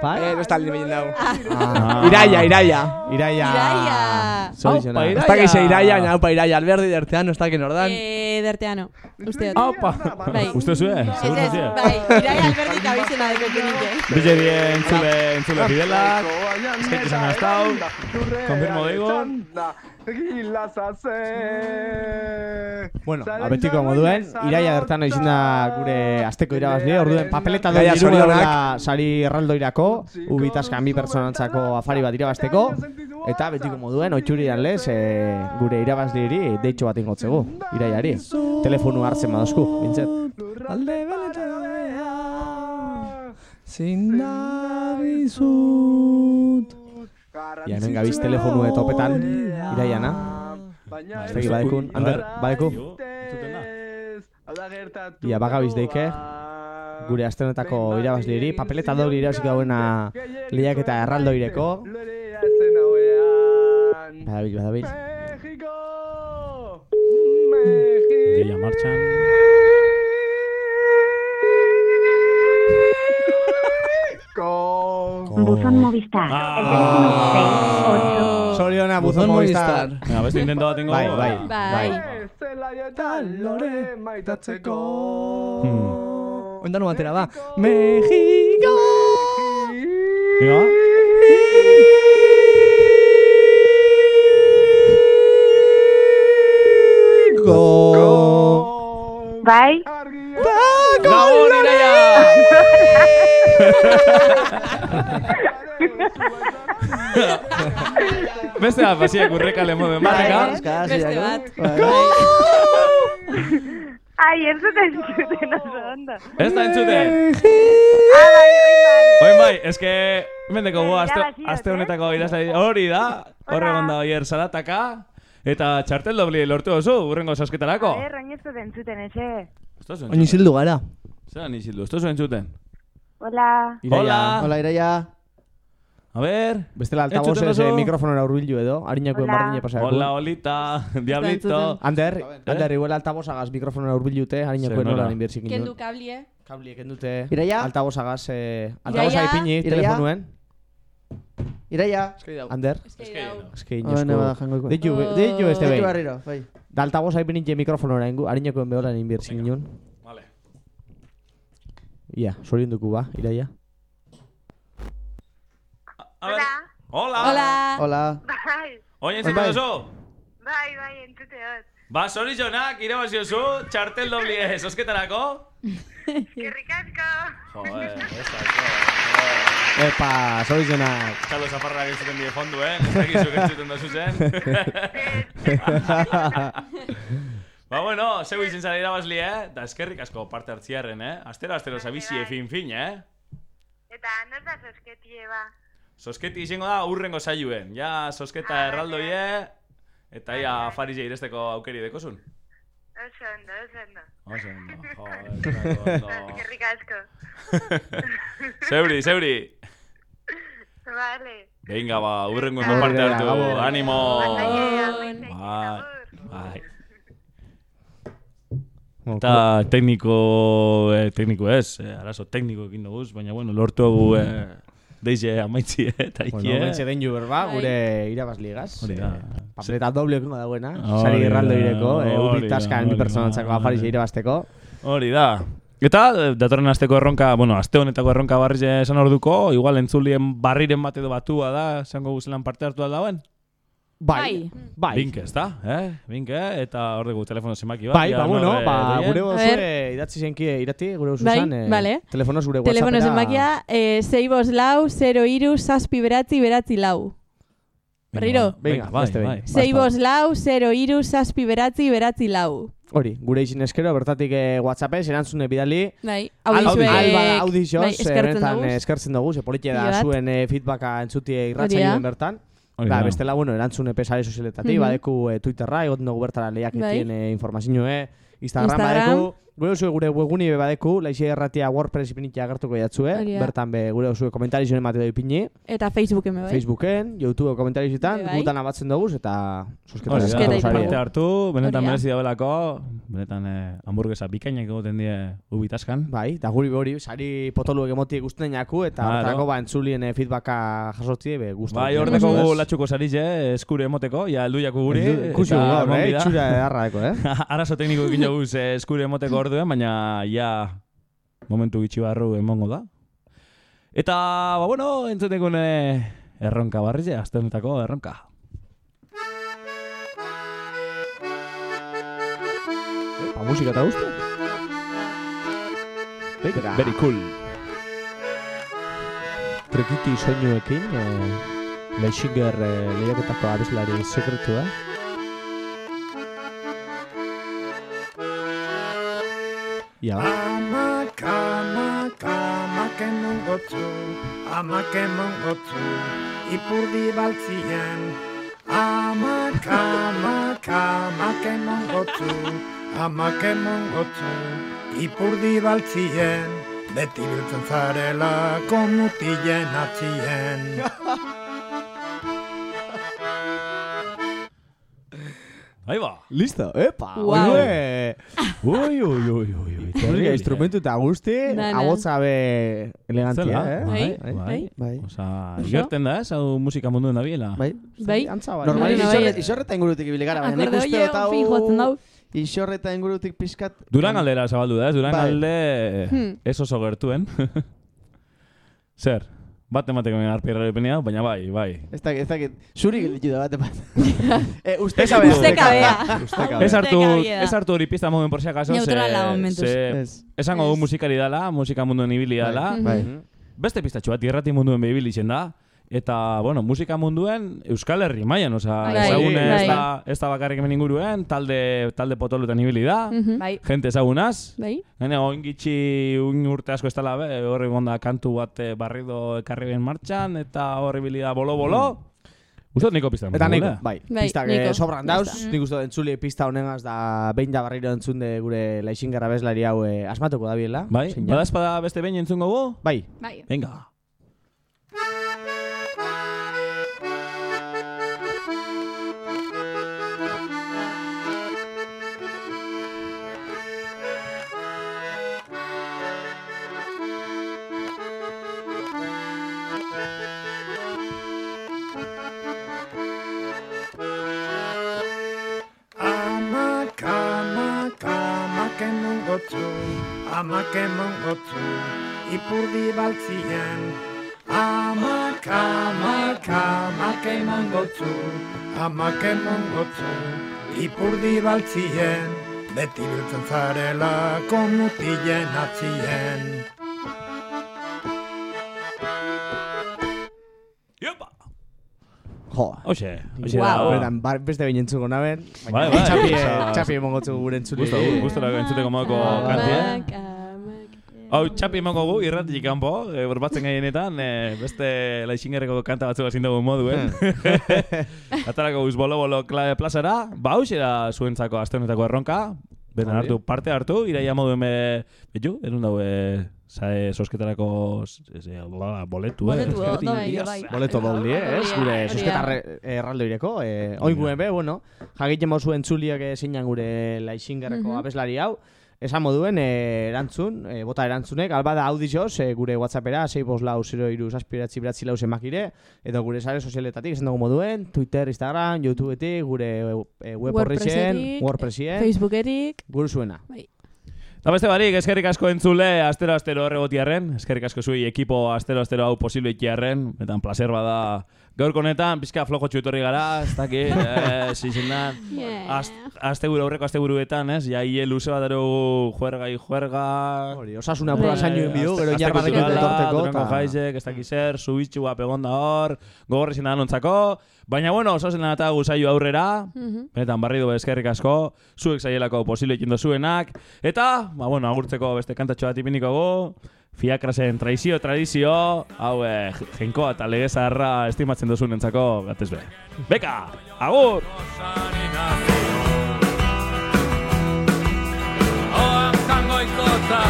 Para? Eh, no está el nivel dau. Ah. Iraia, iraia. Iraia. Iraia. Aupa, Ez da que se iraia, baina aupa iraia. Alberdi dertean, ez da que nordan. Eh, derteano. Uste dut. Aupa! Bai. Uste zue? Ez Seguro zue? bai, iraia alberdi kabizena deko kenike. DJ bien, entzule, entzule fidelak, esket izan gaztau, konfirmo daigon. Bueno, abetiko moduen, iraia bertan izin da gure asteko irabazle, orduen papeleta zorionak. da sari erraldoirako, ubitazkan bi pertsonantzako afari bat irabazteko, eta betiko moduen, oitxurian lez, e, gure irabazleiri deitxo bat ingotzegu, iraiari. Telefonu hartzen badozku, bintzet. Alde benetan Zin dagizut Ja, hemen gabiz telefonu etopetan, iraiana. Ez dakit badekun, Ander, badeku? Ia, bagabiz deike, gure aste honetako irabazleiri, papeleta dauri irabaziko dauena lehiak eta erraldoireko. Badabil, badabil. Deia martxan. Buzón Movistar. El teléfono 68. Soriona, buzón Buzón Movistar. Movistar. Venga, beste intento bat ingo. Bai, bai, Bai. Lore maitatzeko Hmm. Oindano batera ba Mexiko Venga, Bai. Gabon, Iraia! Beste bat, pasiak urrekale moden barreka. Beste bat. Ai, ez dut entzuten oso ondo. Ez da entzuten. Ah, bai, bai, bai. Oin bai, eske, mendeko gu, dut, eh? honetako irazari, hori da, horre gonda oier salataka, eta txartel dobli lortu oso, urrengo sasketarako. A ber, oin ez dut entzuten, eze. Zuen Oin izildu gara Zeran izildu, ez zuen entzuten. Hola. Hola. Hola, Iraia. A ver. Bestela altavoz ez oso? mikrofonora urbildu edo, harinako Hola. embardine pasako. Hola, olita, diablito. Ander, Ander, igual altavozagaz mikrofonora urbilute, harinako Zer, nola? nola inbertsik Kendu inun. kablie. Kabliek endute, Iraia? altavozagaz, eh, altavoza Iraia? ipini, Iraia? telefonuen. Iraia. Ander, Eskei dau. eske Oh, ne bada inosko. jango ikusi. Ditu, ditu este Deitu behin. berriro, bai. Da altavoza ipini je mikrofonora ingu, harinako enbeolan inbertsik inun. Ia, sorion duku ba, iraia. A ver. Hola. Hola. Hola. Bai. Oin entzuten Bai. oso? Bai, bai, entzute dut. Ba, zorizionak, irabaziozu, txartel doblie sosketarako. Eskerrik asko. Joder, ez da, Epa, zorizionak. Txalo zaparrak entzuten die fondu, eh? Ez dakizu entzuten dozu zen. ba, bueno, zeu izen zara irabazli, eh? Da eskerrik asko parte hartziarren, eh? Astero, astero, zabizi fin fin, eh? Eta nor da sosketie ba. Sosketi izango da urrengo saioen. Ja, sosketa erraldoie, eta ia farizia iresteko aukeri dekozun. Oso ondo, oso ondo. Oso ondo, joder, ondo. Eskerrik asko. Zeuri, zeuri. Vale. Venga, ba, urrengo Agur, parte hartu. Animo. Bai, Bai, bai. Eta tekniko, eh, tekniko ez, eh, arazo tekniko ekin dugu, baina bueno, lortu dugu eh, deize amaitzi, eta iki, Bueno, bentsi den berba, gure irabazligaz. Hori da. Eh, Papeleta doble ekingo dagoena. Sari erraldo ireko, eh, da, taskan hori bi da, pertsonantzako afariz irabazteko. Hori da. Eta, datorren asteko erronka, bueno, aste honetako erronka barriz esan orduko, igual entzulien barriren bat edo batua da, esango guzelan parte hartu aldauen? Bai. Bai. Binke, ez da, eh? Binke, eta hor dugu telefono zenbaki bat. Bai, ba, bueno, nor, eh, ba, gure gozu idatzi zenki irati, gure gozu Bai, eh, vale. telefonoz gure Telefono WhatsAppera. zenbakia, eh, 6 bos lau, 0 iru, zazpi beratzi, beratzi lau. Berriro? Venga, bai, beste bai. behin. 6 bos lau, 0 iru, zazpi beratzi, beratzi lau. Hori, gure izin eskero, bertatik eh, WhatsAppez, erantzune bidali. Bai, Alba audizuek- audizioz, bai, eh, eskertzen dugu. eh, eskertzen dugu, ze politia da zuen eh, feedbacka entzutie irratzaioen bertan. Ba, bestela, bueno, erantzune pesare sozialetatik, Mhm. badeku eh, Twitterra, egoten dugu bertara lehiak Bai. eh, informazioe, Instagram, Instagram. badeku, gure oso gure webguni be badeku, laixi erratia WordPress ipinitia agertuko jatzue, Hori da. bertan be gure oso komentarizioen emate dut ipini, Eta Facebooken be bai. Facebooken, YouTube komentarizietan, Bai. gutan abatzen dugu, eta sosketa Hori parte sari. hartu, benetan Hori da. merezi dabelako, benetan eh, hamburguesa bikainak egoten die ubitaskan. Bai, eta guri hori, sari potoluek emoti guztien jaku, eta Claro. hortako ba entzulien eh, feedbacka jasotzi, be guztu. Bai, hor deko latxuko sarize, eskure emoteko, ja heldu jaku guri. Gaur, eman eh, itxura edarra deko, eh? Arazo tekniko ekin joguz eh, eskure emoteko orduen, baina ja momentu gitxi barru emongo da. Eta, ba, bueno, entzutekun eh, erronka barrize, aste honetako erronka. Pa musika eta guztu? Venga. Very cool. Trekiti soinuekin, eh, Leixinger eh, lehiaketako abeslari sekretua. Ja. Amak, amak, amak emon gotzu, amak emon gotzu, ipurdi baltzien. Amak, amak, amak emon gotzu, amak emon gotzu, ipurdi baltzien. Beti biltzen zarela komutien atzien. Ahí va. Listo, epa! Ui, ui, ui, ui, ui, ui. Terrible. instrumentu eta guzti, Dana. agotza be elegantia, Zela, eh? bai, Bai, bai. Bai. Osa, igerten da, ez, hau musika munduen da biela. Bai. Bai. Antza bai. Bai. isorreta ingurutik ibili gara, baina nik uste dut hau... dau. Isorreta ingurutik pizkat... Duran aldera zabaldu da, ez? Duran alde Hmm. ez oso gertuen. Zer, bat emateko nien arpierra lepenia, baina bai, bai. Ez dakit, ez dakit. Zuri gelditu da bate bat. eh, Ez ustekabea. Ustekabea. Ustekabea. Ez hartu, ez hartu hori pista momen por si acaso, Neutrala momentuz. Ez. esango du Ez. musikari dala, musika munduen ibili dala. Mhm. Bai. Beste pistatxo bat, irrati munduen behibili izen da. Eta, bueno, musika munduen Euskal Herri mailan, osea, Bai, ezagune ez bai. da, ez da bakarrik hemen inguruen, talde, talde potolutan ibili da, Mhm. Bai. gente ezagunaz, Bai. Gaina, oin gitxi un urte asko ez dela, be, horri gonda kantu bat eh, barrido ekarri ben martxan, eta horri bili da bolo-bolo. Uste dut niko pista. Eta niko, bai, Bai, pistak niko. eh, sobran dauz, está. nik uste dut entzuli pista honegaz da behin da barriro entzun de gure laixingarra bezlari hau eh, asmatuko da biela. Bai, badazpada beste behin entzungo gu? Bai. Bai. Venga. Amak, amak emon gotzu, ipurdi baltzien. Amak, amak, amak emon gotzu, amak emon gotzu, ipurdi baltzien, beti biltzen zarela komutilen atzien. Jo. Hoxe, hoxe Wow. da. Benetan, ba- beste behin entzuko naben. Bai, bai. Txapi, Osa- txapi emongo txugu gure entzuli. Gusto, gustora entzuteko modoko kantia. Hau, txapi emango gu, irratik kanpo, e, borbatzen gaienetan, e, beste laixingerreko kanta batzuk ezin dugu moduen. Atarako guz bolo-bolo plazara, ba, hau da zuentzako aste honetako erronka, beten hartu parte hartu, iraia moduen be, betu, erun daue, zae sosketarako ze, bla, boletu, eh? Boletu, Eskerrik bai, bai. Boleto doldi, eh? Ez, gure susketa erraldo ireko. Eh, oin guen be, bueno, jagiten mozu entzuliak zeinan gure laixingerreko Mhm. abeslari hau. Esan moduen, eh, erantzun, eh, bota erantzunek, alba da audizioz, eh, gure whatsappera, 6 bos lau, 0 iru, saspiratzi, beratzi lau zemakire, edo gure sare sozialetatik, esan dugu moduen, Twitter, Instagram, YouTubeetik, gure eh, web Wordpressetik, Wordpressien, Facebookerik. gure zuena. Bai. Eta beste barik, eskerrik asko entzule, astero astero erregotiarren, eskerrik asko zui ekipo astero astero hau posible ikiarren, betan placer bada gaurko honetan, pizka flojo txuetorri gara, ez dakit, eh, zizendan, Yeah. asteburu aurreko asteburuetan, ez, ja hile luze bat erugu juerga i juerga, Hori, osasuna proba zaino enbidu, gero Aste jarbarrik kulturala, etorteko, Durango eta- jaizek, ez dakiz zer, subitxu bat egonda hor, gogorri zena nontzako, baina bueno, oso zen eta guzaio aurrera, Mhm. benetan barri du eskerrik asko, zuek zaielako posible ikindo zuenak, eta, ba bueno, agurtzeko beste kantatxo bat ipiniko gu, fiakrasen traizio, tradizio, hau eh, jenkoa eta legezarra estimatzen duzun entzako, gatez be. Beka, agur! Oan jangoiko eta